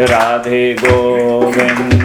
राधे गोविन्दे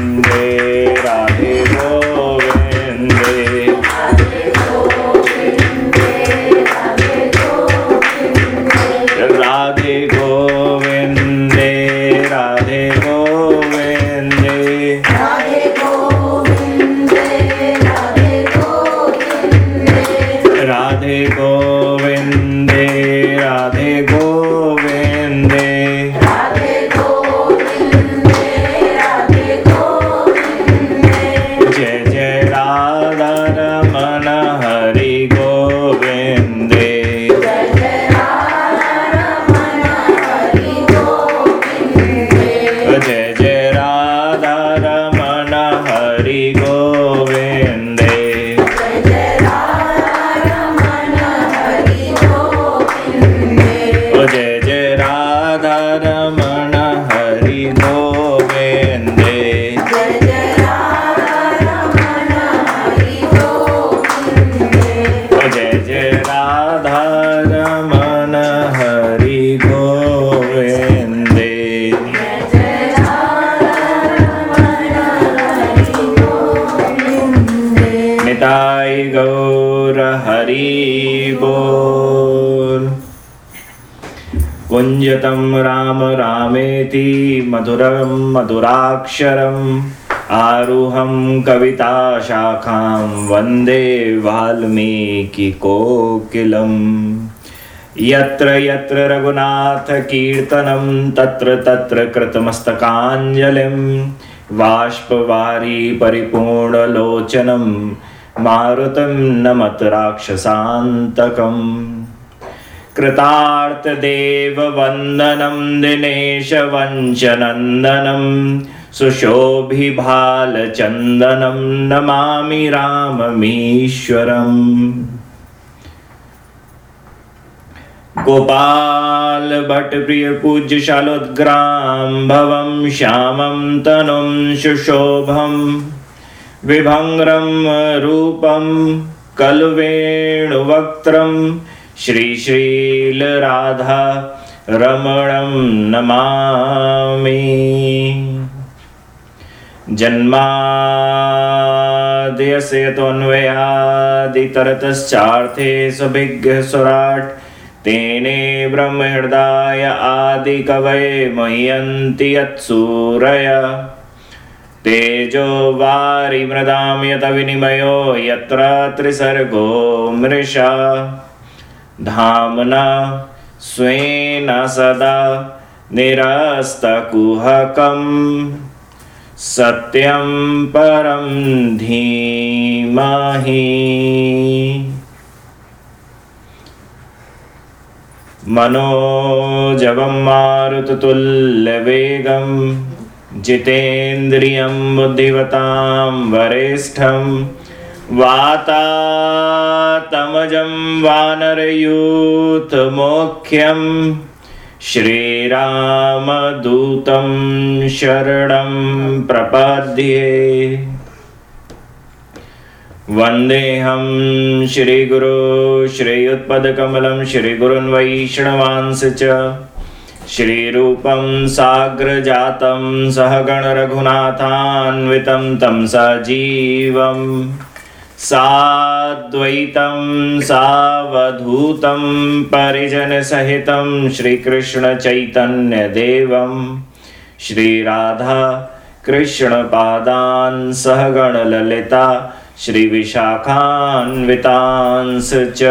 रामेति मधुरं मधुराक्षरम् आरुहं कविताशाखां वंदे वाल्मीकिकोकिलम्। यत्र यत्र रघुनाथकीर्तनं, तत्र तत्र कृतमस्तकाञ्जलिं बाष्पवारी परिपूर्णलोचनं मारुतं नमत राक्षसान्तकम् कृतार्थदेववन्दनं दिनेशवञ्चनन्दनं सुशोभिभालचन्दनं नमामि राममीश्वरम्। गोपाल भट्ट प्रिय पूज्य शालोद्ग्राम भवं श्यामं तनुं सुशोभं विभङ्ग्रं रूपं कलवेणुवक्त्रं श्रीश्रीलराधा रमणं नमामि। जन्माद्यस्य त्वन्वयादितरतश्चार्थे सुभिग्सुराट् तेने ब्रह्महृदाय आदिकवये मह्यन्ति यत्सूरय। तेजो वारिमृदां यत विनिमयो यत्र त्रिसर्गो मृषा धाम्ना स्वेन सदा निरस्तकुहकम्। सत्यं परं धीमहि। मनोजवं मारुततुल्यवेगं जितेन्द्रियं बुद्धिवतां वरिष्ठं वातातमजं वानरयूथमोख्यं श्रीरामदूतं शरणं प्रपद्ये। वन्देऽहं श्रीगुरो श्रीयुत्पदकमलं श्रीगुरुन् वैष्णवांस च। श्रीरूपं साग्रजातं सहगणरघुनाथान्वितं तं सजीवं साद्वैतं, सावधूतं, परिजनसहितं श्रीकृष्णचैतन्यदेवं। श्रीराधा, कृष्णपादान्, सहगणललिता, श्रीविशाखान्वितांस च।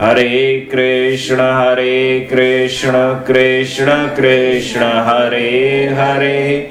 हरे कृष्ण हरे कृष्ण कृष्ण कृष्ण, हरे हरे।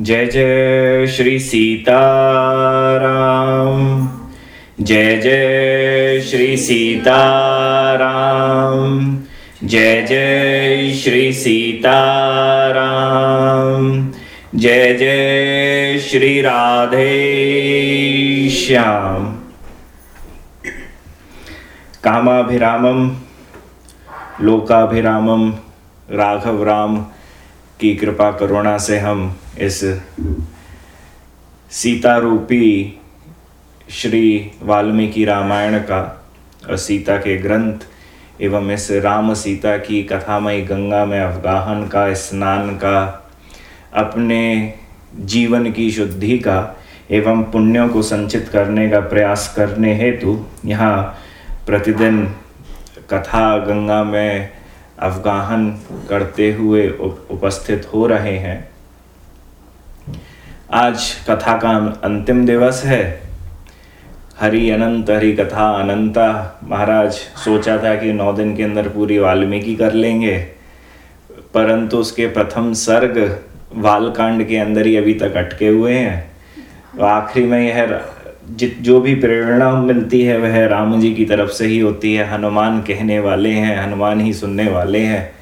जय जय श्री सीताराम। जय जय श्री सीताराम। जय जय श्री सीताराम। जय जय श्री राधे श्याम। कामाभिरामम, लोकाभिरामम राघव राम की कृपा करुणा से हम इस सीता रूपी श्री वाल्मीकि रामायण का और सीता के ग्रंथ एवं इस राम सीता की कथामयी गंगा में अवगाहन का, स्नान का, अपने जीवन की शुद्धि का एवं पुण्यों को संचित करने का प्रयास करने हेतु यहाँ प्रतिदिन कथा गंगा में अवगाहन करते हुए उपस्थित हो रहे हैं। आज कथा का अंतिम दिवस है। हरि अनंत, हरि कथा अनंता। महाराज सोचा था कि नौ दिन के अंदर पूरी वाल्मीकि कर लेंगे, परंतु उसके प्रथम सर्ग वालकांड के अंदर ही अभी तक अटके हुए हैं। तो आखिरी में यह जित, जो भी प्रेरणा मिलती है वह राम जी की तरफ़ से ही होती है। हनुमान कहने वाले हैं, हनुमान ही सुनने वाले हैं।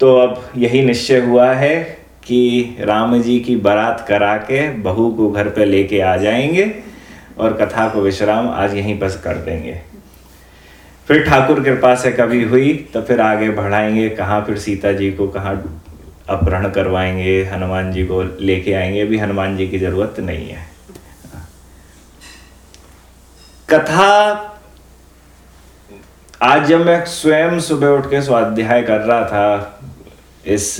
तो अब यही निश्चय हुआ है कि राम जी की बारात करा के बहू को घर पे लेके आ जाएँगे और कथा को विश्राम आज यहीं पर कर देंगे। फिर ठाकुर कृपा से कभी हुई तो फिर आगे बढ़ाएँगे। कहाँ फिर सीता जी को कहाँ अपहरण करवाएँगे, हनुमान जी को लेके आएँगे, अभी हनुमान जी की ज़रूरत नहीं है। कथा, आज जब मैं स्वयं सुबह उठ के स्वाध्याय कर रहा था, इस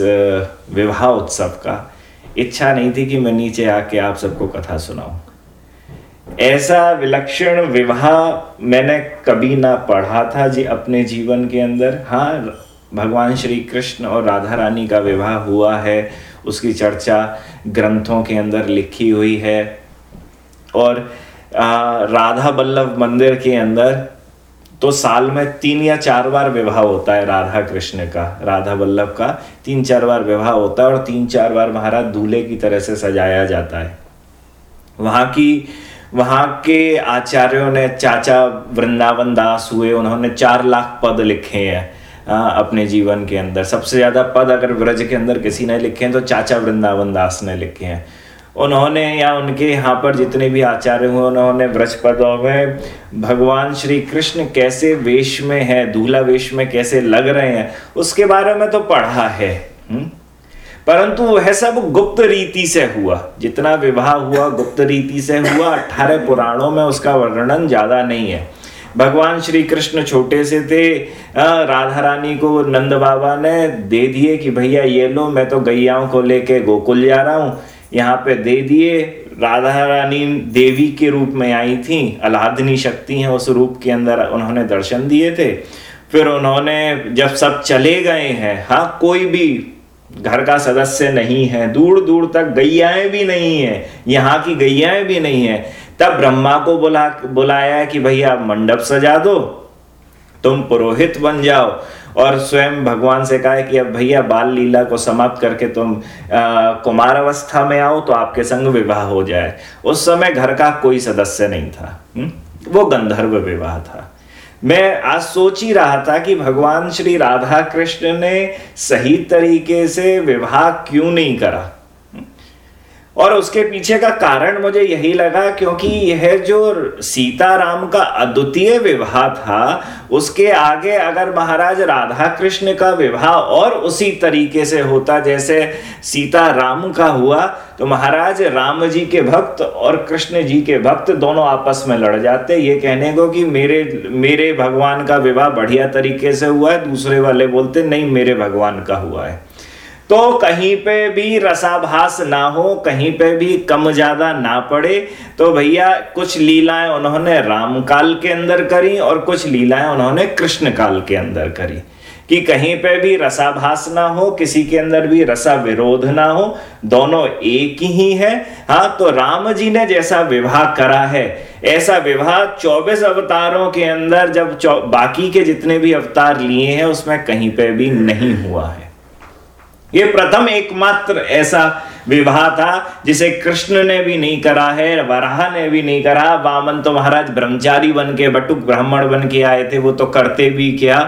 विवाह उत्सव का, इच्छा नहीं थी कि मैं नीचे आके आप सबको कथा सुनाऊं। ऐसा विलक्षण विवाह मैंने कभी ना पढ़ा था जी अपने जीवन के अंदर। हाँ भगवान श्री कृष्ण और राधा रानी का विवाह हुआ है। उसकी चर्चा ग्रंथों के अंदर लिखी हुई है। और आ, राधा बल्लभ मंदिर के अंदर तो साल में तीन या चार बार विवाह होता है राधा कृष्ण का राधा बल्लभ का तीन चार बार विवाह होता है और तीन चार बार महाराज दूल्हे की तरह से सजाया जाता है। वहाँ की वहाँ के आचार्यों ने चाचा वृंदावन दास हुए उन्होंने चार लाख पद लिखे हैं। अपने जीवन के अंदर सबसे ज़्यादा पद अगर ब्रज के अंदर किसी ने लिखे हैं तो चाचा वृंदावन दास ने लिखे हैं उन्होंने या उनके यहाँ पर जितने भी आचार्य हुए, उन्होंने ब्रज पदों में भगवान श्री कृष्ण कैसे वेश में है, दूल्हा वेश में कैसे लग रहे हैं, उसके बारे में तो पढ़ा है हुँ? हम्म? परंतु वह सब गुप्त रीति से हुआ जितना विवाह हुआ, गुप्त रीति से हुआ, अठारह पुराणों में उसका वर्णन ज़्यादा नहीं है भगवान श्री कृष्ण छोटे से थे राधा रानी को नंद बाबा ने दे दिए कि भैया ये लो, मैं तो गैयाओं को लेके गोकुल जा रहा हूँ। यहाँ पे दे दिए, राधा रानी देवी के रूप में आई थी अलादनी शक्ति है उस रूप के अंदर उन्होंने दर्शन दिए थे। फिर उन्होंने जब सब चले गए हैं हाँ कोई भी घर का सदस्य नहीं है दूर दूर तक गैयाएँ भी नहीं है, यहाँ की गैयाएँ भी नहीं है तब ब्रह्मा को बुला, बुलाया कि भैया मंडप सजा दो, तुम पुरोहित बन जाओ और स्वयं भगवान से कहा कि अब भैया बाल लीला को समाप्त करके तुम कुमार अवस्था में आओ तो आपके संग विवाह हो जाए उस समय घर का कोई सदस्य नहीं था हुँ? हम्म? वो गंधर्व विवाह था मैं आज सोच ही रहा था कि भगवान श्री राधा कृष्ण ने सही तरीके से विवाह क्यों नहीं करा और उसके पीछे का कारण मुझे यही लगा क्योंकि यह जो सीता राम का अद्वितीय विवाह था, उसके आगे अगर महाराज राधा कृष्ण का विवाह और उसी तरीके से होता, जैसे सीता राम का हुआ तो महाराज राम जी के भक्त और कृष्ण जी के भक्त दोनों आपस में लड़ जाते। ये कहने को कि मेरे मेरे भगवान का विवाह बढ़िया तरीके से हुआ है, दूसरे वाले बोलते, नहीं, मेरे भगवान का हुआ है। तो कहीं पे भी रसाभास ना हो, कहीं पे भी कम ज़्यादा ना पड़े तो भैया कुछ लीलाएँ उन्होंने राम काल के अंदर करी और कुछ लीलाएँ उन्होंने कृष्ण काल के अंदर करी। कि कहीं पे भी रसाभास ना हो, किसी के अंदर भी रसा विरोध ना हो, दोनों एक ही है। हाँ तो राम जी ने जैसा विवाह करा है, ऐसा विवाह 24 अवतारों के अंदर जब बाकी के जितने भी अवतार लिए हैं, उसमें कहीं पे भी नहीं हुआ है। ये प्रथम एकमात्र ऐसा विवाह था, जिसे कृष्ण ने भी नहीं करा है, वराह ने भी नहीं करा। वामन तो महाराज ब्रह्मचारी बन के बटुक ब्राह्मण बन के आए थे, वो तो करते भी क्या?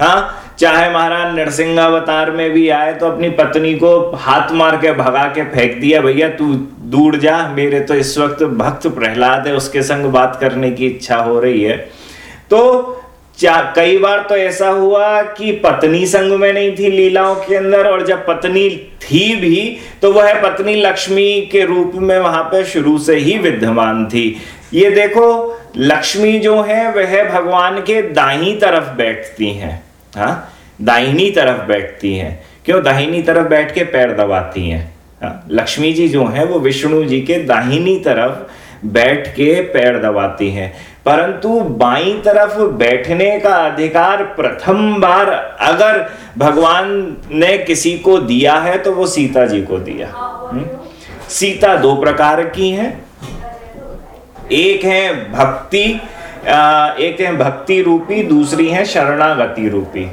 हाँ चाहे महाराज नरसिंह अवतार में भी आए तो अपनी पत्नी को हाथ मार के भगा के फेंक दिया, भैया, तू दूर जा, मेरे तो इस वक्त भक्त प्रहलाद है, उसके संग बात करने की इच्छा हो रही है। तो कई बार तो ऐसा हुआ कि पत्नी संग में नहीं थी लीलाओं के अंदर और जब पत्नी थी भी तो वह पत्नी लक्ष्मी के रूप में वहाँ पे शुरू से ही विद्यमान थी। ये देखो लक्ष्मी जो है वह भगवान के दाही तरफ़ बैठती हैं। हाँ? दाहिनी तरफ़ बैठती हैं। क्यों? दाहिनी तरफ़ बैठ के पैर दबाती हैं। हाँ, लक्ष्मी जी जो है वो विष्णु जी के दाहिनी तरफ़ बैठ के पैर दबाती हैं। परंतु बाई तरफ़ बैठने का अधिकार प्रथम बार अगर भगवान ने किसी को दिया है तो वो सीता जी को दिया। हम्म? सीता दो प्रकार की हैं। एक है भक्ति एक है भक्ति रूपी, दूसरी है शरणागति रूपी।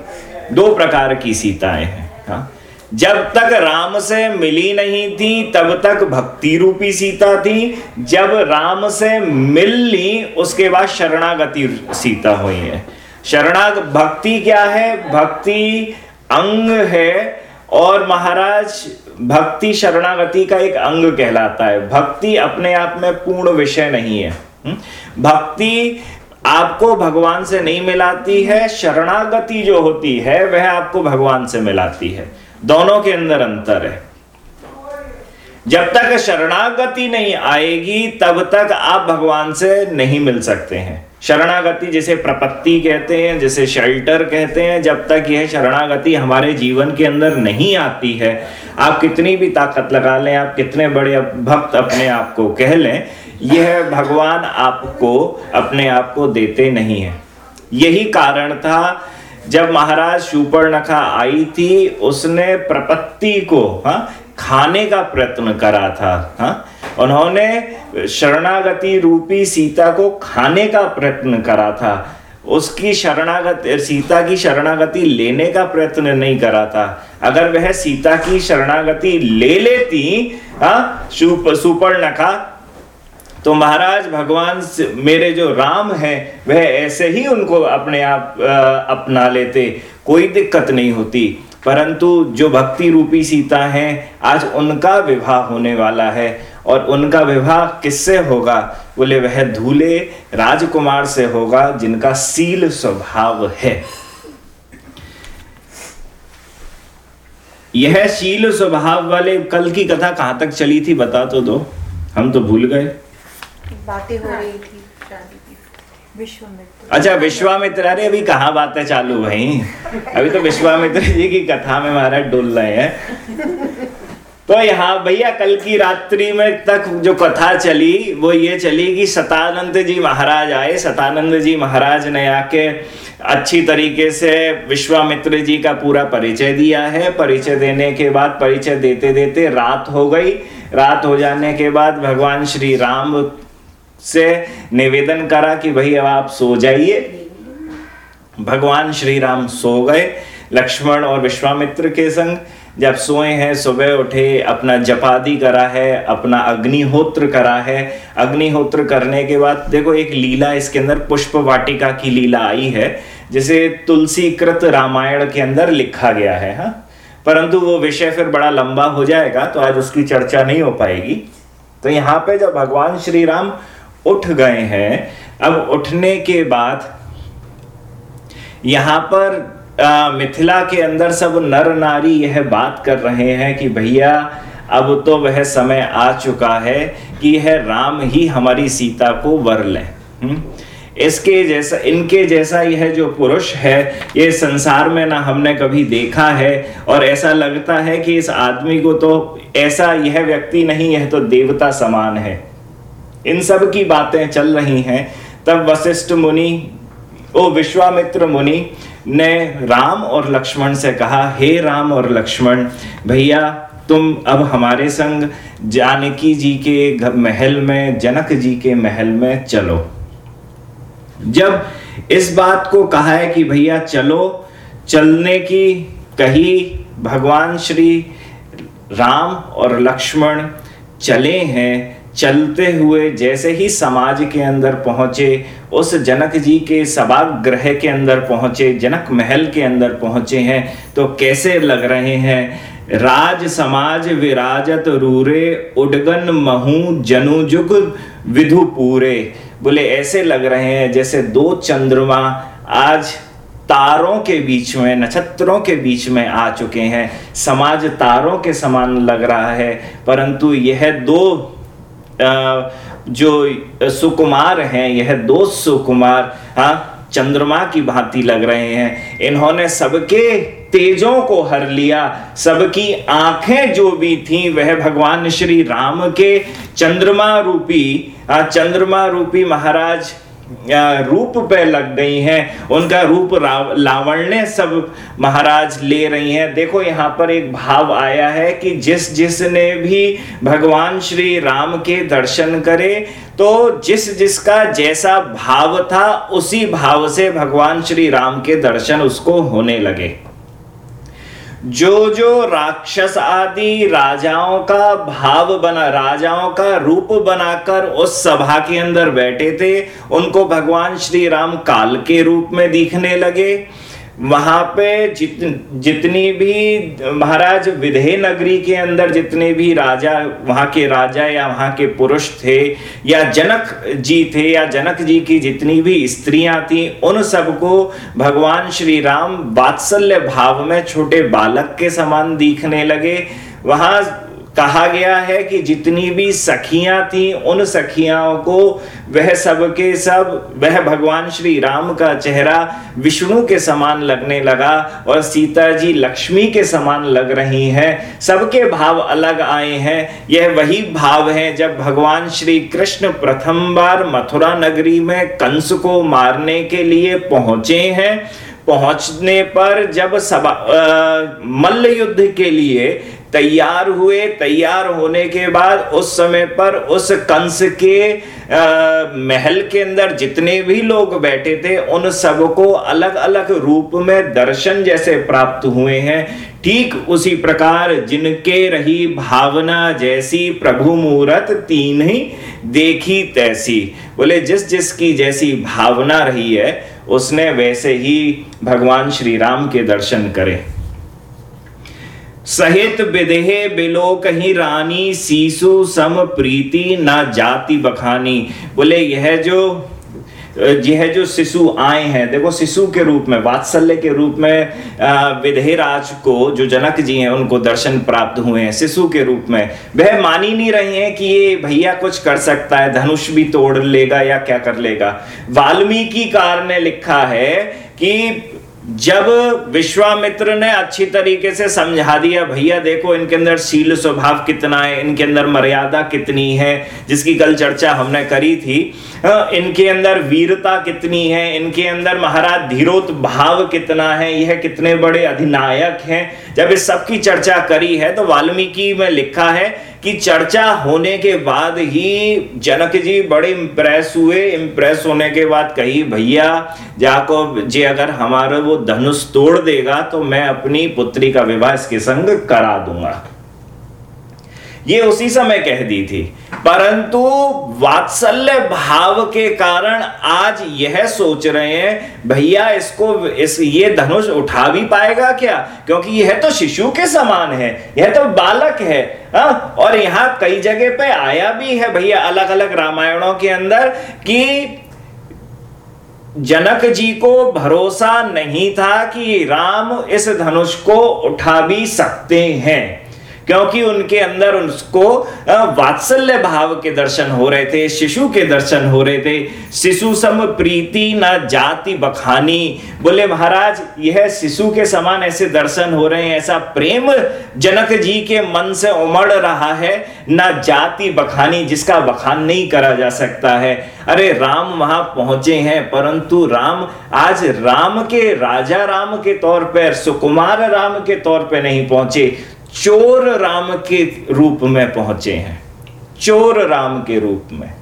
दो प्रकार की सीताएँ हैं हाँ। जब तक राम से मिली नहीं थी, तब तक भक्ति रूपी सीता थी। जब राम से मिल ली, उसके बाद शरणागति सीता हुई है। शरणाग, भक्ति क्या है? भक्ति अंग है और महाराज, भक्ति शरणागति का एक अंग कहलाता है। भक्ति अपने आप में पूर्ण विषय नहीं है। हम्म? भक्ति आपको भगवान से नहीं मिलाती है, शरणागति जो होती है, वह आपको भगवान से मिलाती है। दोनों के अंदर अंतर है। जब तक शरणागति नहीं आएगी, तब तक आप भगवान से नहीं मिल सकते हैं। शरणागति जिसे प्रपत्ति कहते हैं, जिसे शेल्टर कहते हैं, जब तक यह शरणागति हमारे जीवन के अंदर नहीं आती है, आप कितनी भी ताकत लगा लें, आप कितने बड़े भक्त अपने आप को कह लें, यह भगवान आपको, अपने आप को देते नहीं है। यही कारण था जब महाराज सुपर्णखा आई थी, उसने प्रपत्ति को, हा? खाने का प्रयत्न करा था, हा? उन्होंने शरणागति रूपी सीता को खाने का प्रयत्न करा था उसकी शरणागति, सीता की शरणागति लेने का प्रयत्न नहीं करा था अगर वह सीता की शरणागति ले लेती हाँ सुपर्णखा तो महाराज, भगवान मेरे जो राम हैं, वह ऐसे ही उनको अपने आप अपना लेते। कोई दिक्कत नहीं होती। परंतु जो भक्ति रूपी सीता हैं, आज उनका विवाह होने वाला है। और उनका विवाह किससे होगा? बोले, वह धूले राजकुमार से होगा, जिनका सील स्वभाव है। यह शील स्वभाव वाले कल की कथा कहाँ तक चली थी, बता तो दो। हम तो भूल गए। बातें हो रही थी विश्वामित्र। अच्छा विश्वामित्र अरे अभी कहा बातें चालू भाई अभी तो विश्वामित्र जी की कथा में महाराज डुल रहे हैं। तो यहाँ भैया कल की रात्रि में तक जो कथा चली वो ये चली कि सतानंद जी महाराज आए। सतानंद जी महाराज ने आके अच्छी तरीके से विश्वामित्र जी का पूरा परिचय दिया है। परिचय देने के बाद परिचय देते देते रात हो गई। रात हो जाने के बाद भगवान श्री राम से निवेदन करा कि भाई अब आप सो जाइए। भगवान श्री राम सो गए। लक्ष्मण और विश्वामित्र के संग जब सोए हैं, सुबह उठे, अपना जपादी करा है, अपना अग्निहोत्र करा है। अग्निहोत्र करने के बाद देखो एक लीला, इसके अंदर पुष्प वाटिका की लीला आई है, जिसे तुलसी कृत रामायण के अंदर लिखा गया है, हा? परंतु वो विषय फिर बड़ा लंबा हो जाएगा तो आज उसकी चर्चा नहीं हो पाएगी। तो यहाँ पे जब भगवान श्री राम उठ गए हैं। अब उठने के बाद यहाँ पर आ, मिथिला के अंदर सब नर नारी यह बात कर रहे हैं कि भैया अब तो वह समय आ चुका है कि यह राम ही हमारी सीता को वर लें। हम्म? इसके जैसा इनके जैसा यह जो पुरुष है ये संसार में ना हमने कभी देखा है। और ऐसा लगता है कि इस आदमी को तो ऐसा यह व्यक्ति नहीं यह तो देवता समान है। इन सब की बातें चल रही हैं। तब वशिष्ठ मुनि, ओ विश्वामित्र मुनि ने राम और लक्ष्मण से कहा, हे राम और लक्ष्मण, भैया, तुम अब हमारे संग जानकी जी के महल में, जनक जी के महल में चलो। जब इस बात को कहा है कि, भैया, चलो। चलने की कही भगवान श्री राम और लक्ष्मण चले हैं चलते हुए जैसे ही समाज के अंदर पहुँचे, उस जनक जी के सभाग्रह के अंदर पहुँचे, जनक महल के अंदर पहुँचे हैं तो कैसे लग रहे हैं? राज समाज विराजत रूरे, उडगन महू जनुजुग विधु पूरे। बोले, ऐसे लग रहे हैं जैसे दो चंद्रमा आज तारों के बीच में, नक्षत्रों के बीच में आ चुके हैं। समाज तारों के समान लग रहा है, परंतु यह दो जो सुकुमार हैं, यह दो सुकुमार हाँ चंद्रमा की भांति लग रहे हैं। इन्होंने सबके तेजों को हर लिया, सबकी आँखें जो भी थी, वह भगवान श्री राम के चंद्रमा रूपी चंद्रमा रूपी महाराज रूप पे लग गई हैं, उनका रूप लावण्य सब महाराज ले रही हैं। देखो, यहाँ पर एक भाव आया है कि जिस जिसने भी भगवान श्री राम के दर्शन करे तो जिस जिसका जैसा भाव था, उसी भाव से भगवान श्री राम के दर्शन उसको होने लगे। जो जो राक्षस आदि राजाओं का भाव बना, राजाओं का रूप बनाकर उस सभा के अंदर बैठे थे, उनको भगवान श्री राम काल के रूप में दिखने लगे। वहाँ पे जित, जितनी भी महाराज विधेय नगरी के अंदर जितने भी राजा, वहाँ के राजा या वहाँ के पुरुष थे या जनक जी थे या जनक जी की जितनी भी स्त्रियाँ थी, उन सबको भगवान श्री राम वात्सल्य भाव में छोटे बालक के समान दिखने लगे। वहाँ कहा गया है कि जितनी भी सखियाँ थी, उन सखियाओं को वह सब के सब, वह भगवान श्री राम का चेहरा विष्णु के समान लगने लगा और सीता जी लक्ष्मी के समान लग रही हैं। सबके भाव अलग आए हैं। यह वही भाव है जब भगवान श्री कृष्ण प्रथम बार मथुरा नगरी में कंस को मारने के लिए पहुँचे हैं। पहुँचने पर जब सभा मल्ल युद्ध के लिए तैयार हुए तैयार होने के बाद उस समय पर उस कंस के आ, महल के अंदर जितने भी लोग बैठे थे उन सबको अलग अलग रूप में दर्शन जैसे प्राप्त हुए हैं। ठीक उसी प्रकार जिनके रही भावना जैसी प्रभु मुहूर्त तीन ही देखी तैसी। बोले जिस जिसकी जैसी भावना रही है उसने वैसे ही भगवान श्री राम के दर्शन करे। सहित विदेह बिलो कहीं रानी, सीसु, सम प्रीति ना जाति बखानी। बोले, यह जो यह जो शिशु आए हैं, देखो शिशु के रूप में, वात्सल्य के रूप में विधेयराज को जो जनक जी हैं, उनको दर्शन प्राप्त हुए हैं शिशु के रूप में। वह मान ही नहीं रहे हैं कि ये भैया कुछ कर सकता है, धनुष भी तोड़ लेगा या क्या कर लेगा। वाल्मीकि कार ने लिखा है कि जब विश्वामित्र ने अच्छी तरीके से समझा दिया, भैया, देखो, इनके अंदर शील स्वभाव कितना है, इनके अंदर मर्यादा कितनी है, जिसकी कल चर्चा हमने करी थी इनके अंदर वीरता कितनी है, इनके अंदर महाराज धीरोत भाव कितना है, यह कितने बड़े अधिनायक हैं। जब इस सब की चर्चा करी है तो वाल्मीकि में लिखा है कि चर्चा होने के बाद ही जनक जी बड़े इम्प्रेस हुए। इम्प्रेस होने के बाद कही, भैया जाको जी, अगर हमारा वो धनुष तोड़ देगा तो मैं अपनी पुत्री का विवाह इसके संग करा दूँगा। ये उसी समय कह दी थी। परंतु वात्सल्य भाव के कारण आज यह सोच रहे हैं, भैया, इसको, इस, ये धनुष उठा भी पाएगा क्या? क्योंकि यह तो शिशु के समान है, यह तो बालक है, हा? और यहाँ कई जगह पे आया भी है भैया अलग अलग रामायणों के अंदर कि जनक जी को भरोसा नहीं था कि राम इस धनुष को उठा भी सकते हैं। क्योंकि उनके अंदर उसको वात्सल्य भाव के दर्शन हो रहे थे, शिशु के दर्शन हो रहे थे। शिशु सम प्रीति ना जाति बखानी। बोले, महाराज, यह शिशु के समान ऐसे दर्शन हो रहे हैं, ऐसा प्रेम जनक जी के मन से उमड़ रहा है, ना जाति बखानी, जिसका बखान नहीं करा जा सकता है। अरे, राम वहाँ पहुँचे हैं, परंतु राम, आज राम के, राजा राम के तौर पर, सुकुमार राम के तौर पर नहीं पहुँचे। चोर राम के रूप में पहुँचे हैं। चोर राम के रूप में।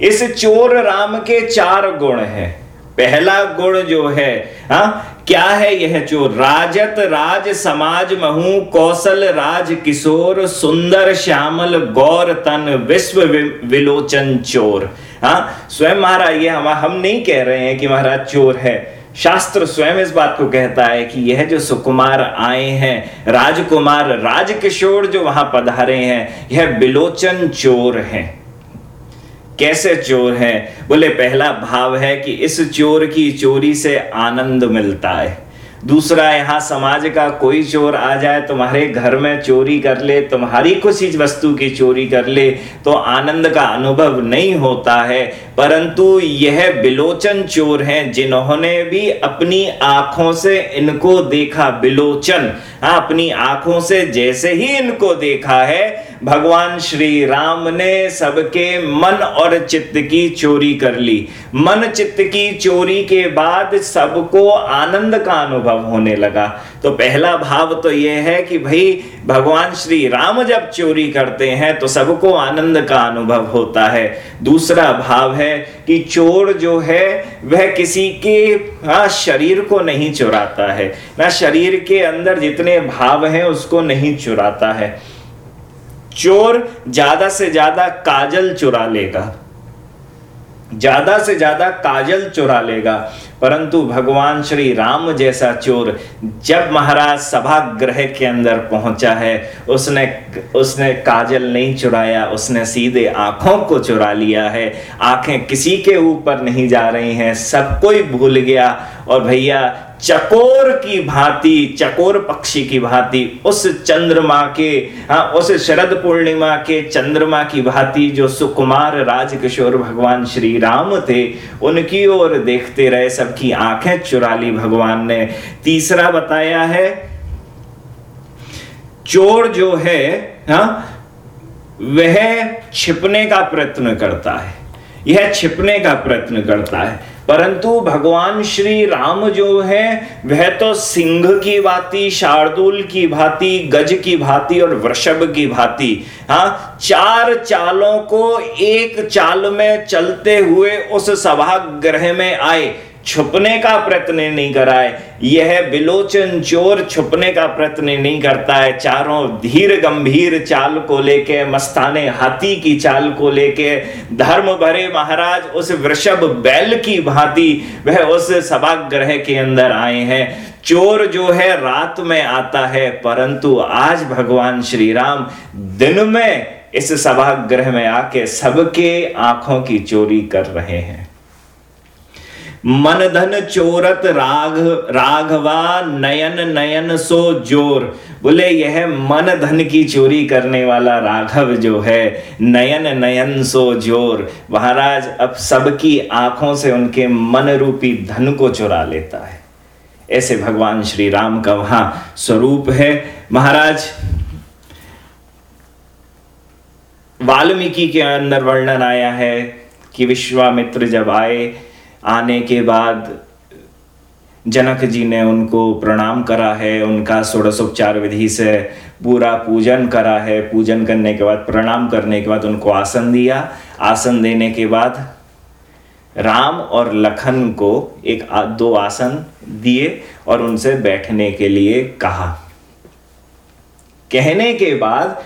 इस चोर राम के चार गुण हैं। पहला गुण जो है, हा? क्या है यह जो राजत, राज समाज महू, कौशल राज किशोर, सुंदर श्यामल, गौर तन, विश्व विलोचन चोर। हाँ स्वयं महाराज, ये हम हम नहीं कह रहे हैं कि महाराज चोर है। शास्त्र स्वयं इस बात को कहता है कि यह जो सुकुमार आए हैं, राजकुमार राजकिशोर जो वहाँ पधारे हैं, यह बिलोचन चोर हैं। कैसे चोर हैं? बोले, पहला भाव है कि इस चोर की चोरी से आनंद मिलता है। दूसरा, यहाँ समाज का कोई चोर आ जाए, तुम्हारे घर में चोरी कर ले, तुम्हारी कुछ वस्तु की चोरी कर ले तो आनंद का अनुभव नहीं होता है। परंतु यह बिलोचन चोर हैं जिन्होंने भी अपनी आँखों से इनको देखा। बिलोचन हाँ अपनी आँखों से जैसे ही इनको देखा है, भगवान श्री राम ने सबके मन और चित्त की चोरी कर ली। मन चित्त की चोरी के बाद सबको आनंद का अनुभव होने लगा। तो पहला भाव तो यह है कि भाई, भगवान श्री राम जब चोरी करते हैं तो सबको आनंद का अनुभव होता है। दूसरा भाव है कि चोर जो है, वह किसी के शरीर को नहीं चुराता है। ना शरीर के अंदर जितने भाव हैं, उसको नहीं चुराता है। चोर ज़्यादा से ज़्यादा काजल चुरा लेगा। ज़्यादा से ज़्यादा काजल चुरा लेगा। परंतु भगवान श्री राम जैसा चोर जब महाराज सभागृह के अंदर पहुँचा है, उसने उसने काजल नहीं चुराया, उसने सीधे आँखों को चुरा लिया है। आँखें किसी के ऊपर नहीं जा रही हैं, सब कोई भूल गया। और भैया चकोर की भांति, चकोर पक्षी की भांति, उस चंद्रमा के हाँ उस शरद पूर्णिमा के चंद्रमा की भांति जो सुकुमार राजकिशोर भगवान श्री राम थे, उनकी ओर देखते रहे सबकी आँखें चुरा ली भगवान ने तीसरा बताया है, चोर जो है, हा? वह छिपने का प्रयत्न करता है यह छिपने का प्रयत्न करता है परंतु भगवान श्री राम जो है, वह तो सिंह की भांति, शार्दुल की भांति, गज की भांति और वृषभ की भांति। हाँ चार चालों को एक चाल में चलते हुए उस सभाग्रह में आए। छुपने का प्रयत्न नहीं कराए यह बिलोचन चोर छुपने का प्रयत्न नहीं करता है। चारों धीर गंभीर चाल को लेके, मस्ताने हाथी की चाल को लेके, धर्म भरे महाराज उस वृषभ बैल की भांति वह उस सभाग्रह के अंदर आए हैं। चोर जो है, रात में आता है, परंतु आज भगवान श्री राम दिन में इस सभाग्रह में आके सबके आँखों की चोरी कर रहे हैं। मन धन चोरत राघ, राघवा नयन नयन सो ज़ोर। बोले, यह मन धन की चोरी करने वाला राघव जो है, नयन नयन सो ज़ोर। महाराज, अब सबकी आँखों से उनके मन रूपी धन को चुरा लेता है। ऐसे भगवान श्री राम का वहाँ स्वरूप है। महाराज, वाल्मीकि के अंदर वर्णन आया है कि विश्वामित्र जब आए आने के बाद जनक जी ने उनको प्रणाम करा है, उनका षोड़शोपचार विधि से पूरा पूजन करा है। पूजन करने के बाद, प्रणाम करने के बाद उनको आसन दिया। आसन देने के बाद राम और लखन को एक दो आसन दिए और उनसे बैठने के लिए कहा। कहने के बाद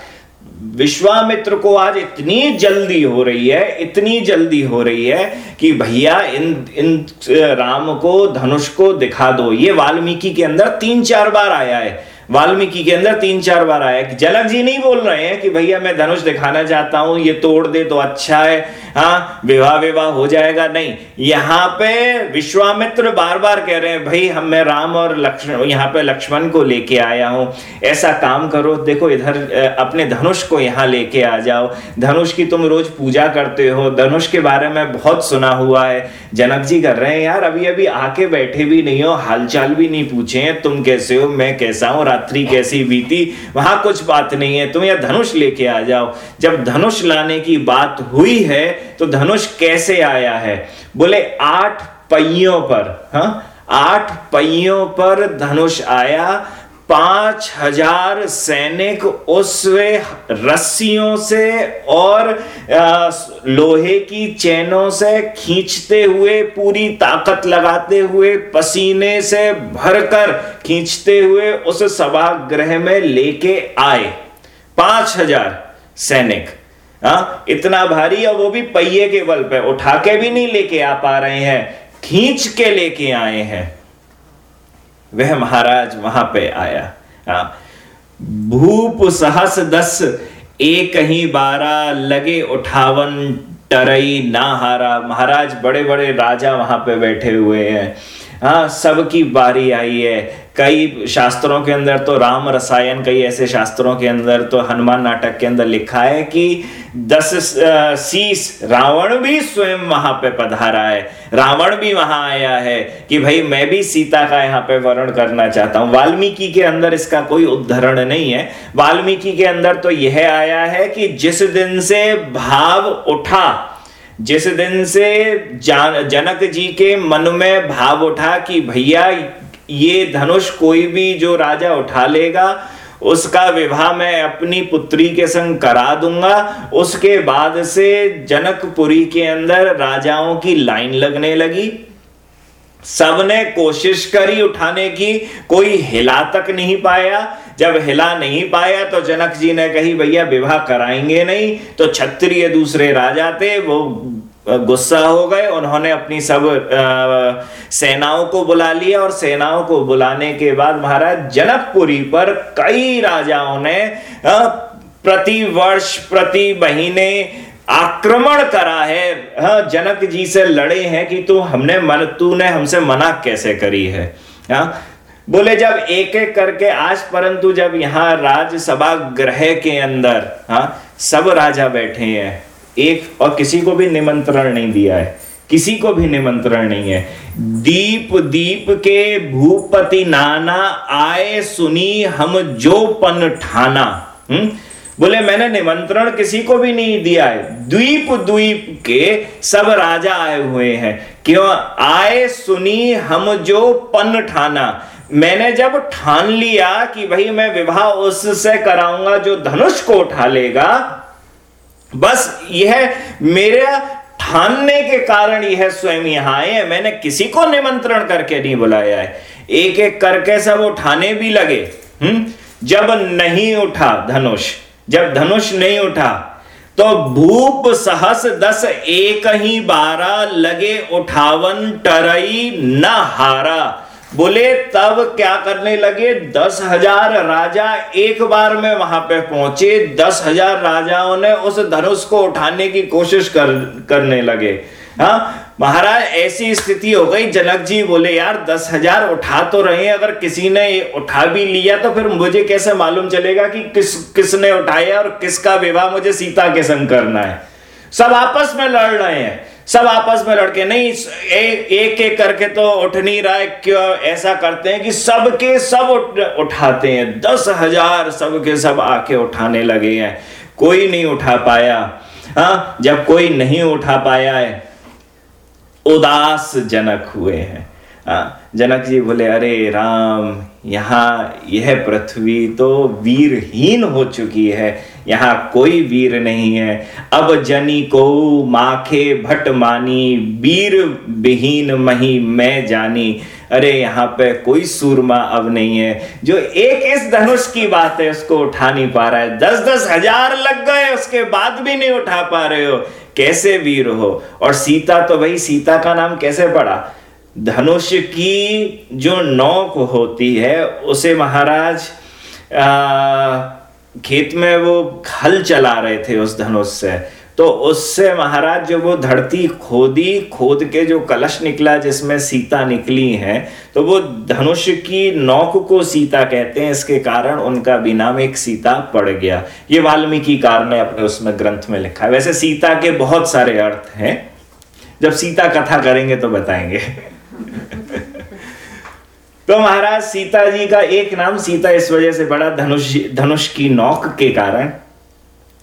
विश्वामित्र को आज इतनी जल्दी हो रही है, इतनी जल्दी हो रही है कि भैया, इन इन राम को, धनुष को दिखा दो। ये वाल्मीकि के अंदर तीन चार बार आया है। वाल्मीकि के अंदर तीन चार बार आया कि जनक जी नहीं बोल रहे हैं कि भैया मैं धनुष दिखाना चाहता हूँ, ये तोड़ दे तो अच्छा है। हाँ विवाह विवाह हो जाएगा, नहीं। यहाँ पे विश्वामित्र बार बार कह रहे हैं, भाई, हम मैं राम और लक्ष्मण, यहाँ पे लक्ष्मण को लेके आया हूँ। ऐसा काम करो, देखो इधर अपने धनुष को यहाँ लेके आ जाओ। धनुष की तुम रोज पूजा करते हो। धनुष के बारे में बहुत सुना हुआ है। जनक जी कर रहे हैं, यार अभी अभी आके बैठे भी नहीं हो, हालचाल भी नहीं पूछे तुम कैसे हो? मैं कैसा हूँ? रात्रि कैसी बीती? वहाँ कुछ बात नहीं है। तुम यह धनुष लेके आ जाओ। जब धनुष लाने की बात हुई है तो धनुष कैसे आया है? बोले, आठ पहियों पर। हाँ? आठ पहियों पर धनुष आया। पाँच हज़ार सैनिक उस रस्सियों से और लोहे की चैनों से खींचते हुए पूरी ताकत लगाते हुए पसीने से भरकर खींचते हुए उस सभागृह में लेके आए। पाँच हज़ार सैनिक। आ, इतना भारी और वो भी पहिए के बल पे उठा के भी नहीं लेके आ पा रहे हैं खींच के लेके आए हैं। वह महाराज वहाँ पे आया। हाँ। भूप सहस दस, एक ही बारा लगे उठावन टरई ना हारा। महाराज बड़े बड़े राजा वहाँ पे बैठे हुए हैं। हाँ सबकी बारी आई है। कई शास्त्रों के अंदर तो राम रसायन, कई ऐसे शास्त्रों के अंदर तो हनुमान नाटक के अंदर लिखा है कि दस शीस रावण भी स्वयं वहाँ पे पधारा है। रावण भी वहाँ आया है कि भाई मैं भी सीता का यहाँ पे वर्ण करना चाहता हूँ। वाल्मीकि के अंदर इसका कोई उदाहरण नहीं है। वाल्मीकि के अंदर तो यह आया है कि जिस दिन से भाव उठा, जिस दिन से जनक जी के मन में भाव उठा कि भैया ये धनुष कोई भी जो राजा उठा लेगा, उसका विवाह मैं अपनी पुत्री के संग करा दूँगा। उसके बाद से जनकपुरी के अंदर राजाओं की लाइन लगने लगी। सबने कोशिश करी उठाने की, कोई हिला तक नहीं पाया। जब हिला नहीं पाया तो जनक जी ने कही, भैया, विवाह कराएँगे नहीं। तो क्षत्रिय दूसरे राजा थे, वो गुस्सा हो गए, उन्होंने अपनी सब सेनाओं को बुला लिया और सेनाओं को बुलाने के बाद महाराज जनकपुरी पर कई राजाओं ने प्रति वर्ष, प्रति महीने आक्रमण करा है। हाँ जनक जी से लड़े हैं कि तू हमने मन तूने हमसे मना कैसे करी है? हाँ बोले, जब एक एक करके आज, परंतु जब यहाँ राजसभा ग्रह के अंदर हाँ सब राजा बैठे हैं। एक, और किसी को भी निमंत्रण नहीं दिया है। किसी को भी निमंत्रण नहीं है। दीप दीप के भूपति नाना, आए सुनी हम जो पन ठाना। हम्म? बोले, मैंने निमंत्रण किसी को भी नहीं दिया है। द्वीप द्वीप के सब राजा आए हुए हैं। क्यों? आए सुनी हम जो पन ठाना। मैंने जब ठान लिया कि भाई मैं विवाह उससे कराऊँगा जो धनुष को उठा लेगा बस यह मेरा ठानने के कारण यह स्वयं यहाँ आए हैं। मैंने किसी को निमंत्रण करके नहीं बुलाया है। एक एक करके सब उठाने भी लगे। हम्म? जब नहीं उठा धनुष, जब धनुष नहीं उठा तो भूप सहस दस एक ही बारह लगे उठावन टरई न हारा। बोले, तब क्या करने लगे? दस हज़ार राजा एक बार में वहाँ पे पहुँचे। दस हज़ार राजाओं ने उस धनुष को उठाने की कोशिश कर, करने लगे। हाँ महाराज, ऐसी स्थिति हो गई। जनक जी बोले, यार, दस हज़ार उठा तो रहे अगर किसी ने उठा भी लिया तो फिर मुझे कैसे मालूम चलेगा कि किस, किसने उठाया और किसका विवाह मुझे सीता के संग करना है? सब आपस में लड़ रहे हैं। सब आपस में लड़के नहीं ए, एक एक करके तो उठ नहीं रहा है क्यों ऐसा करते हैं कि सबके सब उठ, उठाते हैं। दस हज़ार सबके सब आके उठाने लगे हैं। कोई नहीं उठा पाया। हाँ जब कोई नहीं उठा पाया है उदास जनक हुए हैं। हाँ जनक जी बोले अरे राम यहाँ यह पृथ्वी तो वीरहीन हो चुकी है। यहाँ कोई वीर नहीं है। अब जनी को माखे भट मानी, वीर विहीन मही मैं जानी। अरे यहाँ पे कोई सूरमा अब नहीं है। जो एक इस धनुष की बात है, उसको उठा नहीं पा रहा है। दस दस हज़ार लग गए, उसके बाद भी नहीं उठा पा रहे हो। कैसे वीर हो? और सीता तो भाई सीता का नाम कैसे पड़ा? धनुष की जो नौक होती है, उसे महाराज खेत में वो हल चला रहे थे उस धनुष से। तो उससे महाराज जो वो धरती खोदी, खोद के जो कलश निकला जिसमें सीता निकली है तो वो धनुष की नौक को सीता कहते हैं। इसके कारण उनका भी नाम एक सीता पड़ गया। ये वाल्मीकि कार ने अपने उसमें ग्रंथ में लिखा है। वैसे सीता के बहुत सारे अर्थ हैं। जब सीता कथा करेंगे तो बताएँगे। तो महाराज सीता जी का एक नाम सीता इस वजह से बड़ा धनुष धनुष की नौक के कारण,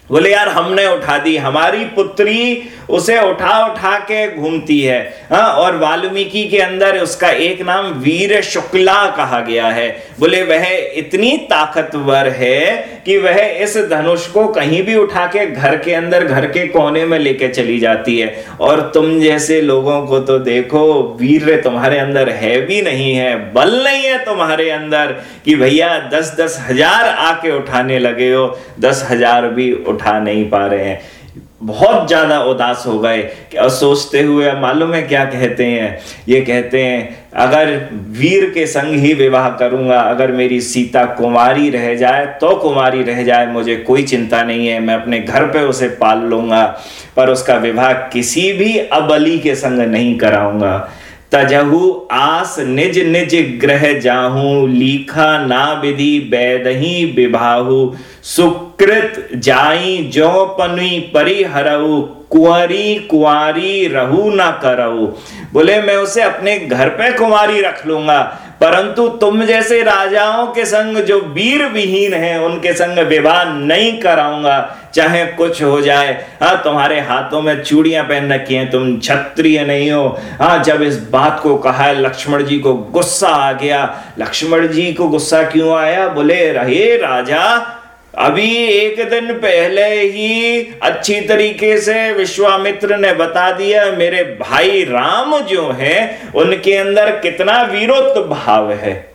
बोले, यार, हमने उठा दी, हमारी पुत्री उसे उठा उठा के घूमती है, हा? और वाल्मीकि के अंदर उसका एक नाम वीर शुक्ला कहा गया है। बोले, वह इतनी ताकतवर है कि वह इस धनुष को कहीं भी उठा के घर के अंदर, घर के कोने में लेके चली जाती है। और तुम जैसे लोगों को तो देखो, वीर तुम्हारे अंदर है भी नहीं है, बल नहीं है तुम्हारे अंदर कि भैया दस दस हज़ार आके उठाने लगे हो। दस हज़ार भी उठा नहीं पा रहे हैं। बहुत ज़्यादा उदास हो गए और सोचते हुए मालूम है क्या कहते हैं? ये कहते हैं, अगर वीर के संग ही विवाह करूँगा, अगर मेरी सीता कुमारी रह जाए तो कुमारी रह जाए, मुझे कोई चिंता नहीं है, मैं अपने घर पे उसे पाल लूँगा, पर उसका विवाह किसी भी अबली के संग नहीं कराऊँगा। तजहु आस निज निज ग्रह जाहू, लीखा ना विधि बैदही विभाहु सुकृत जाई जो पनुई परिहरऊ कुंवरी कुंवारी रहू ना करऊ। बोले, मैं उसे अपने घर पे कुमारी रख लूँगा, परंतु तुम जैसे राजाओं के संग जो वीर विहीन है, उनके संग विवाह नहीं कराऊँगा। चाहे कुछ हो जाए हाँ तुम्हारे हाथों में चूड़ियाँ पहन रखी हैं, तुम क्षत्रिय नहीं हो। हाँ जब इस बात को कहा, लक्ष्मण जी को गुस्सा आ गया। लक्ष्मण जी को गुस्सा क्यों आया? बोले रहे राजा अभी एक दिन पहले ही अच्छी तरीके से विश्वामित्र ने बता दिया, मेरे भाई राम जो है, उनके अंदर कितना वीरोत्व भाव है।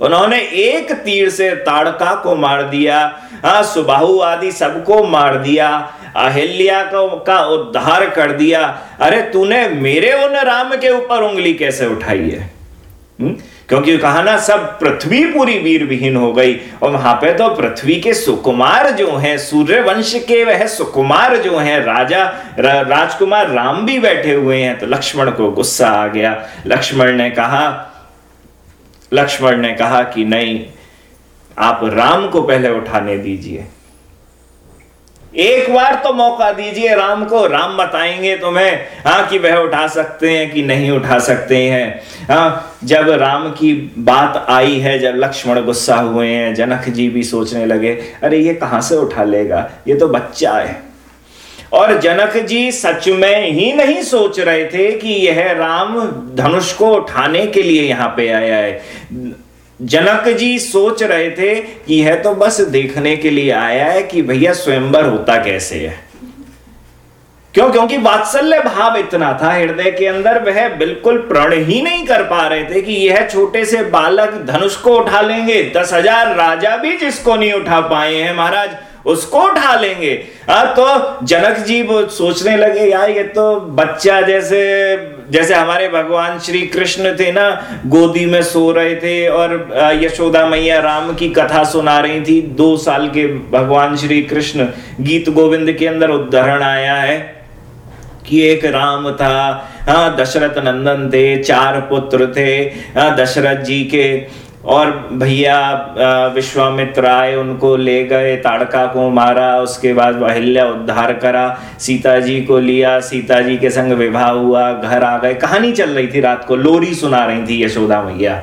उन्होंने एक तीर से ताड़का को मार दिया हाँ सुबाहु आदि सबको मार दिया, अहिल्या को, का उद्धार कर दिया। अरे, तूने मेरे उन राम के ऊपर उंगली कैसे उठाई है? हुँ? क्योंकि कहा ना सब पृथ्वी पूरी वीर विहीन हो गई। और वहाँ पे तो पृथ्वी के सुकुमार जो हैं सूर्य वंश के वह सुकुमार जो हैं राजा रा, राजकुमार राम भी बैठे हुए हैं। तो लक्ष्मण को गुस्सा आ गया। लक्ष्मण ने कहा लक्ष्मण ने कहा कि नहीं आप राम को पहले उठाने दीजिए। एक बार तो मौका दीजिए, राम को। राम बताएँगे तुम्हें हाँ कि वह उठा सकते हैं कि नहीं उठा सकते हैं। हाँ जब राम की बात आई है, जब लक्ष्मण गुस्सा हुए हैं, जनक जी भी सोचने लगे, अरे, ये कहाँ से उठा लेगा? ये तो बच्चा है। और जनक जी सच में ही नहीं सोच रहे थे कि यह राम धनुष को उठाने के लिए यहाँ पे आया है। जनक जी सोच रहे थे कि यह तो बस देखने के लिए आया है कि भैया स्वयंवर होता कैसे है। क्यों? क्योंकि वात्सल्य भाव इतना था हृदय के अंदर वह बिल्कुल प्रण ही नहीं कर पा रहे थे कि यह छोटे से बालक धनुष को उठा लेंगे। दस हज़ार राजा भी जिसको नहीं उठा पाए हैं महाराज उसको उठा लेंगे। आ, तो जनक जी वो सोचने लगे यार ये तो बच्चा जैसे जैसे हमारे भगवान श्री कृष्ण थे ना, गोदी में सो रहे थे और यशोदा मैया राम की कथा सुना रही थी। दो साल के भगवान श्री कृष्ण गीत गोविंद के अंदर उदाहरण आया है कि एक राम था। हाँ दशरथ नंदन थे, चार पुत्र थे। हाँ दशरथ जी के और भैया विश्वामित्र आए, उनको ले गए, ताड़का को मारा, उसके बाद अहिल्या उद्धार करा सीता जी को लिया सीता जी के संग विवाह हुआ, घर आ गए। कहानी चल रही थी रात को, लोरी सुना रही थी यशोदा मैया।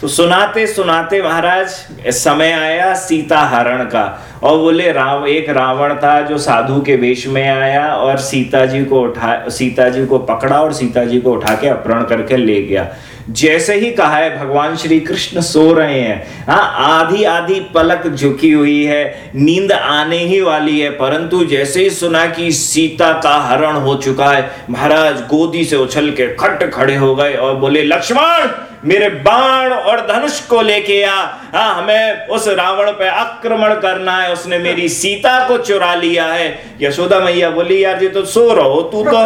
तो सुनाते सुनाते महाराज, समय आया सीता हरण का, और बोले, राव, एक रावण था जो साधु के वेश में आया, और सीता जी को उठा सीता जी को पकड़ा और सीता जी को उठा के अपहरण करके ले गया। जैसे ही कहा है, भगवान श्री कृष्ण सो रहे हैं। हाँ आधी आधी पलक झुकी हुई है, नींद आने ही वाली है, परंतु जैसे ही सुना कि सीता का हरण हो चुका है, महाराज गोदी से उछल के खट खड़े हो गए और बोले, लक्ष्मण! मेरे बाण और धनुष को लेके आ हाँ हमें उस रावण पे आक्रमण करना है उसने मेरी सीता को चुरा लिया है। यशोदा मैया बोली यार जी तो सो रहो तू तो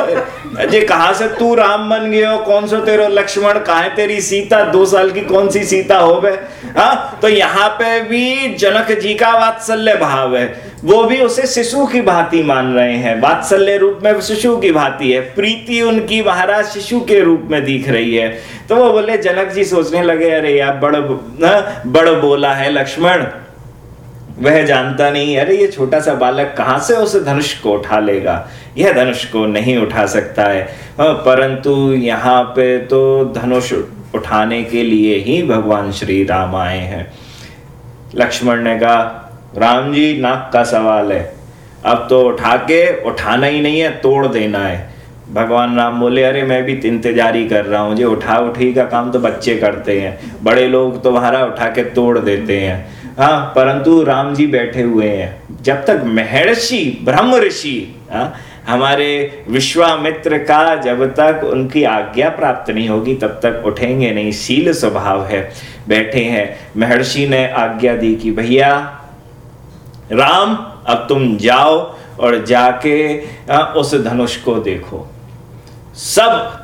अजय कहा से तू राम बन हो? कौन सो तेरा लक्ष्मण कहा है तेरी सीता? दो साल की कौन सी सीता हो गए हाँ तो यहाँ पे भी जनक जी का वात्सल्य भाव है। वो भी उसे शिशु की भांति मान रहे हैं। वात्सल्य रूप में शिशु की भांति है। प्रीति उनकी महाराज शिशु के रूप में दिख रही है। तो वो बोले जनक जी सोचने लगे अरे यार बड़ बड़ बोला है लक्ष्मण। वह जानता नहीं अरे ये छोटा सा बालक कहाँ से उस धनुष को उठा लेगा? यह धनुष को नहीं उठा सकता है। हाँ, परंतु यहाँ पे तो धनुष उठाने के लिए ही भगवान श्री राम आए हैं। लक्ष्मण ने कहा राम जी नाक का सवाल है। अब तो उठा के उठाना ही नहीं है, तोड़ देना है। भगवान राम बोले, अरे, मैं भी इंतजारी कर रहा हूँ जी उठा उठी का काम तो बच्चे करते हैं। बड़े लोग तो हमारा उठा के तोड़ देते हैं। हाँ परंतु राम जी बैठे हुए हैं। जब तक महर्षि, ब्रह्म ऋषि हाँ हमारे विश्वामित्र का जब तक उनकी आज्ञा प्राप्त नहीं होगी, तब तक उठेंगे नहीं। शील स्वभाव है। बैठे हैं। महर्षि ने आज्ञा दी कि, भैया राम, अब तुम जाओ और जाके उस धनुष को देखो। सब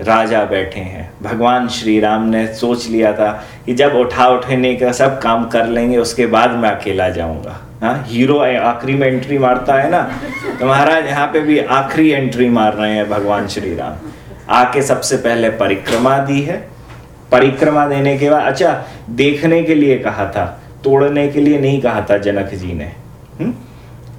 राजा बैठे हैं। भगवान श्री राम ने सोच लिया था कि जब उठा उठने का सब काम कर लेंगे, उसके बाद मैं अकेला जाऊँगा। हाँ हीरो आखिरी में एंट्री मारता है ना? तो महाराज, यहाँ पे भी आखिरी एंट्री मार रहे हैं भगवान श्री राम आके सबसे पहले परिक्रमा दी है। परिक्रमा देने के बाद अच्छा देखने के लिए कहा था तोड़ने के लिए नहीं कहा था जनक जी ने? हम्म?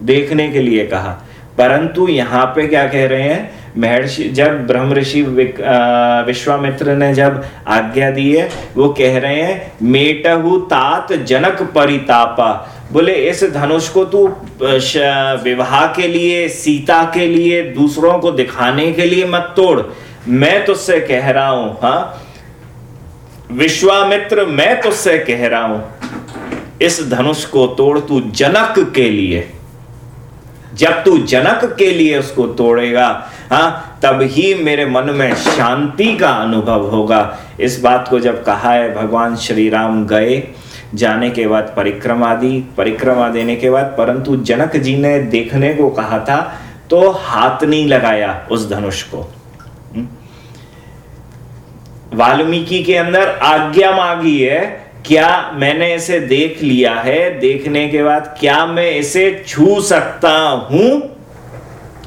देखने के लिए कहा। परंतु यहाँ पे क्या कह रहे हैं? महर्षि, जब ब्रह्म ऋषि विश्वामित्र ने जब आज्ञा दी है, वो कह रहे हैं, मेटहु तात जनक परितापा। बोले, इस धनुष को तू विवाह के लिए, सीता के लिए, दूसरों को दिखाने के लिए मत तोड़। मैं तुझसे कह रहा हूँ हाँ? विश्वामित्र, मैं तुझसे कह रहा हूँ। इस धनुष को तोड़ तू जनक के लिए। जब तू जनक के लिए उसको तोड़ेगा हाँ तब ही मेरे मन में शांति का अनुभव होगा। इस बात को जब कहा है भगवान श्री राम गए, जाने के बाद परिक्रमा दी परिक्रमा देने के बाद परंतु जनक जी ने देखने को कहा था तो हाथ नहीं लगाया उस धनुष को। हम्म। वाल्मीकि के अंदर आज्ञा मांगी है क्या मैंने इसे देख लिया है? देखने के बाद क्या मैं इसे छू सकता हूँ?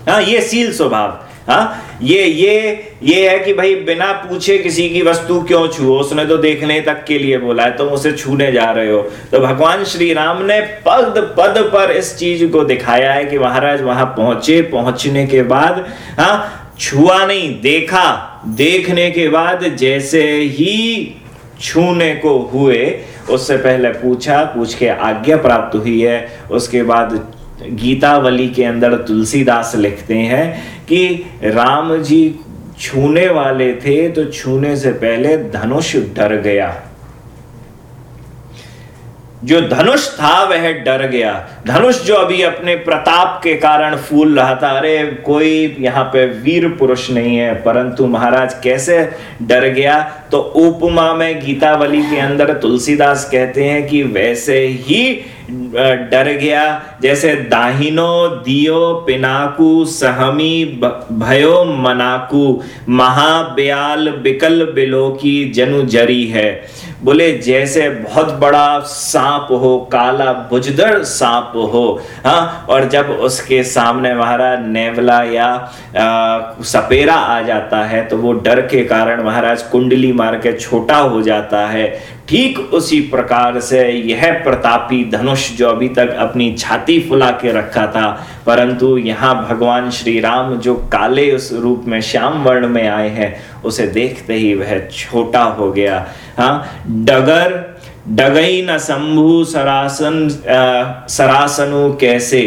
हाँ ये सील स्वभाव। हाँ ये ये ये है कि भाई बिना पूछे किसी की वस्तु क्यों छुओ? उसने तो देखने तक के लिए बोला है, तुम तो उसे छूने जा रहे हो। तो भगवान श्री राम ने पद पद पर इस चीज़ को दिखाया है कि महाराज वहाँ पहुँचे। पहुँचने के बाद हाँ छुआ नहीं, देखा। देखने के बाद जैसे ही छूने को हुए, उससे पहले पूछा, पूछ के आज्ञा प्राप्त हुई है। उसके बाद गीतावली के अंदर तुलसीदास लिखते हैं कि राम जी छूने वाले थे तो छूने से पहले धनुष डर गया। जो धनुष था, वह डर गया। धनुष जो अभी अपने प्रताप के कारण फूल रहा था, अरे कोई यहाँ पे वीर पुरुष नहीं है, परंतु महाराज कैसे डर गया? तो उपमा में गीतावली के अंदर तुलसीदास कहते हैं कि वैसे ही डर गया। जैसे दाहिनो दियो पिनाकू, सहमी भयो मनाकू। महाब्याल बिकल बिलो की जनु जरी है। बोले जैसे बहुत बड़ा सांप हो काला बुजदड़ सांप हो। हाँ और जब उसके सामने महाराज नेवला या आ, सपेरा आ जाता है तो वो डर के कारण महाराज कुंडली मार के छोटा हो जाता है। ठीक उसी प्रकार से यह प्रतापी धनुष जो अभी तक अपनी छाती फुला के रखा था परंतु यहाँ भगवान श्री राम जो काले उस रूप में श्याम वर्ण में आए हैं उसे देखते ही वह छोटा हो गया। हाँ डगर डगई न शंभु सरासन आ, सरासनु कैसे?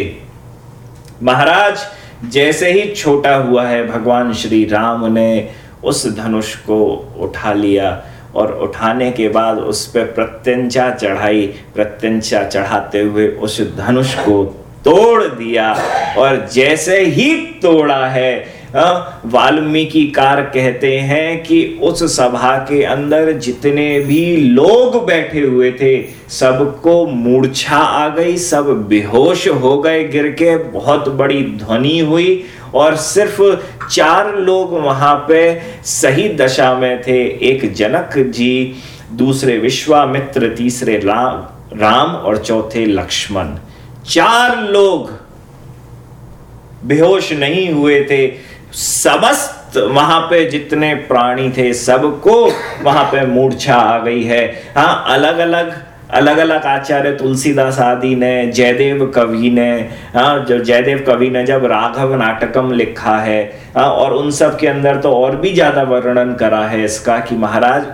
महाराज जैसे ही छोटा हुआ है भगवान श्री राम ने उस धनुष को उठा लिया। और उठाने के बाद उस पर प्रत्यंचा चढ़ाई, प्रत्यंचा चढ़ाते हुए उस धनुष को तोड़ दिया और जैसे ही तोड़ा है वाल्मीकि कार कहते हैं कि उस सभा के अंदर जितने भी लोग बैठे हुए थे, सबको मूर्छा आ गई, सब बेहोश हो गए, गिर के बहुत बड़ी ध्वनि हुई और सिर्फ़ चार लोग वहाँ पे सही दशा में थे, एक जनक जी, दूसरे विश्वामित्र, तीसरे राम राम और चौथे लक्ष्मण। चार लोग बेहोश नहीं हुए थे। समस्त वहाँ पे जितने प्राणी थे, सबको वहाँ पे मूर्छा आ गई है। हाँ अलग अलग अलग अलग आचार्य तुलसीदास आदि ने, जयदेव कवि ने हाँ जो जयदेव कवि ने जब राघव नाटकम लिखा है हाँ और उन सब के अंदर तो और भी ज़्यादा वर्णन करा है इसका कि महाराज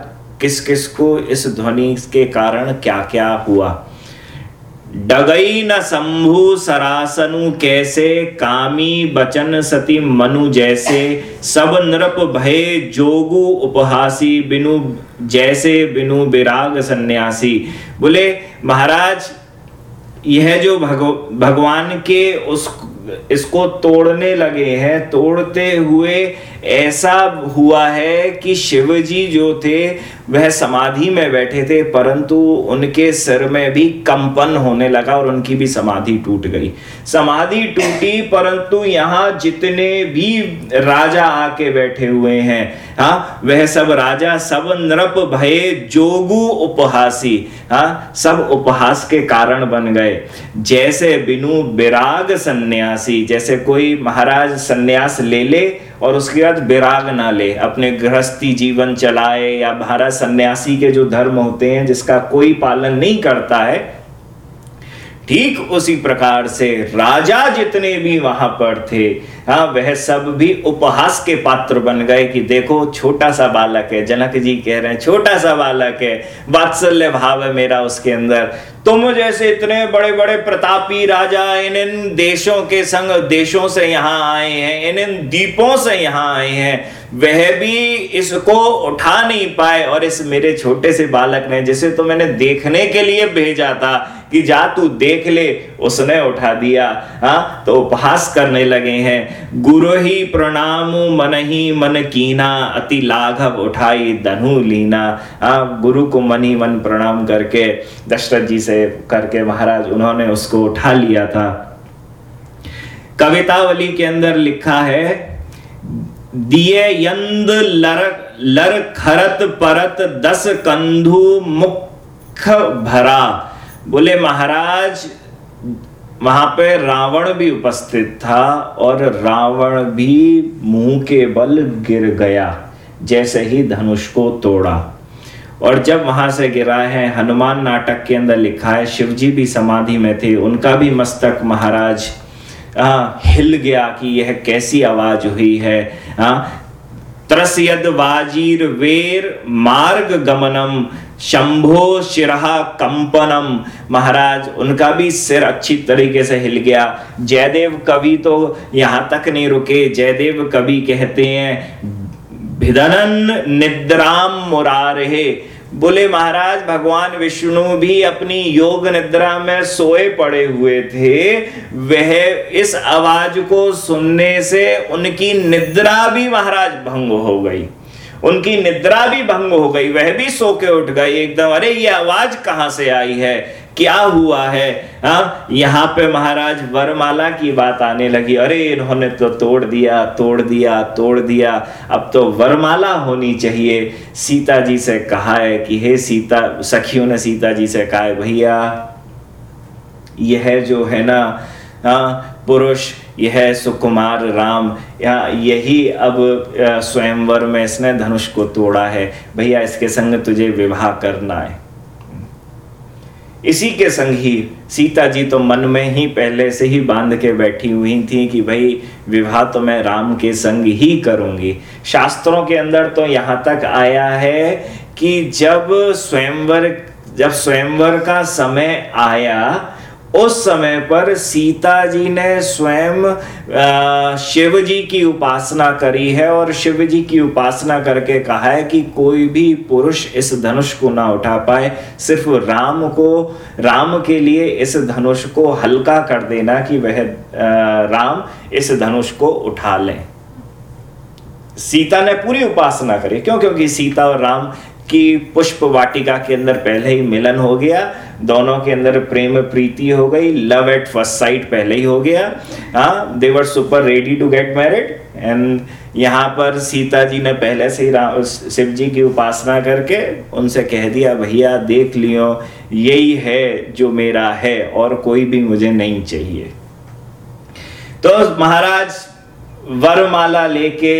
किस किस को इस ध्वनि के कारण क्या क्या हुआ? डगई न शंभु सरासनु कैसे कामी बचन सती मनु जैसे सब नृप भय जोगु उपहासी बिनु जैसे बिनु विराग सन्यासी। बोले महाराज यह जो भगव, भगवान के उस इसको तोड़ने लगे हैं तोड़ते हुए ऐसा हुआ है कि शिव जी जो थे, वह समाधि में बैठे थे, परंतु उनके सिर में भी कंपन होने लगा और उनकी भी समाधि टूट गई। समाधि टूटी, परंतु यहाँ जितने भी राजा आके बैठे हुए हैं हाँ वह सब राजा, सब नृप भय, जोगु उपहासी हाँ सब उपहास के कारण बन गए। जैसे बिनु विराग सन्यासी, जैसे कोई महाराज सन्यास ले ले और उसके बाद बैराग ना ले, अपने गृहस्थी जीवन चलाए या भारत सन्यासी के जो धर्म होते हैं, जिसका कोई पालन नहीं करता है, ठीक उसी प्रकार से राजा जितने भी वहाँ पर थे हाँ वह सब भी उपहास के पात्र बन गए कि देखो, छोटा सा बालक है, जनक जी कह रहे हैं, छोटा सा बालक है, वात्सल्य भाव है मेरा उसके अंदर। तुम जैसे इतने बड़े बड़े प्रतापी राजा इन इन देशों के संग, देशों से यहाँ आए हैं इन इन दीपों से यहाँ आए हैं, वह भी इसको उठा नहीं पाए और इस मेरे छोटे से बालक ने, जिसे तो मैंने देखने के लिए भेजा था कि जा तू देख ले, उसने उठा दिया। हाँ तो उपहास करने लगे हैं। गुरु ही प्रणाम, मन ही मन कीना, अति लाघव उठाई धनु लीना। हाँ गुरु को मन ही मन प्रणाम करके, दशरथ जी से करके महाराज, उन्होंने उसको उठा लिया था। कवितावली के अंदर लिखा है, दिए यंद लर लर खरत परत दस कंधु मुख भरा। बोले महाराज वहाँ पे रावण भी उपस्थित था और रावण भी मुँह के बल गिर गया जैसे ही धनुष को तोड़ा। और जब वहाँ से गिरा है हनुमान नाटक के अंदर लिखा है शिवजी भी समाधि में थे उनका भी मस्तक महाराज आ, हिल गया कि यह कैसी आवाज़ हुई है। आ, त्रसयद वाजीर वेर मार्ग गमनम शंभो शिरहा कंपनम। महाराज, उनका भी सिर अच्छी तरीके से हिल गया। जयदेव कवि तो यहाँ तक नहीं रुके। जयदेव कवि कहते हैं, भिदनन निद्राम मुरारहे। बोले, महाराज, भगवान विष्णु भी अपनी योग निद्रा में सोए पड़े हुए थे। वह इस आवाज़ को सुनने से उनकी निद्रा भी, महाराज, भंग हो गई। उनकी निद्रा भी भंग हो गई, वह भी सो के उठ गई। एकदम अरे, ये आवाज़ कहाँ से आई है? क्या हुआ है? हाँ यहाँ पे महाराज वरमाला की बात आने लगी। अरे, इन्होंने तो तोड़ दिया तोड़ दिया तोड़ दिया। अब तो वरमाला होनी चाहिए। सीता जी से कहा है कि, हे सीता, सखियों ने सीता जी से कहा है, भैया, यह जो है ना हाँ पुरुष यह सुकुमार राम। यही अब स्वयंवर में इसने धनुष को तोड़ा है। भैया, इसके संग तुझे विवाह करना है। इसी के संग ही सीता जी तो मन में ही पहले से ही बाँध के बैठी हुई थी कि भाई, विवाह तो मैं राम के संग ही करूँगी। शास्त्रों के अंदर तो यहाँ तक आया है कि जब स्वयंवर जब स्वयंवर का समय आया उस समय पर सीता जी ने स्वयं शिव जी की उपासना करी है और शिव जी की उपासना करके कहा है कि कोई भी पुरुष इस धनुष को ना उठा पाए। सिर्फ़ राम को, राम के लिए इस धनुष को हल्का कर देना कि वह राम इस धनुष को उठा लें। सीता ने पूरी उपासना करी। क्यों? क्योंकि सीता और राम की पुष्प वाटिका के अंदर पहले ही मिलन हो गया। दोनों के अंदर प्रेम प्रीति हो गई लव एट फ़र्स्ट साइट पहले ही हो गया। हाँ देवर super ready to get married and यहाँ पर सीता जी ने पहले से ही शिव जी की उपासना करके उनसे कह दिया, भैया, देख लियो, यही है जो मेरा है और कोई भी मुझे नहीं चाहिए। तो महाराज, वरमाला लेके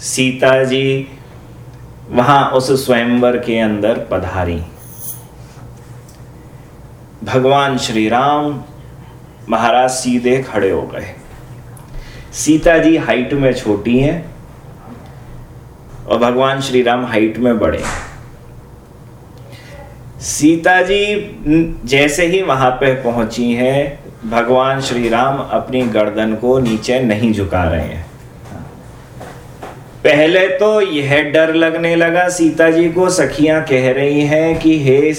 सीता जी वहाँ उस स्वयंवर के अंदर पधारी। भगवान श्री राम महाराज सीधे खड़े हो गए। सीता जी हाइट में छोटी हैं और भगवान श्री राम हाइट में बड़े सीता जी जैसे ही वहाँ पे पहुँची हैं, भगवान श्री राम अपनी गर्दन को नीचे नहीं झुका रहे हैं। पहले तो यह डर लगने लगा, सीता जी को सखियाँ कह रही हैं कि, हे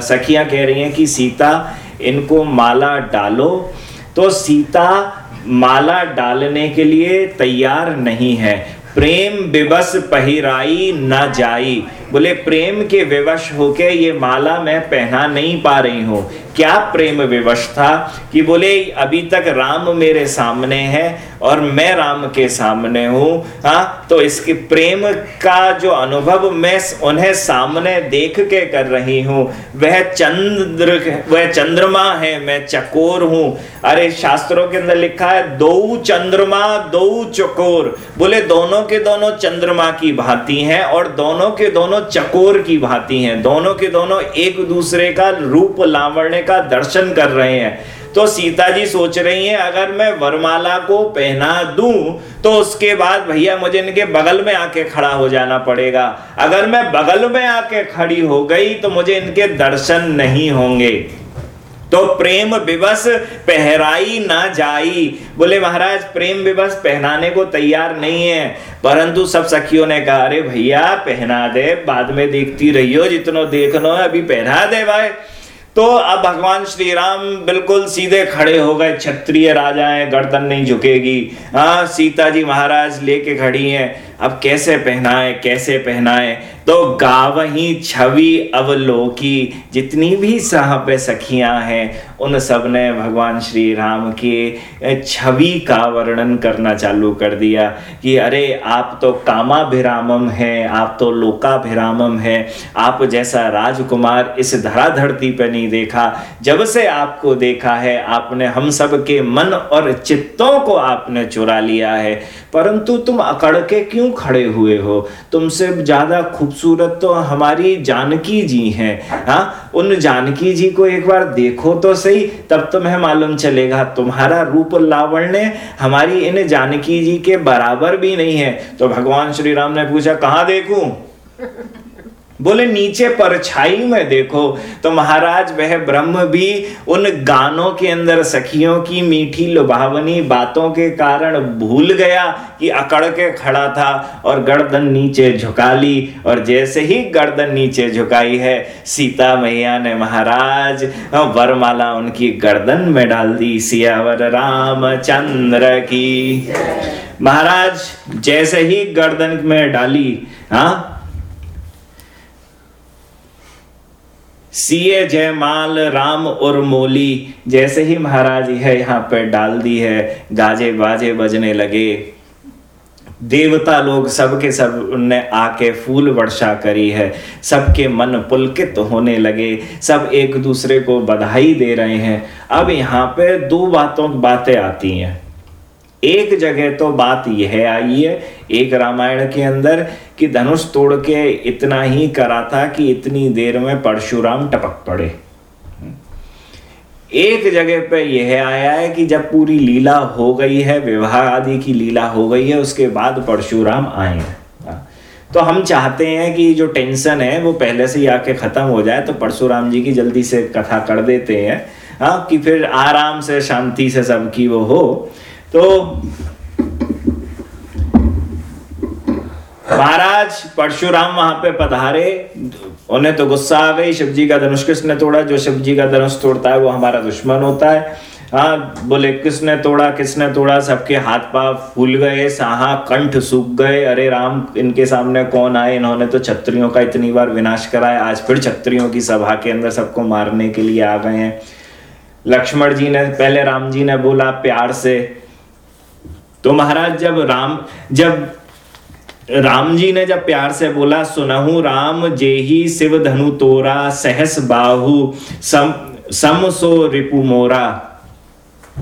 सखियाँ कह रही हैं कि, सीता, इनको माला डालो। तो सीता माला डालने के लिए तैयार नहीं है। प्रेम विवश पहिराई न जाई। बोले, प्रेम के विवश होके ये माला मैं पहना नहीं पा रही हूँ। क्या प्रेम विवश था कि बोले, अभी तक राम मेरे सामने है और मैं राम के सामने हूँ। हाँ तो इसके प्रेम का जो अनुभव मैं उन्हें सामने देख के कर रही हूँ। वह चंद्र, वह चंद्रमा है, मैं चकोर हूँ। अरे, शास्त्रों के अंदर लिखा है, दो चंद्रमा, दो चकोर। बोले, दोनों के दोनों चंद्रमा की भांति हैं और दोनों के दोनों चकोर की भांति हैं। दोनों के दोनों एक दूसरे का रूप लावण्य का दर्शन कर रहे हैं। तो सीता जी सोच रही हैं, अगर मैं वरमाला को पहना दूँ तो उसके बाद भैया मुझे इनके बगल में आके खड़ा हो जाना पड़ेगा। अगर मैं बगल में आके खड़ी हो गई तो मुझे इनके दर्शन नहीं होंगे। तो प्रेम विवश पहराई ना जाई। बोले, महाराज, प्रेम विवश पहनाने को तैयार नहीं है। परंतु सब सखियों ने कहा, अरे भैया, पहना दे, बाद में देखती रहियो, जितनो देखनो अभी पहना दे भाई। तो अब भगवान श्री राम बिल्कुल सीधे खड़े हो गए। क्षत्रिय राजा हैं गर्दन नहीं झुकेगी। हाँ सीता जी महाराज लेके खड़ी हैं। अब कैसे पहनाए कैसे पहनाए? तो गावही छवि अवलोकी जितनी भी सह पे सखियाँ हैं, उन सबने भगवान श्री राम के छवि का वर्णन करना चालू कर दिया कि अरे, आप तो कामाभिरामम है, आप तो लोकाभिरामम है। आप जैसा राजकुमार इस धरा धरती पे नहीं देखा, जब से आपको देखा है, आपने हम सब के मन और चित्तों को आपने चुरा लिया है। परंतु तुम अकड़ के क्यों खड़े हुए हो। तुमसे ज़्यादा खूबसूरत तो हमारी जानकी जी हैं। हाँ उन जानकी जी को एक बार देखो तो सही, तब तुम्हें मालूम चलेगा, तुम्हारा रूप लावण्य हमारी इन जानकी जी के बराबर भी नहीं है। तो भगवान श्री राम ने पूछा, कहाँ देखूँ? बोले, नीचे परछाई में देखो। तो महाराज, वह ब्रह्म भी उन गानों के अंदर सखियों की मीठी लुभावनी बातों के कारण भूल गया कि अकड़ के खड़ा था और गर्दन नीचे झुका ली। और जैसे ही गर्दन नीचे झुकाई है, सीता मैया ने महाराज, वरमाला उनकी गर्दन में डाल दी। सियावर रामचंद्र की। महाराज, जैसे ही गर्दन में डाली हाँ सीए जयमाल राम और मोली, जैसे ही महाराज यह यहाँ पर डाल दी है, गाजे बाजे बजने लगे। देवता लोग सबके सबने आके फूल वर्षा करी है, सबके मन पुलकित होने लगे, सब एक दूसरे को बधाई दे रहे हैं। अब यहाँ पे दो बातों बातें आती हैं। एक जगह तो बात यह आई है एक रामायण के अंदर कि धनुष तोड़ के इतना ही करा था कि इतनी देर में परशुराम टपक पड़े एक जगह पे यह आया है कि जब पूरी लीला हो गई है, विवाह आदि की लीला हो गई है, उसके बाद परशुराम आए हैं। तो हम चाहते हैं कि जो टेंशन है, वो पहले से ही आके खत्म हो जाए तो परशुराम जी की जल्दी से कथा कर देते हैं हाँ कि फिर आराम से, शांति से सबकी वो हो तो महाराज, परशुराम वहाँ पे पधारे। उन्हें तो गुस्सा आ गई, शिव जी का धनुष किसने तोड़ा? जो शिव जी का धनुष तोड़ता है, वो हमारा दुश्मन होता है। हाँ बोले, किसने तोड़ा किसने तोड़ा? सबके हाथ पाव फूल गए, साहा कंठ सूख गए। अरे राम, इनके सामने कौन आए? इन्होंने तो छत्रियों का इतनी बार विनाश कराया। आज फिर छत्रियों की सभा के अंदर सबको मारने के लिए आ गए हैं। लक्ष्मण जी ने, पहले राम जी ने बोला, प्यार से। तो महाराज, जब राम, जब राम जी ने जब प्यार से बोला, सुनहु राम जेही शिव धनु तोरा, सहस बाहु, सम सम सो रिपु मोरा।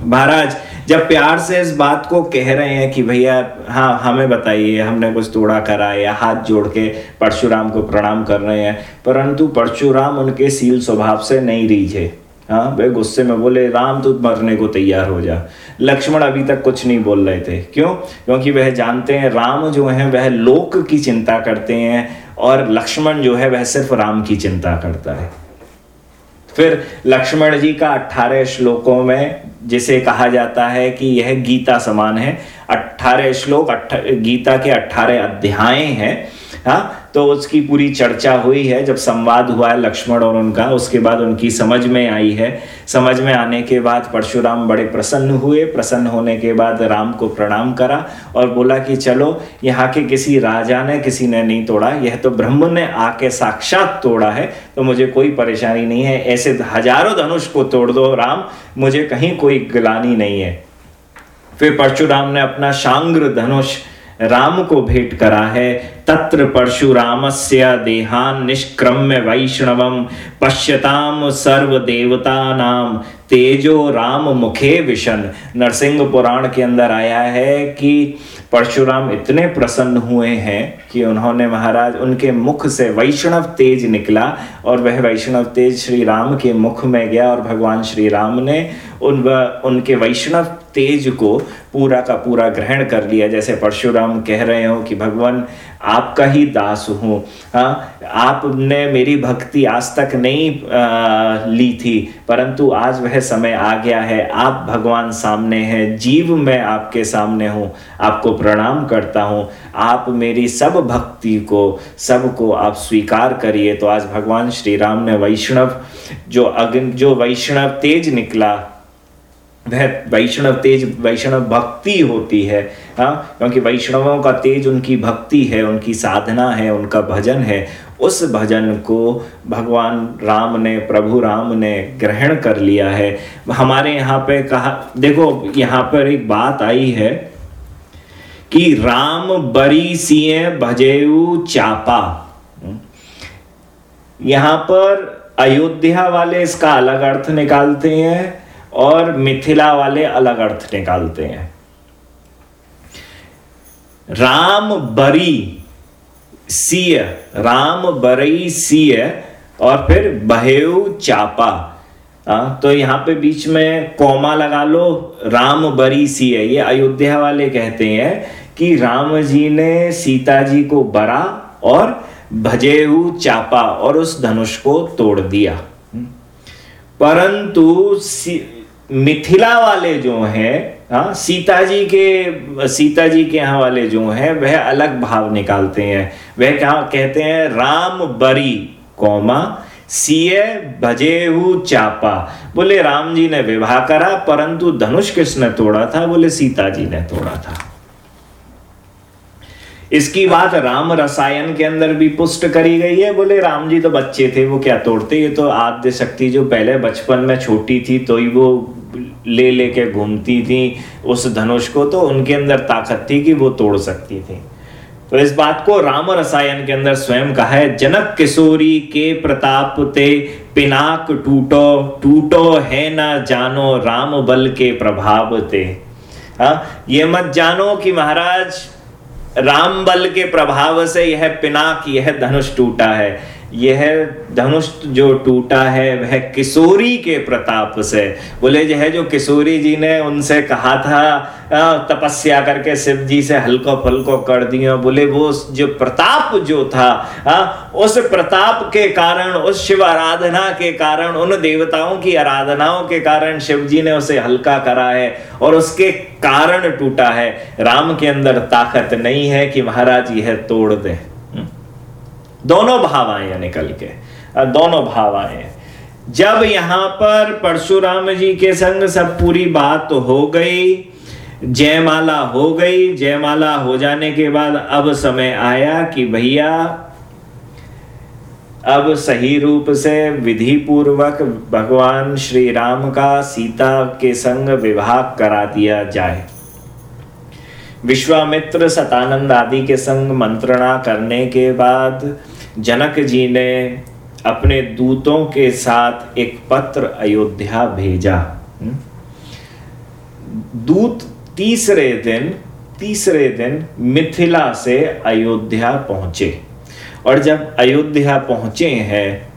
महाराज, जब प्यार से इस बात को कह रहे हैं कि भैया हाँ हमें बताइए, हमने कुछ तोड़ा करा या हाथ जोड़ के परशुराम को प्रणाम कर रहे हैं, परंतु परशुराम उनके सील स्वभाव से नहीं रीझे। हाँ वे गुस्से में बोले, राम, तू मरने को तैयार हो जा। लक्ष्मण अभी तक कुछ नहीं बोल रहे थे। क्यों? क्योंकि वह जानते हैं, राम जो है, वह लोक की चिंता करते हैं और लक्ष्मण जो है, वह सिर्फ़ राम की चिंता करता है। फिर लक्ष्मण जी का अट्ठारह श्लोकों में जिसे कहा जाता है कि यह गीता समान है। अट्ठारह श्लोक गीता के अट्ठारह अध्याय हैं। हाँ तो उसकी पूरी चर्चा हुई है, जब संवाद हुआ है लक्ष्मण और उनका, उसके बाद उनकी समझ में आई है। समझ में आने के बाद परशुराम बड़े प्रसन्न हुए, प्रसन्न होने के बाद राम को प्रणाम करा और बोला कि चलो, यहाँ के किसी राजा ने, किसी ने नहीं तोड़ा, यह तो ब्रह्म ने आके साक्षात तोड़ा है तो मुझे कोई परेशानी नहीं है, ऐसे हज़ारों धनुष को तोड़ दो राम, मुझे कहीं कोई गिलानी नहीं है। फिर परशुराम ने अपना शांग्र धनुष राम को भेंट करा है। तत्र परशुरामस्य देहान निष्क्रम्य वैष्णवम पश्यताम सर्व देवता नाम तेजो राम मुखे विशन। नरसिंह पुराण के अंदर आया है कि परशुराम इतने प्रसन्न हुए हैं कि उन्होंने महाराज उनके मुख से वैष्णव तेज निकला और वह वैष्णव तेज श्री राम के मुख में गया और भगवान श्री राम ने उन उनके वैष्णव तेज को पूरा का पूरा ग्रहण कर लिया। जैसे परशुराम कह रहे हो कि भगवान आपका ही दास हूँ। हाँ आपने मेरी भक्ति आज तक नहीं आ, ली थी परंतु आज वह समय आ गया है। आप भगवान सामने हैं जीव मैं आपके सामने हूँ आपको प्रणाम करता हूँ। आप मेरी सब भक्ति को सबको आप स्वीकार करिए। तो आज भगवान श्री राम ने वैष्णव जो अग्नि जो वैष्णव तेज निकला वह वैष्णव तेज, वैष्णव भक्ति होती है हाँ? क्योंकि वैष्णवों का तेज उनकी भक्ति है, उनकी साधना है, उनका भजन है। उस भजन को भगवान राम ने, प्रभु राम ने ग्रहण कर लिया है। हमारे यहाँ पे कहा, देखो, यहाँ पर एक बात आई है कि राम बरी सिए भजेऊ चापा। यहाँ पर अयोध्या वाले इसका अलग अर्थ निकालते हैं। और मिथिला वाले अलग अर्थ निकालते हैं। राम बरी सीय राम बरई सीय और फिर बहेव चापा। आ, तो यहाँ पे बीच में कोमा लगा लो राम बरी सीय। ये अयोध्या वाले कहते हैं कि राम जी ने सीता जी को बरा और भजेहु चापा और उस धनुष को तोड़ दिया। परंतु मिथिला वाले जो हैं हाँ सीता जी के सीता जी के यहाँ वाले जो हैं, वह अलग भाव निकालते हैं। वह क्या कहते हैं? राम बरी, कौमा, सीए भजेहु चापा। बोले, राम जी ने विवाह करा, परंतु धनुष किसने तोड़ा था? बोले सीता जी ने तोड़ा था। इसकी बात राम रसायन के अंदर भी पुष्ट करी गई है। बोले, राम जी तो बच्चे थे, वो क्या तोड़ते? ये तो आद्य शक्ति जो पहले बचपन में छोटी थी तो ही वो ले लेके घूमती थी उस धनुष को तो उनके अंदर ताकत थी कि वो तोड़ सकती थी। तो इस बात को राम रसायन के अंदर स्वयं कहा है, जनक किशोरी के प्रताप ते पिनाक टूटो टूटो है ना जानो राम बल के प्रभाव ते। हाँ ये मत जानो कि महाराज, राम बल के प्रभाव से यह पिनाक, यह धनुष टूटा है। यह धनुष जो टूटा है, वह किशोरी के प्रताप से। बोले जो है जो किशोरी जी ने उनसे कहा था तपस्या करके शिव जी से हल्को फुल्को कर दिया बोले, वो जो प्रताप जो था उस प्रताप के कारण, उस शिव आराधना के कारण, उन देवताओं की आराधनाओं के कारण शिव जी ने उसे हल्का करा है और उसके कारण टूटा है। राम के अंदर ताकत नहीं है कि महाराज यह तोड़ दे। दोनों भाव आए हैं निकल के। दोनों भाव आए हैं। जब यहाँ पर परशुराम जी के संग सब पूरी बात हो गई, जयमाला हो गई, जयमाला हो जाने के बाद अब समय आया कि भैया, अब सही रूप से विधि पूर्वक भगवान श्री राम का सीता के संग विवाह करा दिया जाए। विश्वामित्र सतानंद आदि के संग मंत्रणा करने के बाद जनक जी ने अपने दूतों के साथ एक पत्र अयोध्या भेजा। हम्म? दूत तीसरे दिन तीसरे दिन मिथिला से अयोध्या पहुँचे। और जब अयोध्या पहुँचे हैं,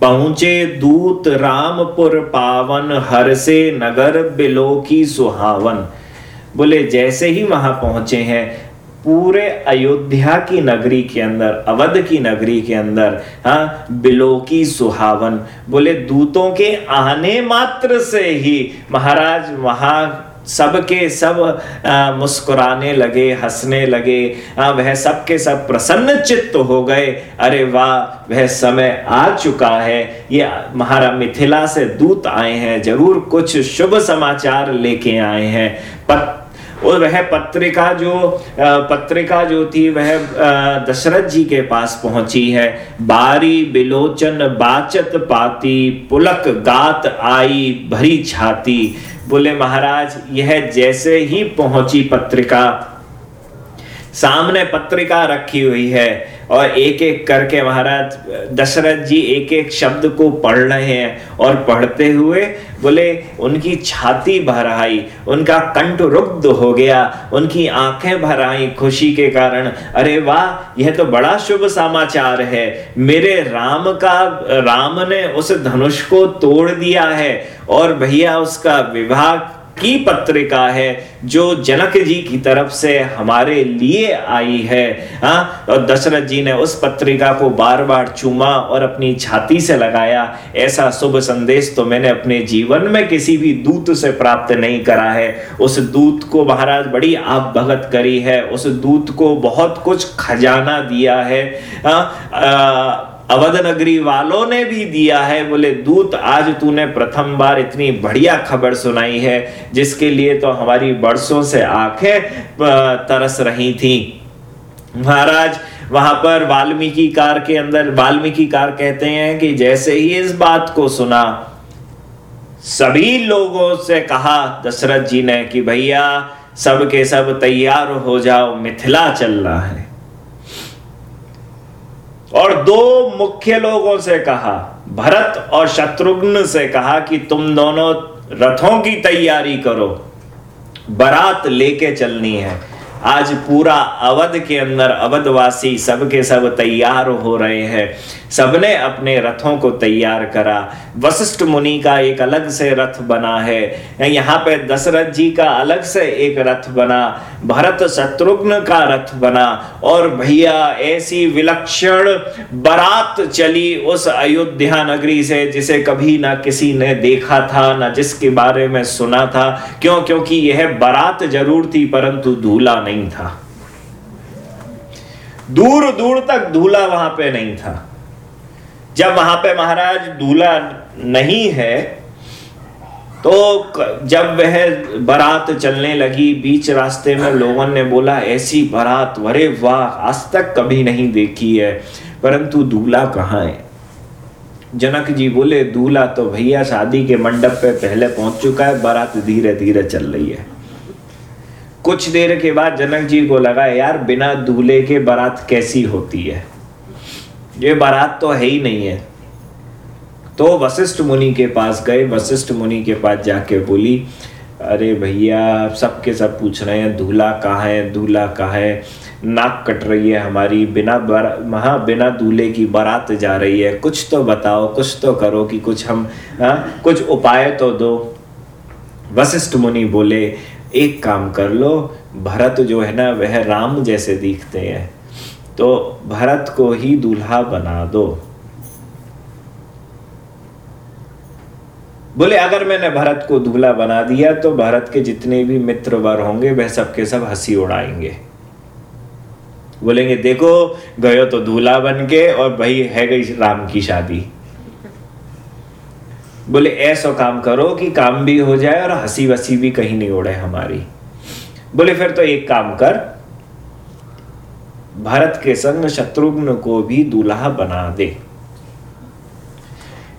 पहुँचे दूत रामपुर पावन हर से नगर बिलो की सुहावन। बोले, जैसे ही वहाँ पहुँचे हैं पूरे अयोध्या की नगरी के अंदर अवध की नगरी के अंदर हाँ बिलो की सुहावन। बोले दूतों के आने मात्र से ही महाराज वहाँ सबके सब आ, मुस्कुराने लगे हंसने लगे। आ, वह सबके सब प्रसन्न चित्त हो गए। अरे वाह वह समय आ चुका है। ये महारा मिथिला से दूत आए हैं ज़रूर कुछ शुभ समाचार लेके आए हैं। पर और वह पत्रिका जो पत्रिका जो थी, वह दशरथ जी के पास पहुँची है। बारी बिलोचन बाचत पाती, पुलक गात आई भरी छाती। बोले, महाराज, यह जैसे ही पहुँची पत्रिका, सामने पत्रिका रखी हुई है और एक एक करके महाराज, दशरथ जी एक एक शब्द को पढ़ रहे हैं और पढ़ते हुए बोले, उनकी छाती भर आई उनका कंठ रुग्ध हो गया, उनकी आँखें भर आई खुशी के कारण। अरे वाह, यह तो बड़ा शुभ समाचार है। मेरे राम का, राम ने उस धनुष को तोड़ दिया है और भैया उसका विवाह की पत्रिका है जो जनक जी की तरफ़ से हमारे लिए आई है हा? और दशरथ जी ने उस पत्रिका को बार बार चूमा और अपनी छाती से लगाया ऐसा शुभ संदेश तो मैंने अपने जीवन में किसी भी दूत से प्राप्त नहीं करा है उस दूत को महाराज बड़ी आप भगत करी है उस दूत को बहुत कुछ खजाना दिया है हा? आ, अवध नगरी वालों ने भी दिया है, बोले, दूत, आज तूने प्रथम बार इतनी बढ़िया खबर सुनाई है, जिसके लिए तो हमारी बरसों से आँखें तरस रही थी। महाराज, वहाँ पर वाल्मीकि कार के अंदर, वाल्मीकि कार कहते हैं कि जैसे ही इस बात को सुना, सभी लोगों से कहा दशरथ जी ने कि भैया, सब के सब तैयार हो जाओ, मिथिला चल रहा है। और दो मुख्य लोगों से कहा, भरत और शत्रुघ्न से कहा कि तुम दोनों रथों की तैयारी करो। बरात लेके चलनी है। आज पूरा अवध के अंदर अवधवासी सबके सब तैयार हो रहे हैं। सबने अपने रथों को तैयार करा। वशिष्ठ मुनि का एक अलग से रथ बना है। यहाँ पे दशरथ जी का अलग से एक रथ बना। भरत शत्रुघ्न का रथ बना। और भैया, ऐसी विलक्षण बारात चली उस अयोध्या नगरी से, जिसे कभी ना किसी ने देखा था, ना जिसके बारे में सुना था। क्यों? क्योंकि यह बारात ज़रूर थी, परंतु दूल्हा नहीं था। दूर दूर तक दूल्हा वहाँ पे नहीं था। जब वहाँ पे महाराज दूल्हा नहीं है तो जब वह बारात चलने लगी, बीच रास्ते में लोगों ने बोला, ऐसी बारात वरे वाह, आज तक कभी नहीं देखी है, परंतु दूल्हा कहाँ है? जनक जी बोले, दूल्हा तो भैया शादी के मंडप पे पहले पहुँच चुका है, बारात धीरे धीरे चल रही है. कुछ देर के बाद जनक जी को लगा, यार, बिना दूल्हे के बारात कैसी होती है? ये बारात तो है ही नहीं है। तो वशिष्ठ मुनि के पास गए वशिष्ठ मुनि के पास जाके बोली अरे भैया सब सब पूछ रहे हैं दूल्हा कहाँ है दूल्हा कहाँ है? नाक कट रही है हमारी बिना महा बिना दूल्हे की बारात जा रही है। कुछ तो बताओ कुछ तो करो कि कुछ हम आ, कुछ उपाय तो दो। वशिष्ठ मुनि बोले एक काम कर लो भरत जो है ना वह राम जैसे दिखते हैं। तो भरत को ही दूल्हा बना दो। बोले, अगर मैंने भरत को दूल्हा बना दिया तो भरत के जितने भी मित्र वर होंगे, वह सबके सब हँसी उड़ाएँगे। बोलेंगे, देखो, गयो तो दूल्हा बन के और भाई है गई राम की शादी। बोले, ऐसा काम करो कि काम भी हो जाए और हँसी वसी भी कहीं नहीं उड़े हमारी। बोले, फिर तो एक काम कर भरत के संग शत्रुघ्न को भी दूल्हा बना दे।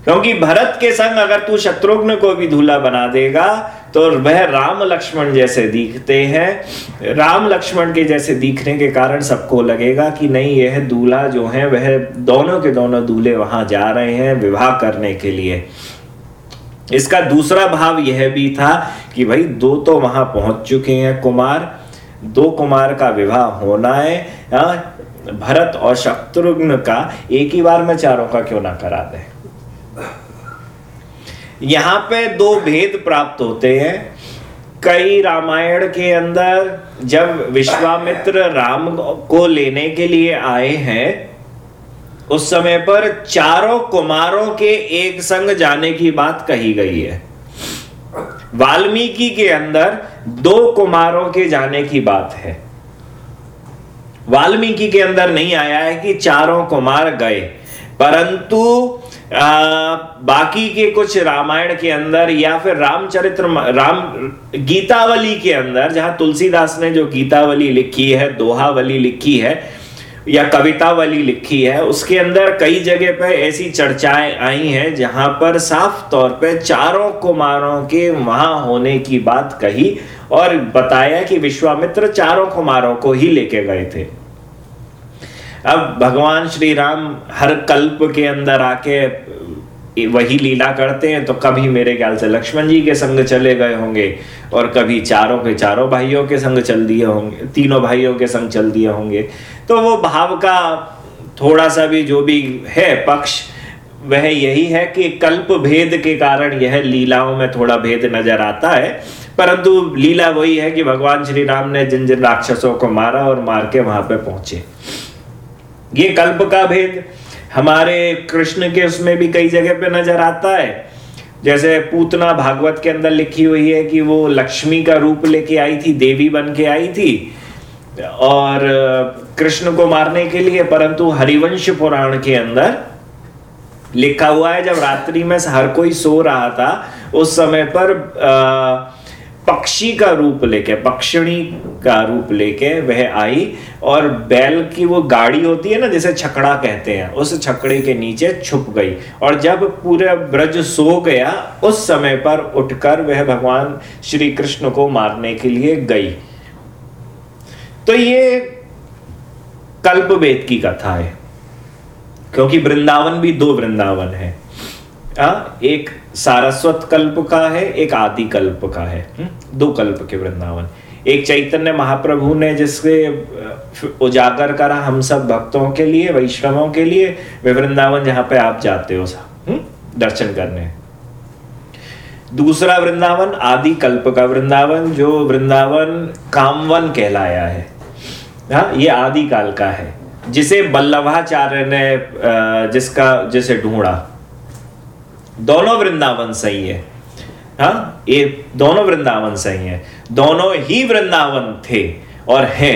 क्योंकि भरत के संग अगर तू शत्रुघ्न को भी दूल्हा बना देगा तो वह राम लक्ष्मण जैसे दिखते हैं। राम लक्ष्मण के जैसे दिखने के कारण सबको लगेगा कि नहीं, यह दूल्हा जो है, वह दोनों के दोनों दूल्हे वहाँ जा रहे हैं विवाह करने के लिए। इसका दूसरा भाव यह भी था कि भाई दो तो वहाँ पहुँच चुके हैं कुमार। दो कुमार का विवाह होना है हाँ, भरत और शत्रुघ्न का एक ही बार में चारों का क्यों ना करा दे? यहाँ पे दो भेद प्राप्त होते हैं। कई रामायण के अंदर जब विश्वामित्र राम को लेने के लिए आए हैं उस समय पर चारों कुमारों के एक संग जाने की बात कही गई है। वाल्मीकि के अंदर दो कुमारों के जाने की बात है। वाल्मीकि के अंदर नहीं आया है कि चारों कुमार गए परंतु आ, बाकी के कुछ रामायण के अंदर या फिर रामचरित्र राम गीतावली के अंदर जहाँ तुलसीदास ने जो गीतावली लिखी है दोहावली लिखी है या कवितावली लिखी है, उसके अंदर कई जगह पर ऐसी चर्चाएँ आई हैं जहाँ पर साफ़ तौर पे चारों कुमारों के वहाँ होने की बात कही और बताया कि विश्वामित्र चारों कुमारों को ही लेके गए थे। अब भगवान श्री राम हर कल्प के अंदर आके वही लीला करते हैं तो कभी मेरे ख्याल से लक्ष्मण जी के संग चले गए होंगे। और कभी चारों के चारों भाइयों के संग चल दिए होंगे, तीनों भाइयों के संग चल दिए होंगे। तो वो भाव का थोड़ा सा भी जो भी है पक्ष, वह यही है कि कल्प भेद के कारण यह लीलाओं में थोड़ा भेद नज़र आता है। परंतु लीला वही है कि भगवान श्री राम ने जिन जिन राक्षसों को मारा और मार के वहाँ पे पहुँचे। ये कल्प का भेद हमारे कृष्ण के उसमें भी कई जगह पे नज़र आता है। जैसे पूतना भागवत के अंदर लिखी हुई है कि वो लक्ष्मी का रूप लेके आई थी देवी बन के आई थी और कृष्ण को मारने के लिए परंतु हरिवंश पुराण के अंदर लिखा हुआ है जब रात्रि में हर कोई सो रहा था उस समय पर आ, पक्षी का रूप लेके, पक्षिणी का रूप लेके वह आई और बैल की वो गाड़ी होती है ना, जिसे छकड़ा कहते हैं, उस छकड़े के नीचे छुप गई। और जब पूरे ब्रज सो गया, उस समय पर उठकर वह भगवान श्री कृष्ण को मारने के लिए गई। तो ये कल्प वेद की कथा है, क्योंकि वृंदावन भी दो वृंदावन है। आ, एक सारस्वत कल्प का है एक आदि कल्प का है? हम्म? दो कल्प के वृंदावन एक चैतन्य महाप्रभु ने जिसके उजागर करा हम सब भक्तों के लिए वैष्णवों के लिए वे वृंदावन जहाँ पे आप जाते हो हुँ? हम्म? दर्शन करने दूसरा वृंदावन आदि कल्प का वृंदावन जो वृंदावन कामवन कहलाया है हाँ ये आदि काल का है जिसे बल्लभाचार्य ने जिसका जिसे ढूंढा दोनों वृंदावन सही है। हाँ ये दोनों वृंदावन सही है। दोनों ही वृंदावन थे और है।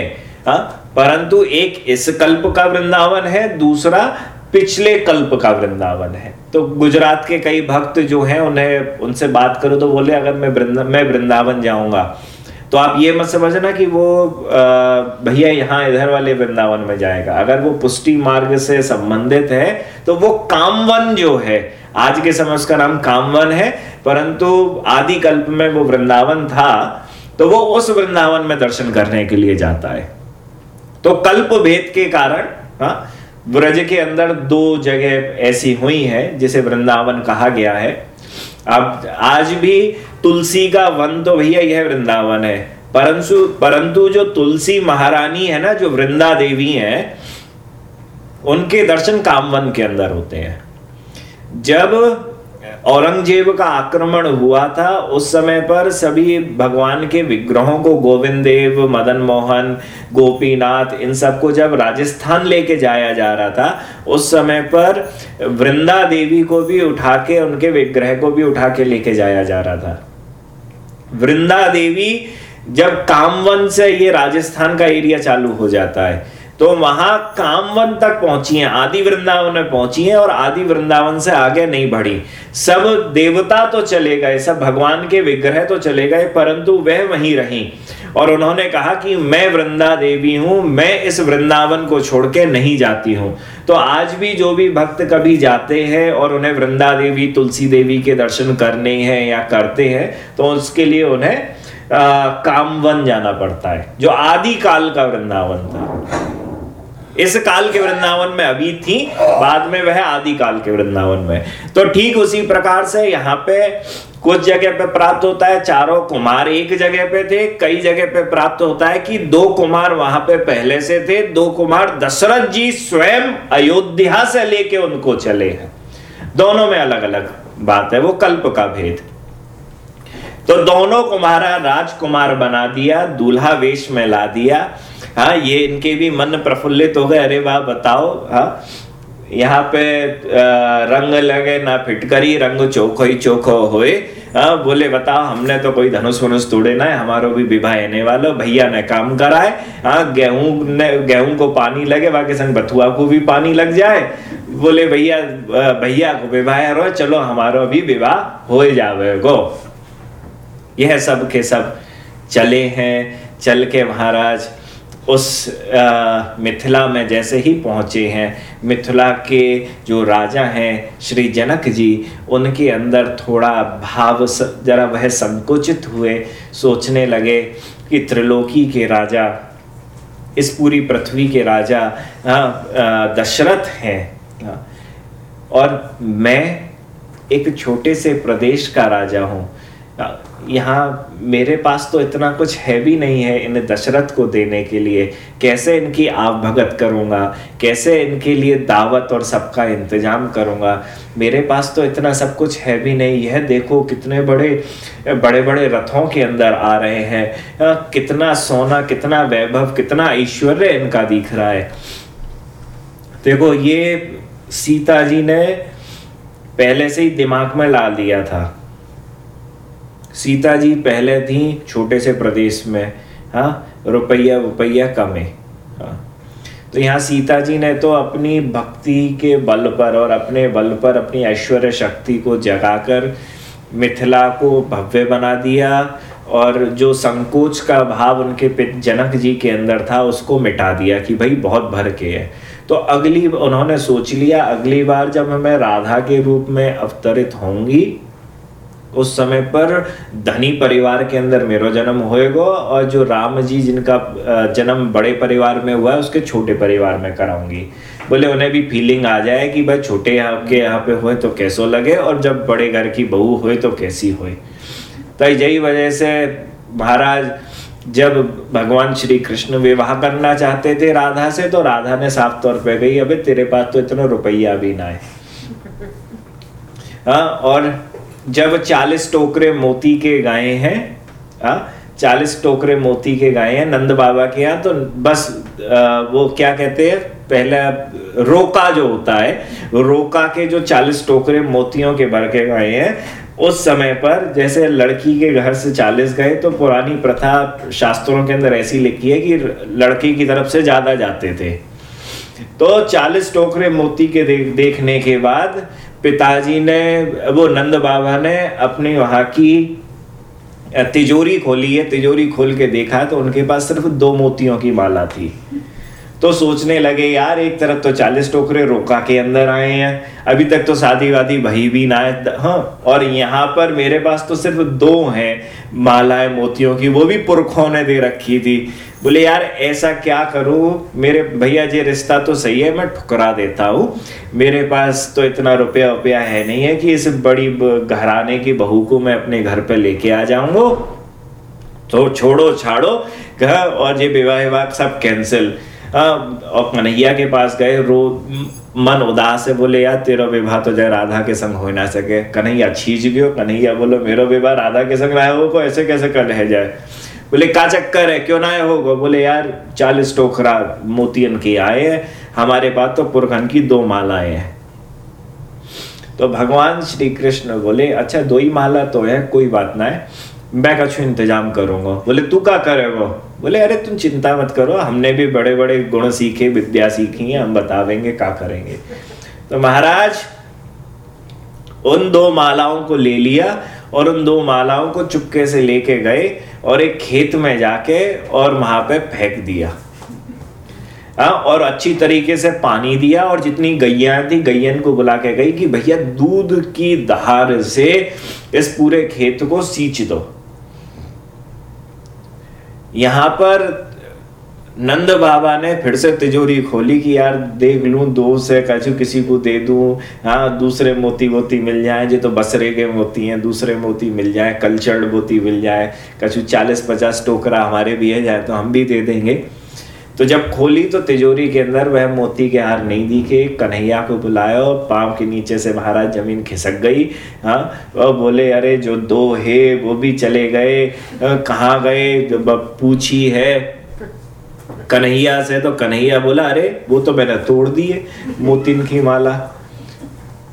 हाँ परंतु एक इस कल्प का वृंदावन है, दूसरा पिछले कल्प का वृंदावन है। तो गुजरात के कई भक्त जो हैं, उन्हें, उनसे बात करो तो बोले, अगर मैं वृंदा, मैं वृंदावन जाऊँगा। तो आप ये मत समझना कि वो भैया यहाँ इधर वाले वृंदावन में जाएगा। अगर वो पुष्टि मार्ग से संबंधित है तो वो कामवन जो है, आज के समय उसका नाम कामवन है, परंतु आदि कल्प में वो वृंदावन था तो वो उस वृंदावन में दर्शन करने के लिए जाता है। तो कल्प भेद के कारण हाँ ब्रज के अंदर दो जगह ऐसी हुई है, जिसे वृंदावन कहा गया है। अब आज भी तुलसी का वन तो भैया यह वृंदावन है। परंतु परंतु जो तुलसी महारानी है ना, जो वृंदा देवी है, उनके दर्शन कामवन के अंदर होते हैं। जब औरंगज़ेब का आक्रमण हुआ था, उस समय पर सभी भगवान के विग्रहों को गोविंद देव, मदन मोहन, गोपीनाथ, इन सबको जब राजस्थान लेके जाया जा रहा था, उस समय पर वृंदा देवी को भी उठा के, उनके विग्रह को भी उठा के लेके जाया जा रहा था। वृंदा देवी जब कामवन से ये राजस्थान का एरिया चालू हो जाता है तो वहाँ कामवन तक पहुँची है आदि वृंदावन में पहुँची है और आदि वृंदावन से आगे नहीं बढ़ी। सब देवता तो चले गए सब भगवान के विग्रह तो चले गए परंतु वह वहीं रही। और उन्होंने कहा कि मैं वृंदा देवी हूँ मैं इस वृंदावन को छोड़ के नहीं जाती हूँ। तो आज भी जो भी भक्त कभी जाते हैं और उन्हें वृंदा देवी तुलसी देवी के दर्शन करने हैं या करते हैं तो उसके लिए उन्हें आ, कामवन जाना पड़ता है जो आदि काल का वृंदावन था। इस काल के वृंदावन में अभी थी, बाद में वह आदि काल के वृंदावन में। तो ठीक उसी प्रकार से यहाँ पे कुछ जगह पे प्राप्त होता है, चारों कुमार एक जगह पे थे, कई जगह पे प्राप्त होता है कि दो कुमार वहाँ पे पहले से थे, दो कुमार दशरथ जी स्वयं अयोध्या से लेके उनको चले हैं। दोनों में अलग अलग बात है, वो कल्प का भेद। तो दोनों कुमारा राजकुमार बना दिया, दूल्हा वेश में ला दिया। हाँ ये इनके भी मन प्रफुल्लित हो गए। अरे वाह, बताओ हाँ। यहाँ पे रंग लगे, ना फिटकरी, रंग चोखो ही चोखो होए। हाँ बोले, बताओ, हमने तो कोई धनुष वनुष तोड़े ना है, हमारो भी विवाह आने वालो। भैया ने काम कराए। हाँ गेहूँ ने, गेहूँ को पानी लगे, बाकी संग बथुआ को भी पानी लग जाए। बोले, भैया भैया को विवाह चलो, हमारो भी विवाह हो जावे, गो। यह सब के सब चले हैं। चल के महाराज उस आ, मिथिला में जैसे ही पहुँचे हैं मिथिला के जो राजा हैं श्री जनक जी उनके अंदर थोड़ा भाव जरा वह संकुचित हुए सोचने लगे कि त्रिलोकी के राजा इस पूरी पृथ्वी के राजा दशरथ हैं। और मैं एक छोटे से प्रदेश का राजा हूँ। यहाँ मेरे पास तो इतना कुछ है भी नहीं है इन दशरथ को देने के लिए। कैसे इनकी आवभगत करूँगा? कैसे इनके लिए दावत और सबका इंतज़ाम करूँगा? मेरे पास तो इतना सब कुछ है भी नहीं। यह देखो कितने बड़े बड़े बड़े रथों के अंदर आ रहे हैं। कितना सोना, कितना वैभव, कितना ऐश्वर्य इनका दिख रहा है। देखो, ये सीता जी ने पहले से ही दिमाग में ला दिया था। सीता जी पहले थी, छोटे से प्रदेश में हाँ रुपया रुपया कम, है। तो यहाँ सीता जी ने तो अपनी भक्ति के बल पर और अपने बल पर अपनी ऐश्वर्य शक्ति को जगाकर मिथिला को भव्य बना दिया और जो संकोच का भाव उनके पित जनक जी के अंदर था, उसको मिटा दिया कि भाई बहुत भर के है। तो अगली, उन्होंने सोच लिया, अगली बार जब मैं राधा के रूप में अवतरित होंगी उस समय पर धनी परिवार के अंदर मेरो जन्म होएगा और जो राम जी जिनका जन्म बड़े परिवार में हुआ है, उसके छोटे परिवार में कराऊँगी। बोले, उन्हें भी फीलिंग आ जाए कि भाई छोटे यहाँ के यहाँ पे हुए तो कैसो लगे और जब बड़े घर की बहू हुए तो कैसी हुए तो यही वजह से महाराज, जब भगवान श्री कृष्ण विवाह करना चाहते थे राधा से तो राधा ने साफ़ तौर पे गई अबे, तेरे पास तो इतना रुपया भी ना है। हाँ और जब चालीस टोकरे मोती के गाये हैं चालीस टोकरे मोती के गाये हैं नंद बाबा के यहाँ तो बस आ, वो क्या कहते हैं पहला रोका जो होता है रोका के जो चालीस टोकरे मोतियों के भर के गाये हैं उस समय पर जैसे लड़की के घर से चालीस गए तो पुरानी प्रथा शास्त्रों के अंदर ऐसी लिखी है कि लड़की की तरफ़ से ज़्यादा जाते थे। तो चालीस टोकरे मोती के दे, देखने के बाद पिताजी ने, वो नंद बाबा ने अपनी वहाँ की तिजोरी खोली है, तिजोरी खोल के देखा तो उनके पास सिर्फ़ दो मोतियों की माला थी। तो सोचने लगे, यार, एक तरफ़ तो चालीस टोकरे रोका के अंदर आए हैं, अभी तक तो शादी वादी भई भी ना है हाँ और यहाँ पर मेरे पास तो सिर्फ़ दो हैं मालाएँ, मोतियों की, वो भी पुरखों ने दे रखी थी। बोले, यार, ऐसा क्या करूँ? मेरे भैया जी, रिश्ता तो सही है, मैं ठुकरा देता हूँ। मेरे पास तो इतना रुपया रुपया है नहीं है कि इस बड़ी घराने की बहू को मैं अपने घर पे लेके आ जाऊँगा। तो छोड़ो, छाड़ो घर और ये विवाह विवाह सब कैंसिल और कन्हैया के पास गए, रो, मन उदास है बोले, यार, तेरा विवाह तो जय राधा के संग हो ना सके। कन्हैया छींच गयो, कन्हैया बोलो, मेरा विवाह राधा के संग रहा हो को ऐसे कैसे कर रह जाए? बोले का चक्कर है, क्यों ना आए हो बोले, यार, चालीस टोखरा मोतियन के आए हैं, हमारे पास तो पुरखन की दो मालाएँ हैं। तो भगवान श्री कृष्ण बोले अच्छा दो ही माला तो है, कोई बात ना है, मैं कछु इंतज़ाम करूँगा। बोले, तू क्या करेगा बोले, अरे, तुम चिंता मत करो, हमने भी बड़े बड़े गुण सीखे, विद्या सीखी है, हम बतावेंगे क्या करेंगे? तो महाराज, उन दो मालाओं को ले लिया और उन दो मालाओं को चुपके से लेके गए। और एक खेत में जाके और वहाँ पे फेंक दिया। आ, और अच्छी तरीके से पानी दिया और जितनी गैया थी गैयन को बुला के गई कि भैया दूध की धार से इस पूरे खेत को सींच दो। यहाँ पर नंद बाबा ने फिर से तिजोरी खोली कि यार देख लूँ, दो से कछु किसी को दे दूँ। हाँ दूसरे मोती वोती मिल जाए जो तो बसरे के मोती हैं, दूसरे मोती मिल जाए, कल्चर्ड मोती मिल जाए, कछु चालीस पचास टोकरा हमारे भी है, जाए तो हम भी दे देंगे। तो जब खोली तो तिजोरी के अंदर वह मोती के हार नहीं दिखे, कन्हैया को बुलाया और पाँव के नीचे से महाराज ज़मीन खिसक गई। हाँ और बोले, अरे, जो दो है, वो भी चले गए। कहाँ गए? पूछी है। कन्हैया से तो कन्हैया बोला, अरे, वो तो मैंने तोड़ दिए मोतिन की माला।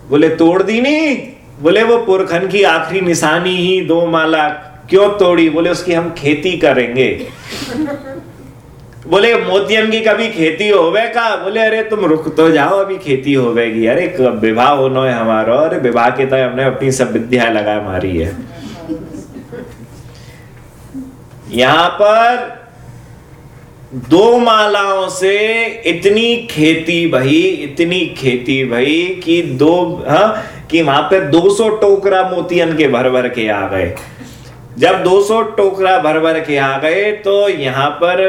बोले, तोड़ दी नहीं। बोले, वो पुरखन की आखिरी निशानी ही दो माला, क्यों तोड़ी? बोले, उसकी हम खेती करेंगे। बोले, मोतियन की कभी खेती होवे का? बोले, अरे, तुम रुक तो जाओ, अभी खेती होवेगी। अरे विवाह होना है हमारा, अरे, विवाह के तय हमने अपनी सब विद्या लगा मारी है। यहाँ पर दो मालाओं से इतनी खेती भई इतनी खेती भई कि दो हा कि वहाँ पे 200 टोकरा मोतियन के भर भर के आ गए। जब 200 टोकरा भर भर के आ गए तो यहाँ पर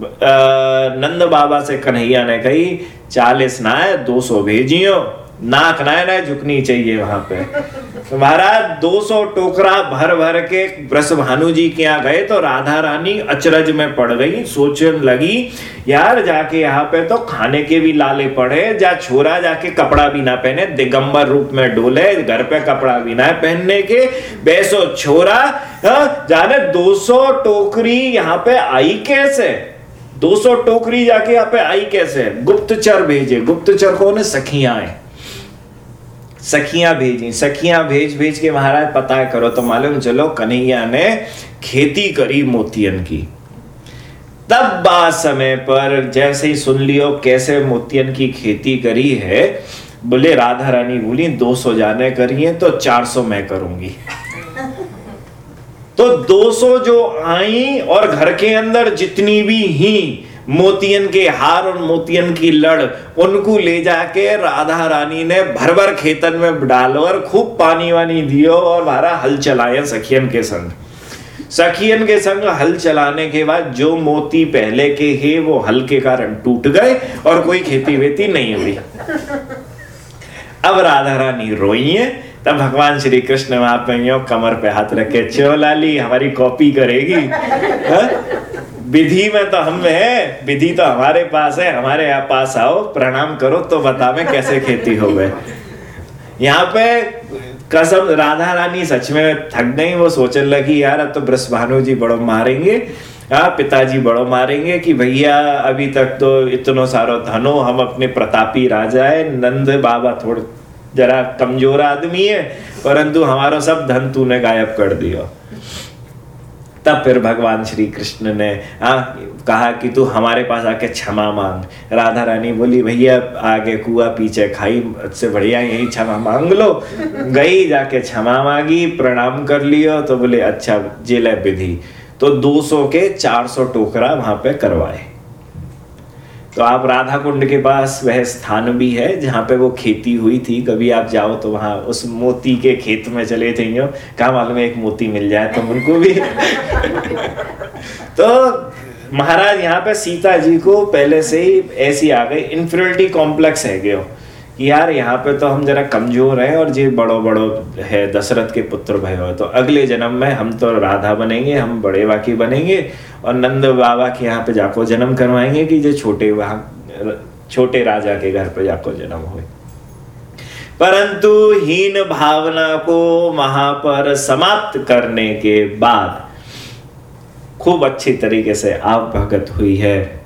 आ, नंद बाबा से कन्हैया ने कही चालीस ना है दो सौ भेजियो। नाक ना ना झुकनी चाहिए वहाँ पे। तो महाराज 200 टोकरा भर भर के ब्रस भानु जी के यहाँ गए तो राधा रानी अचरज में पड़ गई सोचने लगी यार जाके यहाँ पे तो खाने के भी लाले पड़े जा छोरा जाके कपड़ा भी ना पहने दिगंबर रूप में डोले घर पे कपड़ा भी ना पहनने के बैसो छोरा हाँ, जाने 200 टोकरी यहाँ पे आई कैसे? 200 टोकरी जाके यहाँ पे आई कैसे? गुप्तचर भेजे गुप्तचर कौन है? सखिया सखियाँ भेजी। सखियाँ भेज भेज के महाराज पता करो तो मालूम चलो कन्हैया ने खेती करी मोतियन की। तब बाद समय पर जैसे ही सुन लियो कैसे मोतियन की खेती करी है, बोले, राधा रानी बोली 200 जाने करिए तो 400 मैं करूँगी। तो 200 जो आई और घर के अंदर जितनी भी ही मोतियन के हार और मोतियन की लड़, उनको ले जाके राधा रानी ने भर भर खेतन में डालो और खूब पानी वानी दियो और मारा हल चलाए सखियन के संग। सखियन के संग हल चलाने के बाद जो मोती पहले के है वो हल के कारण टूट गए और कोई खेती वेती नहीं हुई। अब राधा रानी रोई है, तब भगवान श्री कृष्ण वहाँ पे कमर पे हाथ रखे चोला लाली हमारी कॉपी करेगी? हा? विधि में तो हम है, विधि तो हमारे पास है, हमारे यहाँ पास आओ, प्रणाम करो तो बता में कैसे खेती हो गए। यहाँ पे कसम राधा रानी सच में थक गई, वो सोचने लगी, यार, अब तो ब्रसभानु जी बड़ो मारेंगे हाँ पिताजी बड़ो मारेंगे कि भैया, अभी तक तो इतनो सारो धनो, हम अपने प्रतापी राजा है, नंद बाबा थोड़े, जरा कमज़ोर आदमी है, परंतु हमारा सब धन तूने गायब कर दिया। तब फिर भगवान श्री कृष्ण ने आ, कहा कि तू हमारे पास आके क्षमा मांग। राधा रानी बोली भैया आगे कुआ पीछे खाई से बढ़िया यही क्षमा मांग लो। गई जाके क्षमा मांगी प्रणाम कर लियो तो बोले अच्छा ज़िले विधि। तो 200 के 400 टोकरा वहाँ पे करवाए। तो आप राधा कुंड के पास वह स्थान भी है जहाँ पे वो खेती हुई थी। कभी आप जाओ तो वहाँ उस मोती के खेत में चले थे यो कहा मालूम एक मोती मिल जाए तो उनको भी। तो महाराज, यहाँ पे सीता जी को पहले से ही ऐसी आ गई। इन्फ्रिटी कॉम्प्लेक्स है गयो कि यार, यहाँ पे तो हम जरा कमज़ोर हैं और ये बड़ो बड़ो है, दशरथ के पुत्र भय हो। तो अगले जन्म में हम तो राधा बनेंगे, हम बड़े वाकी बनेंगे। और नंद बाबा के यहाँ पे जाको जन्म करवाएँगे कि जो छोटे वहाँ, छोटे राजा के घर पे जाको जन्म हुए। परंतु हीन भावना को वहाँ पर समाप्त करने के बाद खूब अच्छी तरीके से आप भगत हुई है।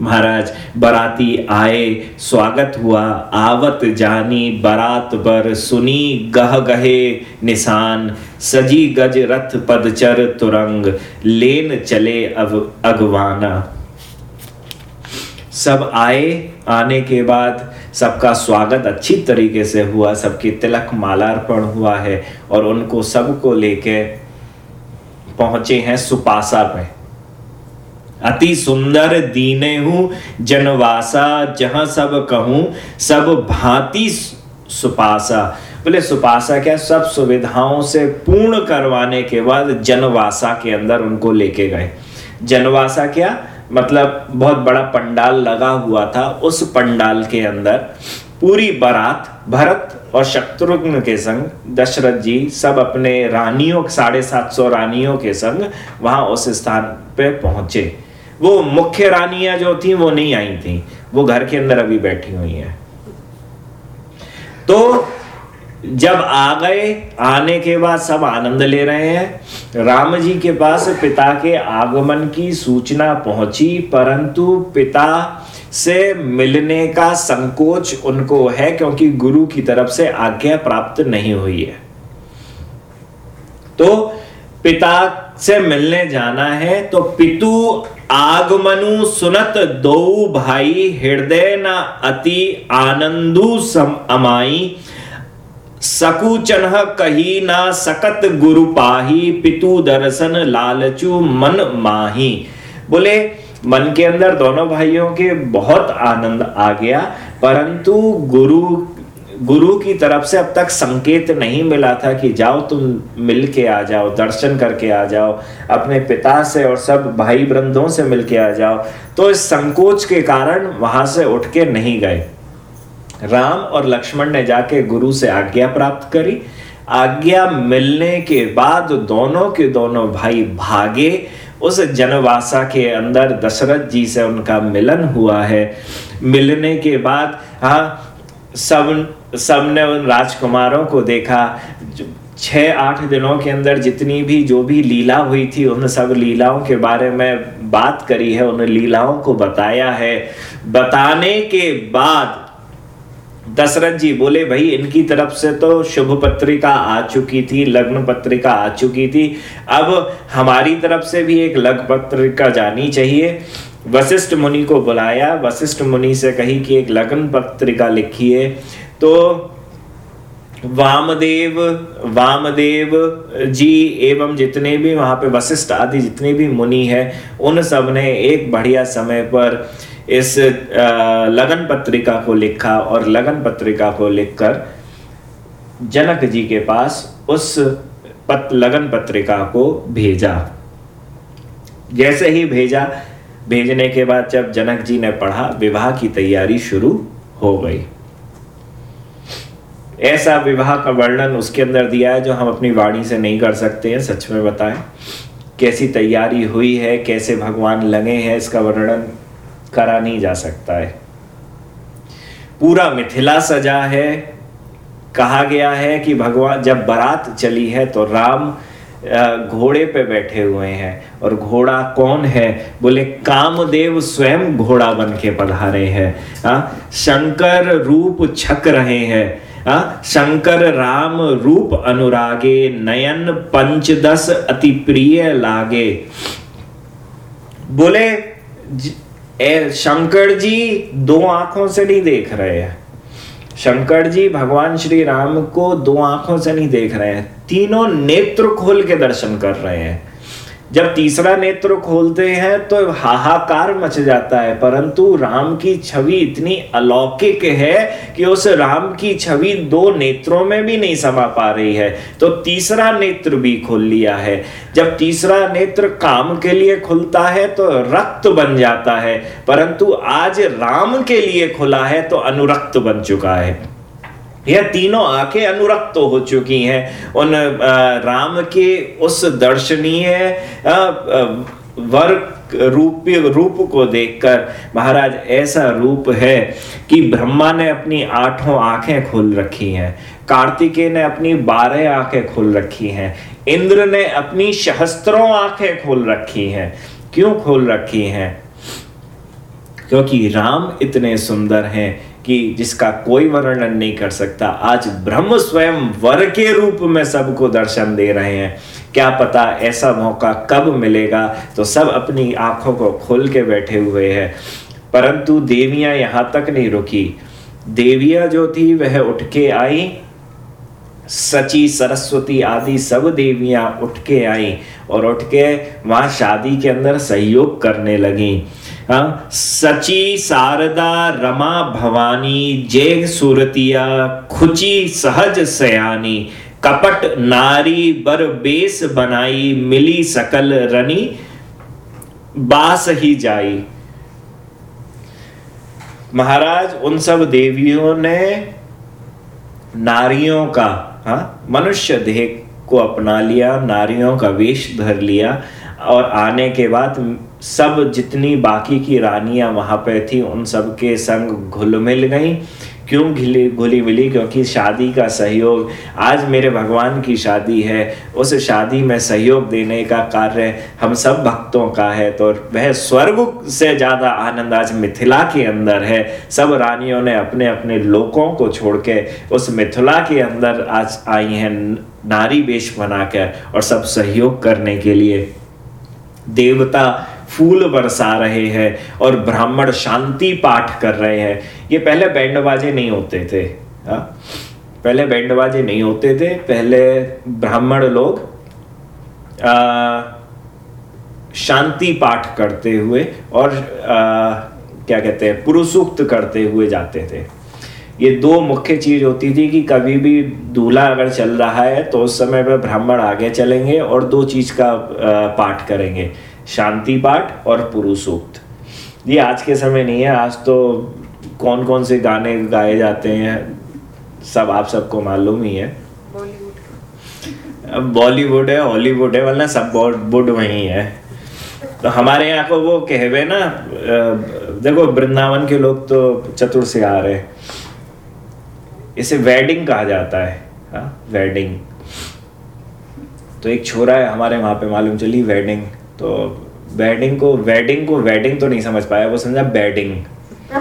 महाराज, बराती आए, स्वागत हुआ, आवत जानी, बरात बर सुनी, गह गहे, निशान सजी गज रथ पदचर तुरंग, लेन चले अब अगवाना। सब आए, आने के बाद सबका स्वागत अच्छी तरीके से हुआ, सबकी तिलक मालार्पण हुआ है और उनको सबको लेके पहुँचे हैं सुपासा में अति सुंदर दीने हूँ, जनवासा, जहाँ सब कहूँ, सब भांति सुपासा। बोले, सुपासा क्या सब सुविधाओं से पूर्ण करवाने के बाद जनवासा के अंदर उनको लेके गए। जनवासा क्या? मतलब बहुत बड़ा पंडाल लगा हुआ था, उस पंडाल के अंदर पूरी बारात, भरत और शत्रुघ्न के संग, दशरथ जी सब अपने रानियों, साढ़े सात सौ रानियों के संग वहाँ उस स्थान पे पहुँचे। वो मुख्य रानियाँ जो थी, वो नहीं आई थी, वो घर के अंदर अभी बैठी हुई हैं। तो जब आ गए, आने के बाद सब आनंद ले रहे हैं। राम जी के पास पिता के आगमन की सूचना पहुँची, परंतु पिता से मिलने का संकोच उनको है, क्योंकि गुरु की तरफ़ से आज्ञा प्राप्त नहीं हुई है। तो पिता से मिलने जाना है तो पितु आगमनु सुनत दो भाई, हृदय न अति आनंदु सम अमाई। सकुचन कही ना सकत गुरु पाही, पितु दर्शन लालचू मन माही। बोले, मन के अंदर दोनों भाइयों के बहुत आनंद आ गया, परंतु गुरु गुरु की तरफ़ से अब तक संकेत नहीं मिला था कि जाओ तुम मिल के आ जाओ, दर्शन करके आ जाओ, अपने पिता से और सब भाई बंधुओं से मिल के आ जाओ। तो इस संकोच के कारण वहाँ से उठ के नहीं गए। राम और लक्ष्मण ने जाके गुरु से आज्ञा प्राप्त करी। आज्ञा मिलने के बाद दोनों के दोनों भाई भागे। उस जनवासा के अंदर दशरथ जी से उनका मिलन हुआ है। मिलने के बाद हाँ सब सबने उन राजकुमारों को देखा। छः आठ दिनों के अंदर जितनी भी, जो भी लीला हुई थी, उन सब लीलाओं के बारे में बात करी है, उन लीलाओं को बताया है। बताने के बाद दशरथ जी बोले, भाई, इनकी तरफ़ से तो शुभ पत्रिका आ चुकी थी, लग्न पत्रिका आ चुकी थी। अब हमारी तरफ़ से भी एक लग्न पत्रिका जानी चाहिए। वशिष्ठ मुनि को बुलाया। वशिष्ठ मुनि से कही कि एक लग्न पत्रिका लिखिए। तो वामदेव वामदेव जी एवं जितने भी वहाँ पे वशिष्ठ आदि, जितने भी मुनि हैं, उन सबने एक बढ़िया समय पर इस लगन पत्रिका को लिखा और लगन पत्रिका को लिखकर जनक जी के पास उस पत, लगन पत्रिका को भेजा। जैसे ही भेजा भेजने के बाद जब जनक जी ने पढ़ा विवाह की तैयारी शुरू हो गई। ऐसा विवाह का वर्णन उसके अंदर दिया है जो हम अपनी वाणी से नहीं कर सकते हैं सच में बताएँ। कैसी तैयारी हुई है कैसे भगवान लगे हैं इसका वर्णन करा नहीं जा सकता है। पूरा मिथिला सजा है। कहा गया है कि भगवान, जब बारात चली है तो राम घोड़े पे बैठे हुए हैं। और घोड़ा कौन है? बोले, कामदेव स्वयं घोड़ा बन के पधारे हैं। शंकर रूप छक रहे हैं। शंकर राम रूप अनुरागे, नयन पंचदश अति प्रिय लागे। बोले शंकर जी दो आँखों से नहीं देख रहे हैं। शंकर जी भगवान श्री राम को दो आँखों से नहीं देख रहे हैं। तीनों नेत्र खोल के दर्शन कर रहे हैं। जब तीसरा नेत्र खोलते हैं तो हाहाकार मच जाता है, परंतु राम की छवि इतनी अलौकिक है कि उस राम की छवि दो नेत्रों में भी नहीं समा पा रही है। तो तीसरा नेत्र भी खोल लिया है। जब तीसरा नेत्र काम के लिए खुलता है तो रक्त बन जाता है, परंतु आज राम के लिए खुला है तो अनुरक्त बन चुका है। यह तीनों आँखें अनुरक्त तो हो चुकी हैं। उन राम के उस दर्शनीय वर्ग रूप रूप को देखकर महाराज ऐसा रूप है कि ब्रह्मा ने अपनी आठों आँखें खोल रखी हैं, कार्तिकेय ने अपनी बारह आँखें खोल रखी हैं, इंद्र ने अपनी सहस्त्रों आँखें खोल रखी हैं। क्यों खोल रखी हैं? क्योंकि राम इतने सुंदर हैं कि जिसका कोई वर्णन नहीं कर सकता, आज ब्रह्म स्वयं वर के रूप में सबको दर्शन दे रहे हैं। क्या पता ऐसा मौका कब मिलेगा? तो सब अपनी आँखों को खोल के बैठे हुए हैं। परंतु देवियाँ यहाँ तक नहीं रुकी। देवियाँ जो थी, वह उठ के आई। सची, सरस्वती आदि सब देवियाँ उठ के आई और उठ के वहाँ शादी के अंदर सहयोग करने लगी। सची शारदा रमा भवानी जय सूरतिया, खुची सहज सयानी, कपट नारी बर बेस बनाई, मिली सकल रनी, बास ही जाई। महाराज, उन सब देवियों ने नारियों का, हा? मनुष्य देह को अपना लिया, नारियों का वेश धर लिया, और आने के बाद सब जितनी बाकी की रानियाँ वहाँ पे थी, उन सब के संग घुल मिल गई। क्यों घिली, घुली मिली? क्योंकि शादी का सहयोग, आज मेरे भगवान की शादी है। उस शादी में सहयोग देने का कार्य हम सब भक्तों का है। तो वह स्वर्ग से ज़्यादा आनंद आज मिथिला के अंदर है। सब रानियों ने अपने अपने लोगों को छोड़ के उस मिथिला के अंदर आज आई हैं नारी वेश बनाकर और सब सहयोग करने के लिए। देवता फूल बरसा रहे हैं और ब्राह्मण शांति पाठ कर रहे हैं। ये पहले बैंड बाजे नहीं होते थे हा? पहले बैंड बाजे नहीं होते थे पहले ब्राह्मण लोग शांति पाठ करते हुए और आ, क्या कहते हैं पुरुषुक्त करते हुए जाते थे। ये दो मुख्य चीज़ होती थी कि कभी भी दूल्हा अगर चल रहा है तो उस समय पर ब्राह्मण आगे चलेंगे और दो चीज़ का पाठ करेंगे। शांति पाठ और पुरुषोक्त ये आज के समय नहीं है आज तो कौन कौन से गाने गाए जाते हैं सब आप सबको मालूम ही है। बॉलीवुड है हॉलीवुड है वरना सब बॉलीवुड वही है। तो हमारे यहाँ को वो कहवे ना देखो वृंदावन के लोग तो चतुर से आ रहे इसे वेडिंग कहा जाता है हा? वेडिंग। तो एक छोरा है हमारे वहाँ पे मालूम चली वेडिंग। तो वेडिंग को वेडिंग को वेडिंग तो नहीं समझ पाया, वो समझा बैडिंग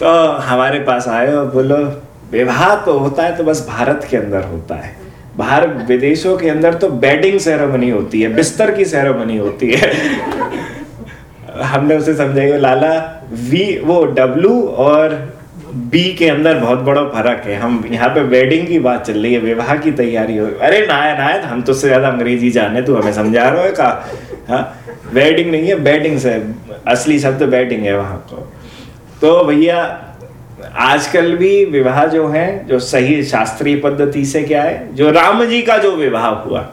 तो हमारे पास आए और बोलो, विवाह तो होता है तो बस भारत के अंदर होता है। बाहर विदेशों के अंदर तो बेडिंग सेरेमनी होती है, बिस्तर की सेरेमनी होती है। हमने उसे समझाया, लाला वी वो डब्लू और बी के अंदर बहुत बड़ा फ़र्क है। हम यहाँ पे वेडिंग की बात चल रही है, विवाह की तैयारी हो अरे नाय नाय हम तो से ज़्यादा अंग्रेज़ी जाने, तू हमें समझा रहे है का? हाँ वेडिंग नहीं है बेडिंग से, असली शब्द बेडिंग है वहाँ को तो भैया, आजकल भी विवाह जो है, जो सही शास्त्रीय पद्धति से क्या है, जो राम जी का जो विवाह हुआ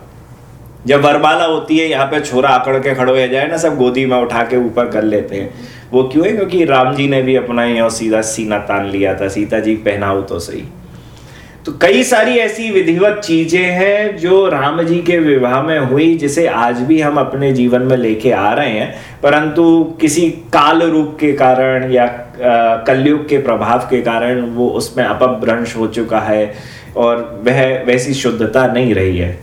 जब वरमाला होती है, यहाँ पे छोरा आकड़ के खड़े हो जाए ना, सब गोदी में उठा के ऊपर कर लेते हैं। वो क्यों है? क्योंकि राम जी ने भी अपना यहाँ सीधा सीना तान लिया था, सीता जी पहनाओ तो सही। तो कई सारी ऐसी विधिवत चीज़ें हैं जो राम जी के विवाह में हुई, जिसे आज भी हम अपने जीवन में लेके आ रहे हैं। परंतु किसी काल रूप के कारण या कलयुग के प्रभाव के कारण वो उसमें अपभ्रंश हो चुका है और वह वैसी शुद्धता नहीं रही है।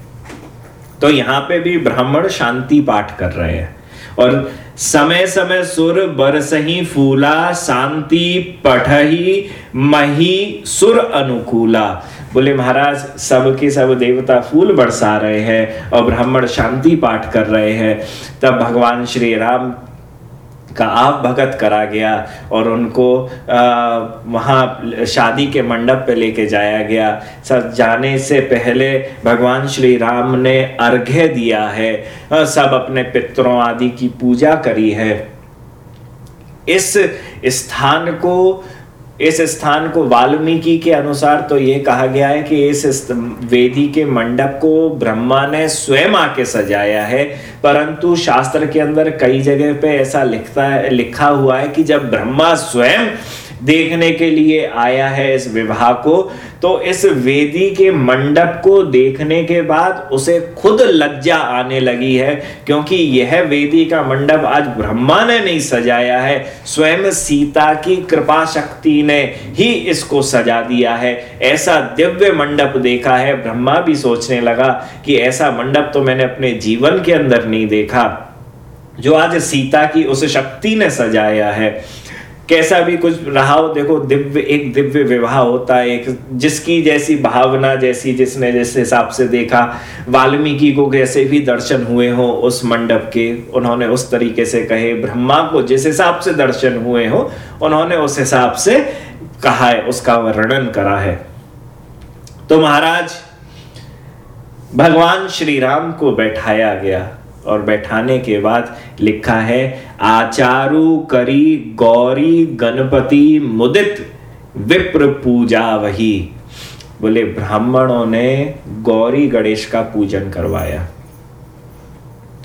तो यहाँ पे भी ब्राह्मण शांति पाठ कर रहे हैं। और समय समय सुर बरसही फूला, शांति पठही, मही सुर अनुकूला। बोले, महाराज, सब के सब देवता फूल बरसा रहे हैं और ब्राह्मण शांति पाठ कर रहे हैं। तब भगवान श्री राम का आप भगत करा गया और उनको वहाँ शादी के मंडप पे लेके जाया गया। सब जाने से पहले भगवान श्री राम ने अर्घ्य दिया है सब अपने पितरों आदि की पूजा करी है। इस स्थान को इस स्थान को वाल्मीकि के अनुसार तो ये कहा गया है कि इस वेदी के मंडप को ब्रह्मा ने स्वयं आके सजाया है। परंतु शास्त्र के अंदर कई जगह पे ऐसा लिखता है लिखा हुआ है कि जब ब्रह्मा स्वयं देखने के लिए आया है इस विवाह को तो इस वेदी के मंडप को देखने के बाद उसे खुद लज्जा आने लगी है, क्योंकि यह वेदी का मंडप आज ब्रह्मा ने नहीं सजाया है, स्वयं सीता की कृपा शक्ति ने ही इसको सजा दिया है। ऐसा दिव्य मंडप देखा है, ब्रह्मा भी सोचने लगा कि ऐसा मंडप तो मैंने अपने जीवन के अंदर नहीं देखा, जो आज सीता की उस शक्ति ने सजाया है। कैसा भी कुछ रहा हो, देखो, दिव्य, एक दिव्य विवाह होता है, एक जिसकी जैसी भावना, जैसी जिसने जिस हिसाब से देखा, वाल्मीकि को कैसे भी दर्शन हुए हो उस मंडप के, उन्होंने उस तरीके से कहे, ब्रह्मा को जिस हिसाब से दर्शन हुए हो, उन्होंने उस हिसाब से कहा है, उसका वर्णन करा है। तो महाराज, भगवान श्री राम को बैठाया गया और बैठाने के बाद लिखा है आचारु करी गौरी गणपति मुदित, विप्र पूजा वही। बोले, ब्राह्मणों ने गौरी गणेश का पूजन करवाया।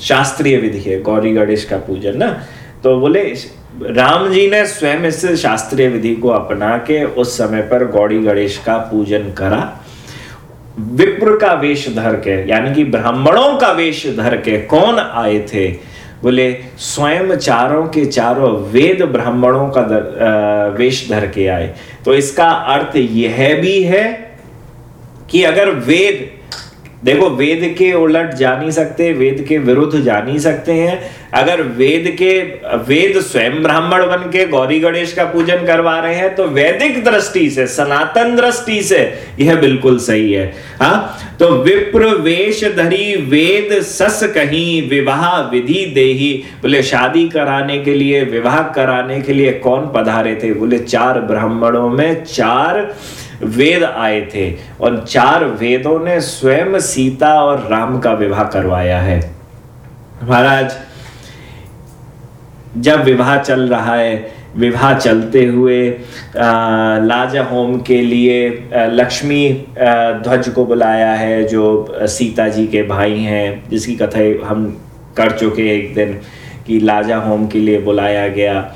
शास्त्रीय विधि है, गौरी गणेश का पूजन ना? तो बोले, राम जी ने स्वयं इस शास्त्रीय विधि को अपना के उस समय पर गौरी गणेश का पूजन करा। विप्र का वेश धर के, यानी कि ब्राह्मणों का वेश धर के कौन आए थे? बोले स्वयं चारों के चारों वेद ब्राह्मणों का दर, वेश धर के आए। तो इसका अर्थ यह भी है कि अगर वेद देखो वेद के उलट जा नहीं सकते वेद के विरुद्ध जा नहीं सकते हैं अगर वेद के, वेद स्वयं ब्राह्मण बन के गौरी गणेश का पूजन करवा रहे हैं तो वैदिक दृष्टि से, सनातन दृष्टि से यह बिल्कुल सही है। हा? तो विप्र वेश धरी वेद सस कहीं, विवाह विधि देही। बोले, शादी कराने के लिए, विवाह कराने के लिए कौन पधारे थे? बोले, चार ब्राह्मणों में चार वेद आए थे और चार वेदों ने स्वयं सीता और राम का विवाह करवाया है। महाराज जब विवाह चल रहा है, विवाह चलते हुए लाजा होम के लिए लक्ष्मी ध्वज को बुलाया है, जो सीता जी के भाई हैं, जिसकी कथा हम कर चुके एक दिन, कि लाजा होम के लिए बुलाया गया।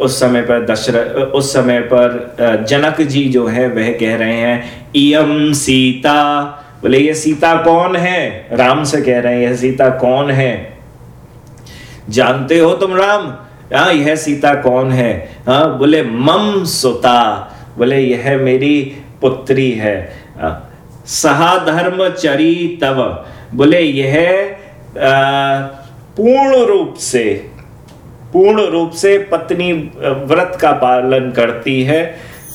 उस समय पर दशरथ, उस समय पर जनक जी जो है, वह कह रहे हैं इम सीता। बोले, ये सीता कौन है? राम से कह रहे हैं, यह सीता कौन है? जानते हो तुम राम? हाँ यह सीता कौन है? हाँ बोले, मम सुता। बोले, यह मेरी पुत्री है। सहा धर्म चरी तव बोले, यह पूर्ण रूप से, पूर्ण रूप से पत्नी व्रत का पालन करती है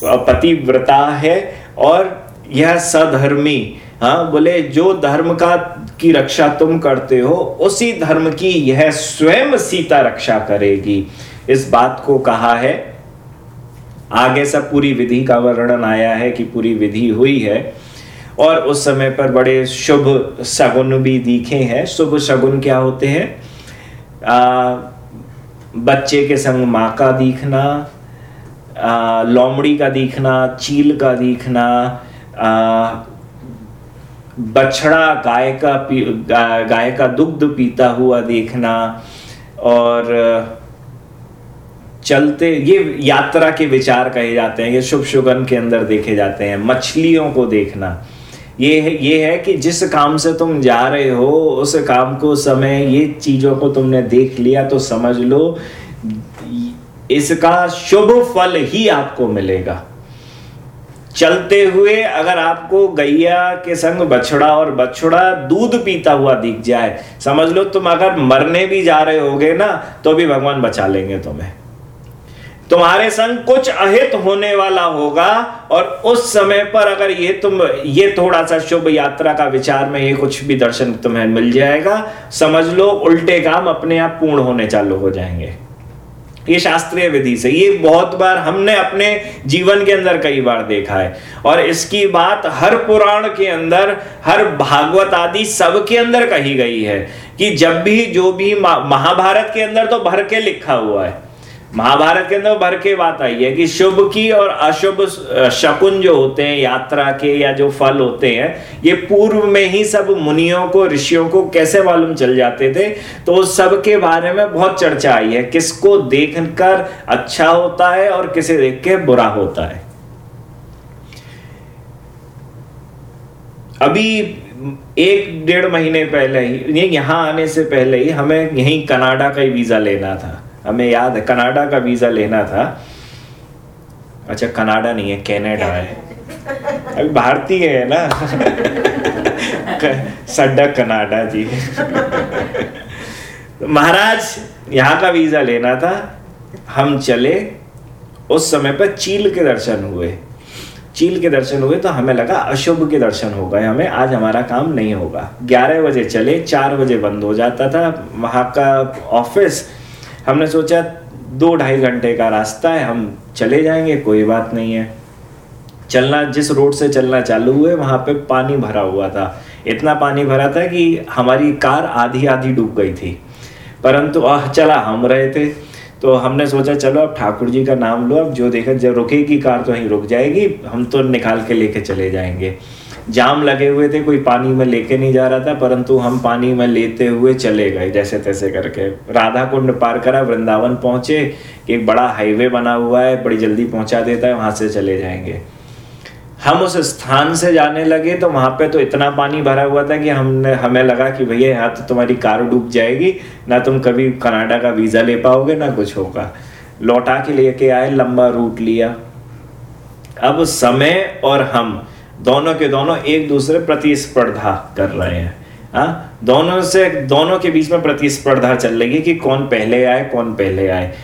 पति व्रता है, और यह सधर्मी। हाँ बोले, जो धर्म का, की रक्षा तुम करते हो, उसी धर्म की यह स्वयं सीता रक्षा करेगी। इस बात को कहा है। आगे सब पूरी विधि का वर्णन आया है कि पूरी विधि हुई है और उस समय पर बड़े शुभ सगुन भी दिखे हैं। शुभ सगुन क्या होते हैं? बच्चे के संग माँ का दिखना लोमड़ी का दिखना, चील का दिखना बछड़ा गाय का पी गाय का दुग्ध पीता हुआ देखना और, चलते, ये यात्रा के विचार कहे जाते हैं, ये शुभ शुगन के अंदर देखे जाते हैं, मछलियों को देखना। ये है ये है कि जिस काम से तुम जा रहे हो, उस काम को, समय, ये चीज़ों को तुमने देख लिया तो समझ लो, इसका शुभ फल ही आपको मिलेगा। चलते हुए अगर आपको गैया के संग बछड़ा और बछड़ा दूध पीता हुआ दिख जाए, समझ लो तुम अगर मरने भी जा रहे होगे ना तो भी भगवान बचा लेंगे तुम्हें। तुम्हारे संग कुछ अहित होने वाला होगा, और उस समय पर अगर ये तुम, ये थोड़ा सा शुभ यात्रा का विचार में ये कुछ भी दर्शन तुम्हें मिल जाएगा, समझ लो उल्टे काम अपने आप पूर्ण होने चालू हो जाएँगे। ये शास्त्रीय विधि से। ये बहुत बार हमने अपने जीवन के अंदर कई बार देखा है। और इसकी बात हर पुराण के अंदर, हर भागवत आदि सब के अंदर कही गई है कि जब भी, जो भी महाभारत के अंदर तो भर के लिखा हुआ है। महाभारत के अंदर भर के बात आई है कि शुभ की और अशुभ शकुन जो होते हैं, यात्रा के या जो फल होते हैं, ये पूर्व में ही सब मुनियों को, ऋषियों को कैसे मालूम चल जाते थे? तो सब के बारे में बहुत चर्चा आई है। किसको देखकर अच्छा होता है और किसे देख के बुरा होता है? अभी एक डेढ़ महीने पहले ही यहाँ आने से पहले ही हमें यहीं कनाडा का ही वीज़ा लेना था। हमें याद है कनाडा का वीज़ा लेना था। अच्छा कनाडा नहीं है कनाडा है। अभी भारतीय है ना? सड्डा कनाडा जी। तो महाराज यहाँ का वीज़ा लेना था। हम चले उस समय पर चील के दर्शन हुए। चील के दर्शन हुए तो हमें लगा अशुभ के दर्शन हो गए हमें आज हमारा काम नहीं होगा। ग्यारह बजे चले चार बजे बंद हो जाता था। वहाँ का ऑफ़िस हमने सोचा दो ढाई घंटे का रास्ता है, हम चले जाएँगे, कोई बात नहीं है। चलना, जिस रोड से चलना चालू हुए, वहाँ पे पानी भरा हुआ था। इतना पानी भरा था कि हमारी कार आधी आधी डूब गई थी। परंतु, आह, चला, हम रहे थे। तो हमने सोचा, चलो, अब ठाकुर जी का नाम लो, अब जो देखा, जब रुकेगी कार तो वहीं रुक जाएगी, हम तो निकाल के लेके चले जाएँगे। जाम लगे हुए थे, कोई पानी में लेके नहीं जा रहा था, परंतु हम पानी में लेते हुए चले गए जैसे तैसे करके। राधा कुंड पार करा, वृंदावन पहुँचे, एक बड़ा हाईवे बना हुआ है, बड़ी जल्दी पहुँचा देता है, वहाँ से चले जाएँगे। हम उस स्थान से जाने लगे तो वहाँ पे तो इतना पानी भरा हुआ था कि हमने, हमें लगा कि भैया, यहाँ तो तुम्हारी कार डूब जाएगी, ना तुम कभी कनाडा का वीज़ा ले पाओगे, ना कुछ होगा। लौटा के लेके आए, लंबा रूट लिया। अब समय और हम दोनों के दोनों एक दूसरे प्रतिस्पर्धा कर रहे हैं। हाँ? दोनों से, दोनों के बीच में प्रतिस्पर्धा चल रही है कि कौन पहले आए, कौन पहले आए।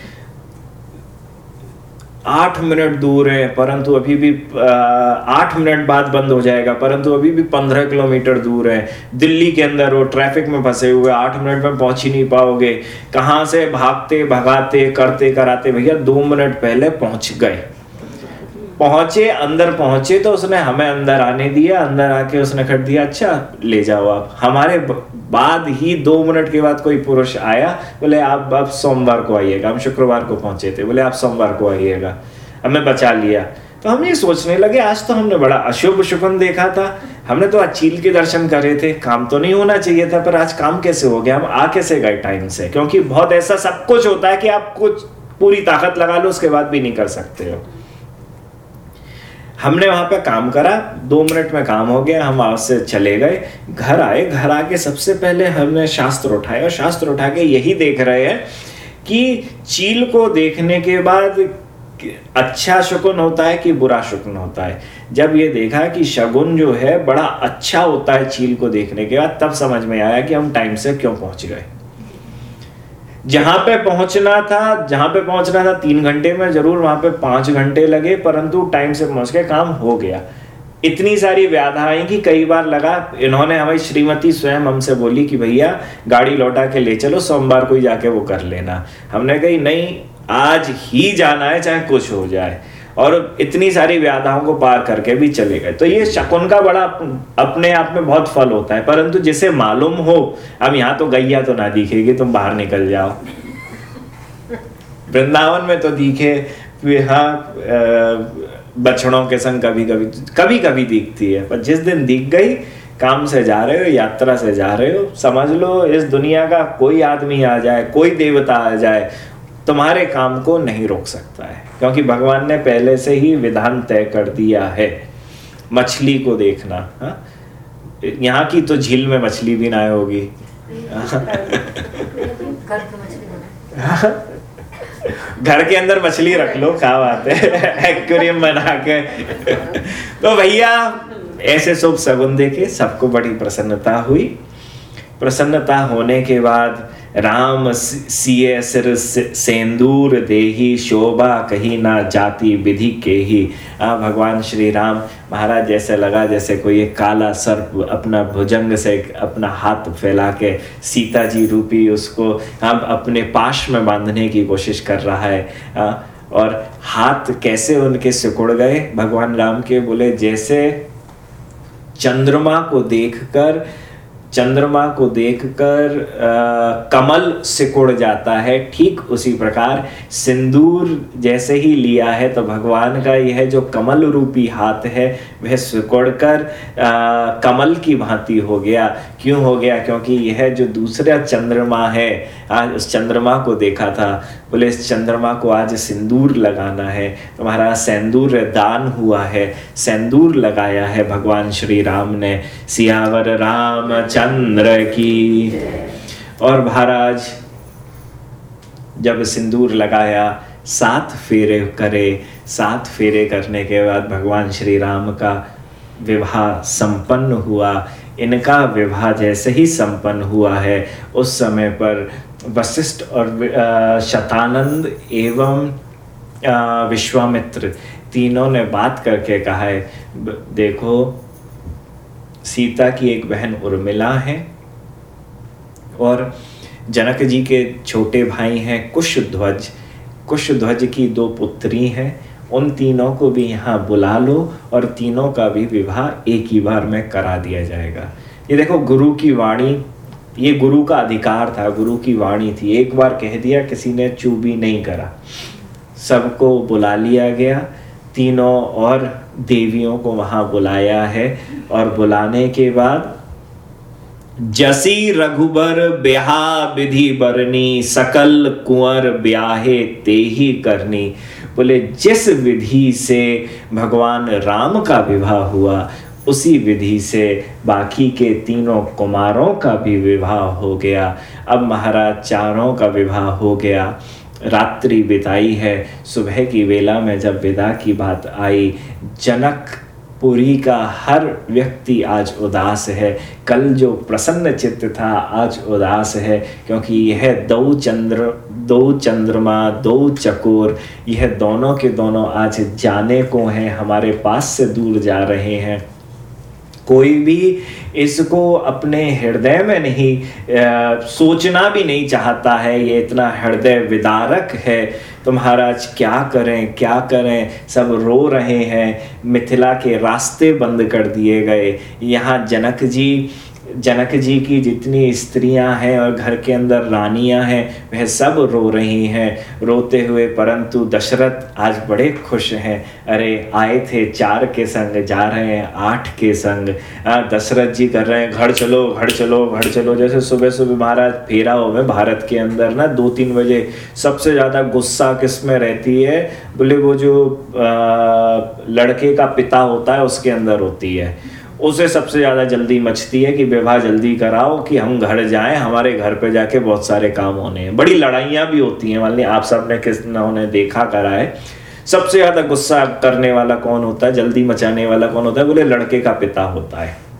आठ मिनट दूर है, परंतु अभी भी आठ मिनट बाद बंद हो जाएगा, परंतु अभी भी पंद्रह किलोमीटर दूर है। दिल्ली के अंदर वो ट्रैफ़िक में फंसे हुए, आठ मिनट में पहुँच ही नहीं पाओगे। कहाँ से भागते, भगाते, करते, कराते, भैया दो मिनट पहले पहुँच गए। पहुँचे, अंदर पहुँचे तो उसने हमें अंदर आने दिया, अंदर आके उसने खट दिया अच्छा ले जाओ आप। हमारे बाद ही दो मिनट के बाद कोई पुरुष आया, बोले, आप अब सोमवार को आइएगा। हम शुक्रवार को पहुँचे थे, बोले, आप सोमवार को आइएगा। हमें बचा लिया। तो हम ये सोचने लगे, आज तो हमने बड़ा अशुभ शुभन देखा था। हमने तो आज चील के दर्शन करे थे। काम तो नहीं होना चाहिए था, पर आज काम कैसे हो गया? हम आ कैसे गए टाइम से? क्योंकि बहुत ऐसा सब कुछ होता है कि आप कुछ पूरी ताकत लगा लो, उसके बाद भी नहीं कर सकते हो। हमने वहाँ पे काम करा, दो मिनट में काम हो गया, हम वहाँ से चले गए। घर आए, घर आके सबसे पहले हमने शास्त्र उठाए और शास्त्र उठा के यही देख रहे हैं कि चील को देखने के बाद अच्छा शकुन होता है कि बुरा शकुन होता है। जब ये देखा कि शगुन जो है, बड़ा अच्छा होता है चील को देखने के बाद, तब समझ में आया कि हम टाइम से क्यों पहुँच गए। जहाँ पे पहुँचना था, जहाँ पे पहुँचना था, तीन घंटे में ज़रूर वहाँ पे पाँच घंटे लगे, परंतु टाइम से पहुँच के काम हो गया। इतनी सारी व्याधा आई कि कई बार लगा, इन्होंने हमारी श्रीमती स्वयं हमसे बोली कि भैया, गाड़ी लौटा के ले चलो, सोमवार को ही जाके वो कर लेना। हमने कही, नहीं, आज ही जाना है, चाहे कुछ हो जाए। और इतनी सारी व्याधाओं को पार करके भी चले गए। तो ये शकुन का बड़ा अपने आप में बहुत फल होता है, परंतु जिसे मालूम हो, अब यहाँ तो गैया तो ना दिखेगी, तुम बाहर निकल जाओ। वृंदावन में तो दिखे हाँ बछड़ों के संग कभी कभी कभी कभी दिखती है। पर जिस दिन दिख गई, काम से जा रहे हो, यात्रा से जा रहे हो, समझ लो इस दुनिया का कोई आदमी आ जाए, कोई देवता आ जाए, तुम्हारे काम को नहीं रोक सकता है। क्योंकि भगवान ने पहले से ही विधान तय कर दिया है मछली को देखना, हा? यहाँ की तो झील में मछली भी ना होगी। घर के अंदर मछली रख लो, क्या बात है? एक्वेरियम बना के। तो भैया, ऐसे शुभ सगुन देखे, सबको बड़ी प्रसन्नता हुई। प्रसन्नता होने के बाद राम सिए सिर सेंदूर देही शोभा कहीं ना जाति विधि के ही आ भगवान श्री राम महाराज जैसे लगा जैसे कोई एक काला सर्प अपना भुजंग से अपना हाथ फैला के सीता जी रूपी उसको हम अपने पाश में बांधने की कोशिश कर रहा है। आ, और हाथ कैसे उनके सिकुड़ गए? भगवान राम के बोले जैसे चंद्रमा को देखकर चंद्रमा को देखकर कमल सिकुड़ जाता है। ठीक उसी प्रकार सिंदूर जैसे ही लिया है तो भगवान का यह जो कमल रूपी हाथ है, वह सिकुड़ कर कमल की भांति हो गया। क्यों हो गया? क्योंकि यह जो दूसरा चंद्रमा है, आज उस चंद्रमा को देखा था। बोले, इस चंद्रमा को आज सिंदूर लगाना है। तुम्हारा सिंदूर दान हुआ है, सिंदूर लगाया है भगवान श्री राम ने। सियावर राम चंद्र की। और महाराज, जब सिंदूर लगाया, सात फेरे करे। सात फेरे करने के बाद भगवान श्री राम का विवाह संपन्न हुआ। इनका विवाह जैसे ही संपन्न हुआ है, उस समय पर वशिष्ठ और शतानंद एवं विश्वामित्र तीनों ने बात करके कहा है देखो, सीता की एक बहन उर्मिला है और जनक जी के छोटे भाई हैं कुशध्वज। कुशध्वज की दो पुत्री हैं। उन तीनों को भी यहाँ बुला लो और तीनों का भी विवाह एक ही बार में करा दिया जाएगा। ये देखो, गुरु की वाणी, ये गुरु का अधिकार था, गुरु की वाणी थी। एक बार कह दिया, किसी ने चू भी नहीं करा। सबको बुला लिया गया। तीनों और देवियों को वहाँ बुलाया है और बुलाने के बाद, जसी रघुबर ब्याह विधि बरनी, सकल कुंवर ब्याहे ते ही करनी। बोले, जिस विधि से भगवान राम का विवाह हुआ, उसी विधि से बाकी के तीनों कुमारों का भी विवाह हो गया। अब महाराज चारों का विवाह हो गया। रात्रि बिताई है। सुबह की वेला में जब विदा की बात आई, जनक पुरी का हर व्यक्ति आज उदास है। कल जो प्रसन्न चित्त था, आज उदास है, क्योंकि यह दो चंद्र दो चंद्रमा दो चकोर यह दोनों के दोनों आज जाने को हैं हमारे पास से दूर जा रहे हैं। कोई भी इसको अपने हृदय में नहीं आ, सोचना भी नहीं चाहता है ये इतना हृदय विदारक है। तो महाराज क्या करें क्या करें? सब रो रहे हैं मिथिला के रास्ते बंद कर दिए गए। यहाँ जनक जी जनक जी की जितनी स्त्रियाँ हैं और घर के अंदर रानियाँ हैं वह सब रो रही हैं। रोते हुए परंतु दशरथ आज बड़े खुश हैं। अरे आए थे चार के संग जा रहे हैं आठ के संग। दशरथ जी कर रहे हैं घर चलो घर चलो घर चलो। जैसे सुबह सुबह महाराज फेरा हो में भारत के अंदर ना दो तीन बजे। सबसे ज़्यादा गुस्सा किसमें रहती है? बोले वो जो आ, लड़के का पिता होता है उसके अंदर होती है। उसे सबसे ज़्यादा जल्दी मचती है कि विवाह जल्दी कराओ, कि हम घर जाएँ, हमारे घर पे जाके बहुत सारे काम होने हैं। बड़ी लड़ाइयाँ भी होती हैं, मान ली आप सबने किस ने देखा, करा है। सबसे ज़्यादा गुस्सा करने वाला कौन होता है, जल्दी मचाने वाला कौन होता है? बोले, लड़के का पिता होता है।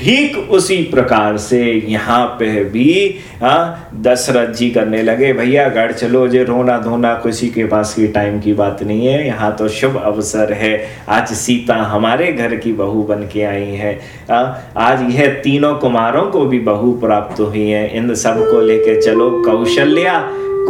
ठीक उसी प्रकार से यहाँ पे भी हाँ दशरथ जी करने लगे भैया गढ़ चलो जे रोना धोना किसी के पास की टाइम की बात नहीं है। यहाँ तो शुभ अवसर है। आज सीता हमारे घर की बहू बन के आई है। आ, आज यह तीनों कुमारों को भी बहू प्राप्त हुई है। इन सबको लेके चलो कौशल्या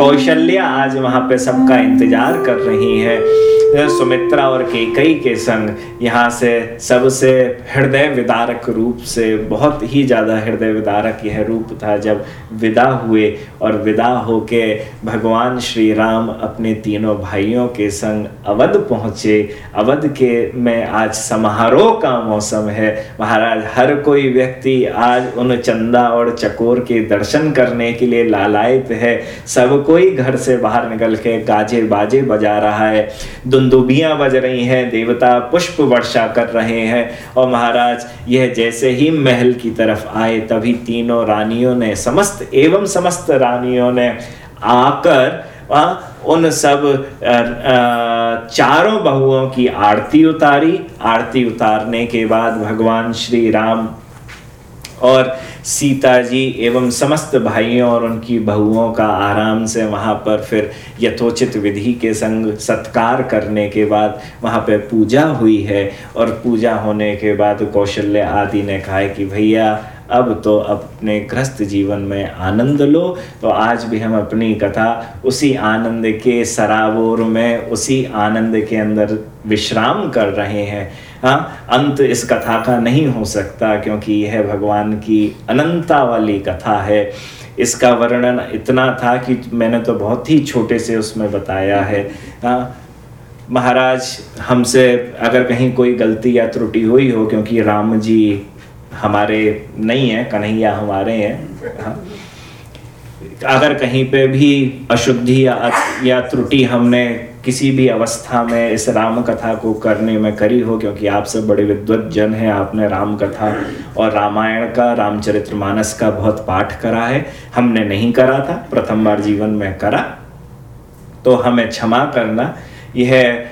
कौशल्या आज वहाँ पे सबका इंतज़ार कर रही है। सुमित्रा और केकई के संग यहाँ से सबसे हृदय विदारक रूप से बहुत ही ज़्यादा हृदय विदारक यह रूप था जब विदा हुए और विदा होके भगवान श्री राम अपने तीनों भाइयों के संग अवध पहुँचे। अवध के में आज समारोह का मौसम है। महाराज, हर कोई व्यक्ति आज उन चंदा और चकोर के दर्शन करने के लिए लालायत है। सब कोई घर से बाहर निकल के गाजे बाजे बजा रहा है। दुंदुबियाँ बज रही हैं, देवता पुष्प वर्षा कर रहे हैं। और महाराज, यह जैसे ही महल की तरफ़ आए, तभी तीनों रानियों ने, समस्त एवं समस्त रानियों ने आकर उन सब चारों बहुओं की आरती उतारी। आरती उतारने के बाद भगवान श्री राम और सीता जी एवं समस्त भाइयों और उनकी बहुओं का आराम से वहाँ पर फिर यथोचित विधि के संग सत्कार करने के बाद वहाँ पे पूजा हुई है और पूजा होने के बाद कौशल्य आदि ने कहा है कि भैया, अब तो अपने ग्रस्त जीवन में आनंद लो। तो आज भी हम अपनी कथा उसी आनंद के सराबोर में, उसी आनंद के अंदर विश्राम कर रहे हैं। हाँ अंत इस कथा का नहीं हो सकता क्योंकि यह भगवान की अनंता वाली कथा है। इसका वर्णन इतना था कि मैंने तो बहुत ही छोटे से उसमें बताया है। हाँ महाराज हमसे अगर कहीं कोई गलती या त्रुटि हुई हो क्योंकि राम जी हमारे नहीं है कन्हैया हमारे हैं हाँ अगर कहीं पे भी अशुद्धि या, या त्रुटि हमने किसी भी अवस्था में इस राम कथा को करने में करी हो, क्योंकि आप सब बड़े विद्वत जन हैं, आपने राम कथा और रामायण का रामचरित्र मानस का बहुत पाठ करा है। हमने नहीं करा था, प्रथम बार जीवन में करा। तो हमें क्षमा करना, यह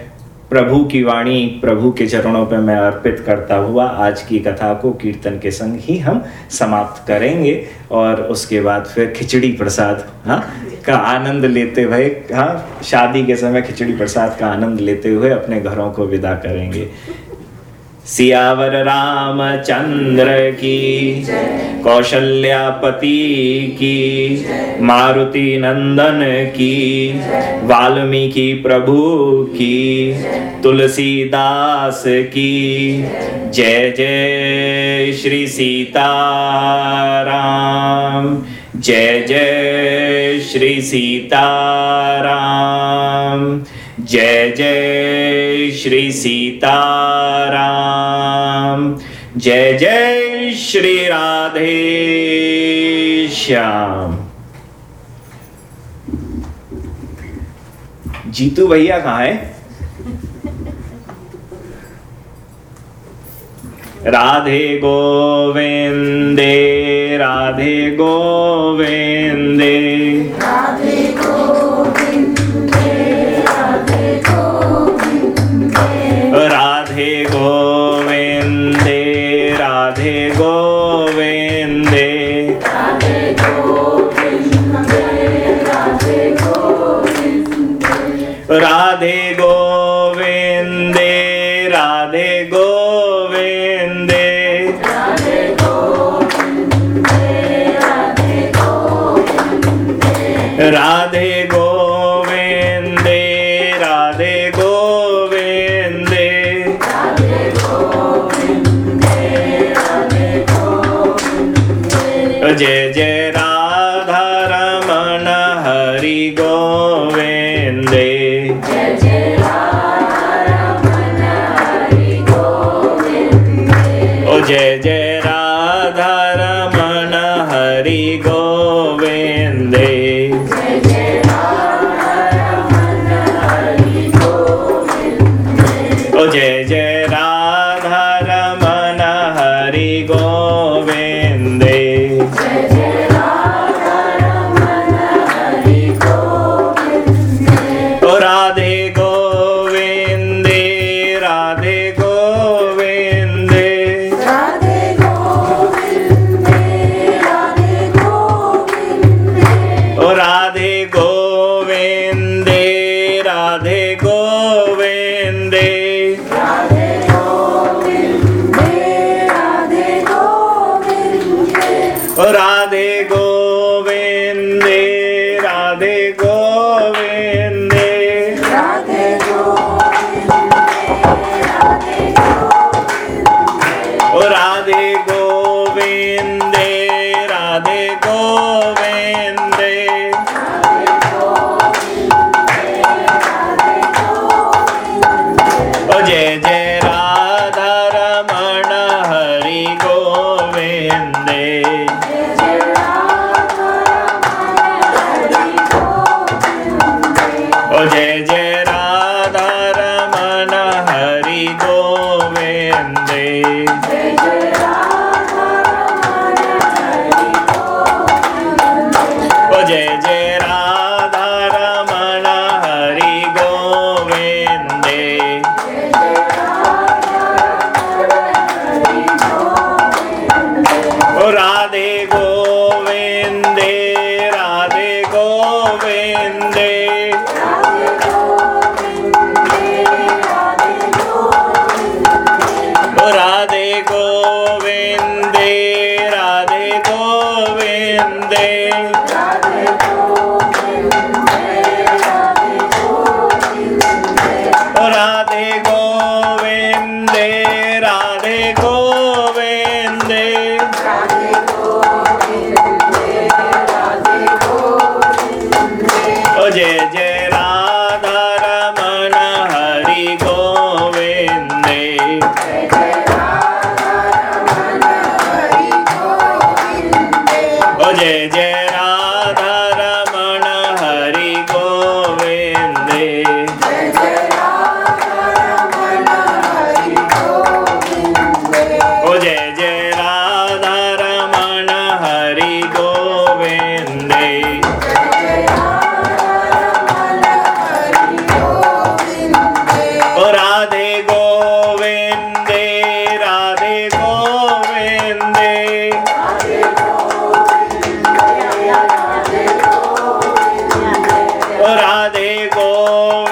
प्रभु की वाणी प्रभु के चरणों पर मैं अर्पित करता हुआ आज की कथा को कीर्तन के संग ही हम समाप्त करेंगे और उसके बाद फिर खिचड़ी प्रसाद हाँ का आनंद लेते हुए हाँ शादी के समय खिचड़ी प्रसाद का आनंद लेते हुए अपने घरों को विदा करेंगे। सियावर राम चंद्र की, कौशल्यापति की मारुति नंदन की, वाल्मीकि प्रभु की, तुलसीदास की। जय जय श्री सीता राम जय जय श्री सीताराम। जय जय श्री सीताराम। जय जय श्री राधे श्याम। जीतू भैया कहाँ है? राधे गोविंदे राधे गोविंदे। राधे nego. Oh,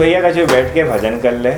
भैया का जो बैठ के भजन कर ले।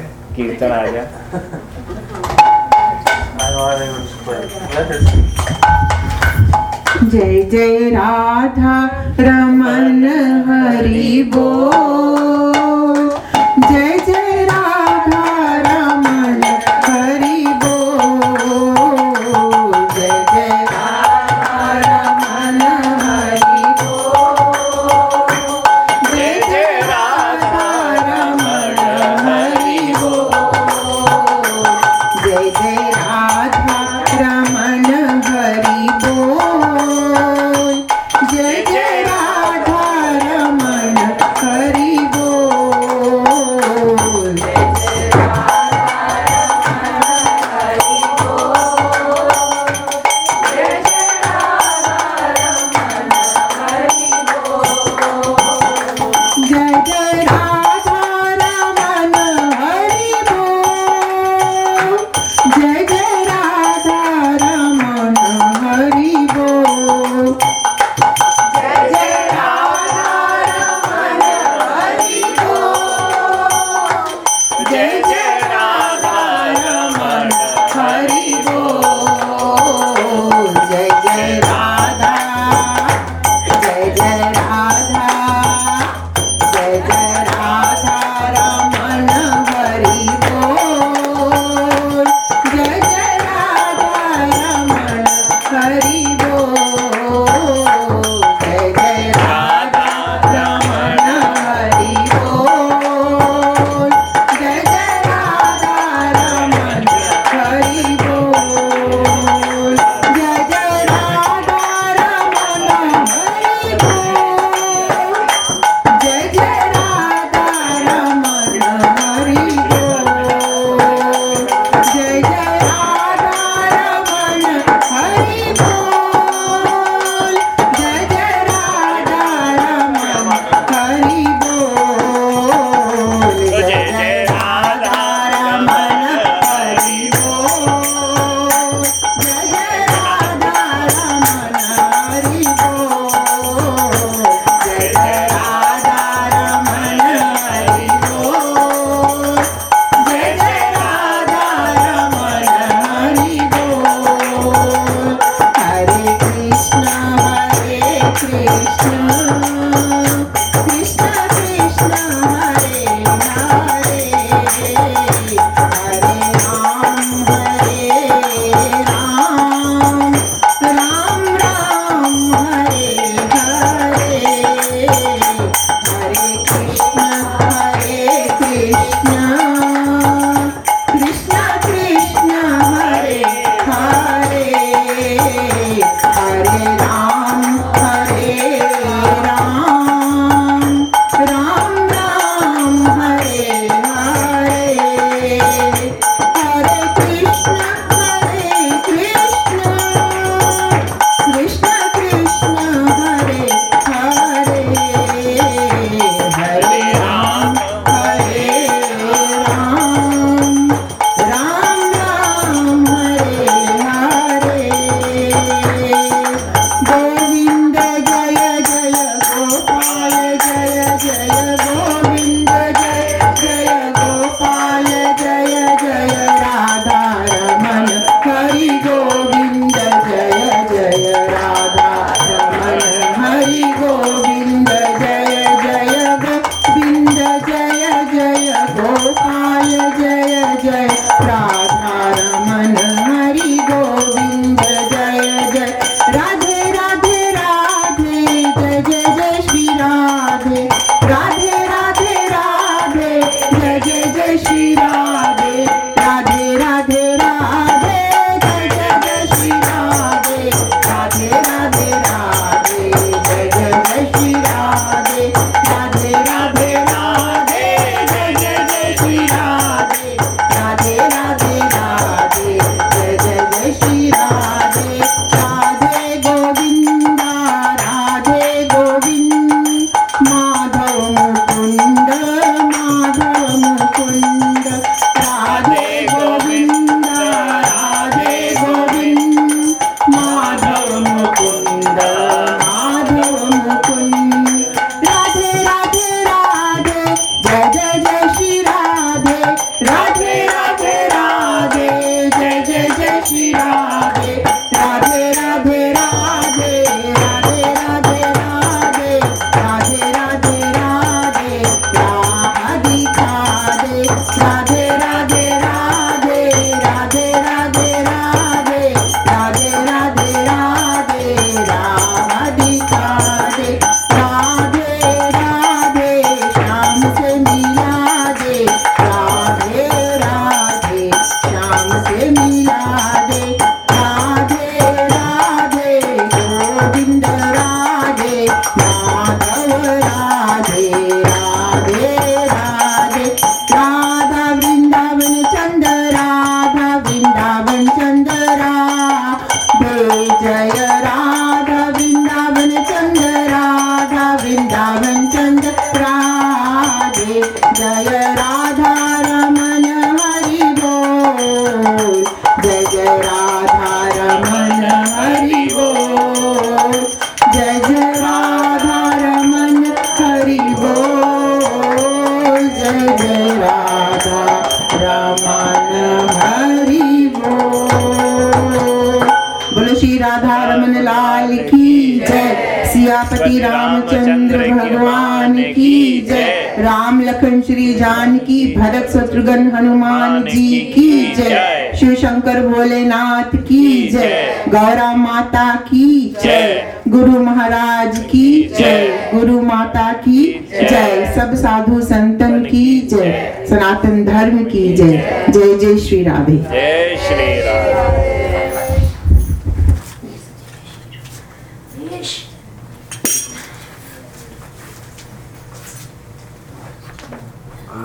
की जय। जय जय श्री राधे। जय श्री राम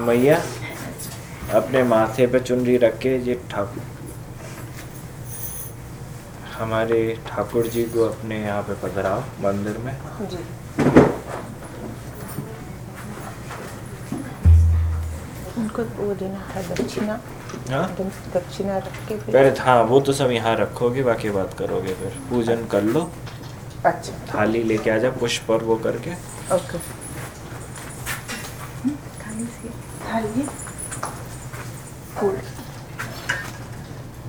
मैया अपने माथे पे चुनरी रख के ये ठाकुर हमारे ठाकुर जी को अपने यहाँ पे पधराओ मंदिर में। जी। वो देना था दक्षिणा। हाँ? दक्षिणा रख के फिर। पहले हाँ वो तो सब यहाँ रखोगे बाकी बात करोगे फिर। पूजन कर लो। अच्छा। थाली लेके आ जा पुष्प और वो करके। ओके। थाली फूल।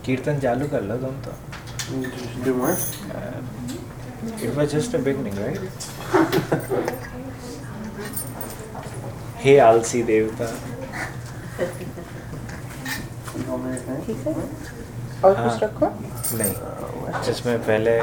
कीर्तन चालू कर लो तुम तो। Do? It was just a beginning, right? हे आलसी देवता। और हाँ। कुछ रखो नहीं जिसमें पहले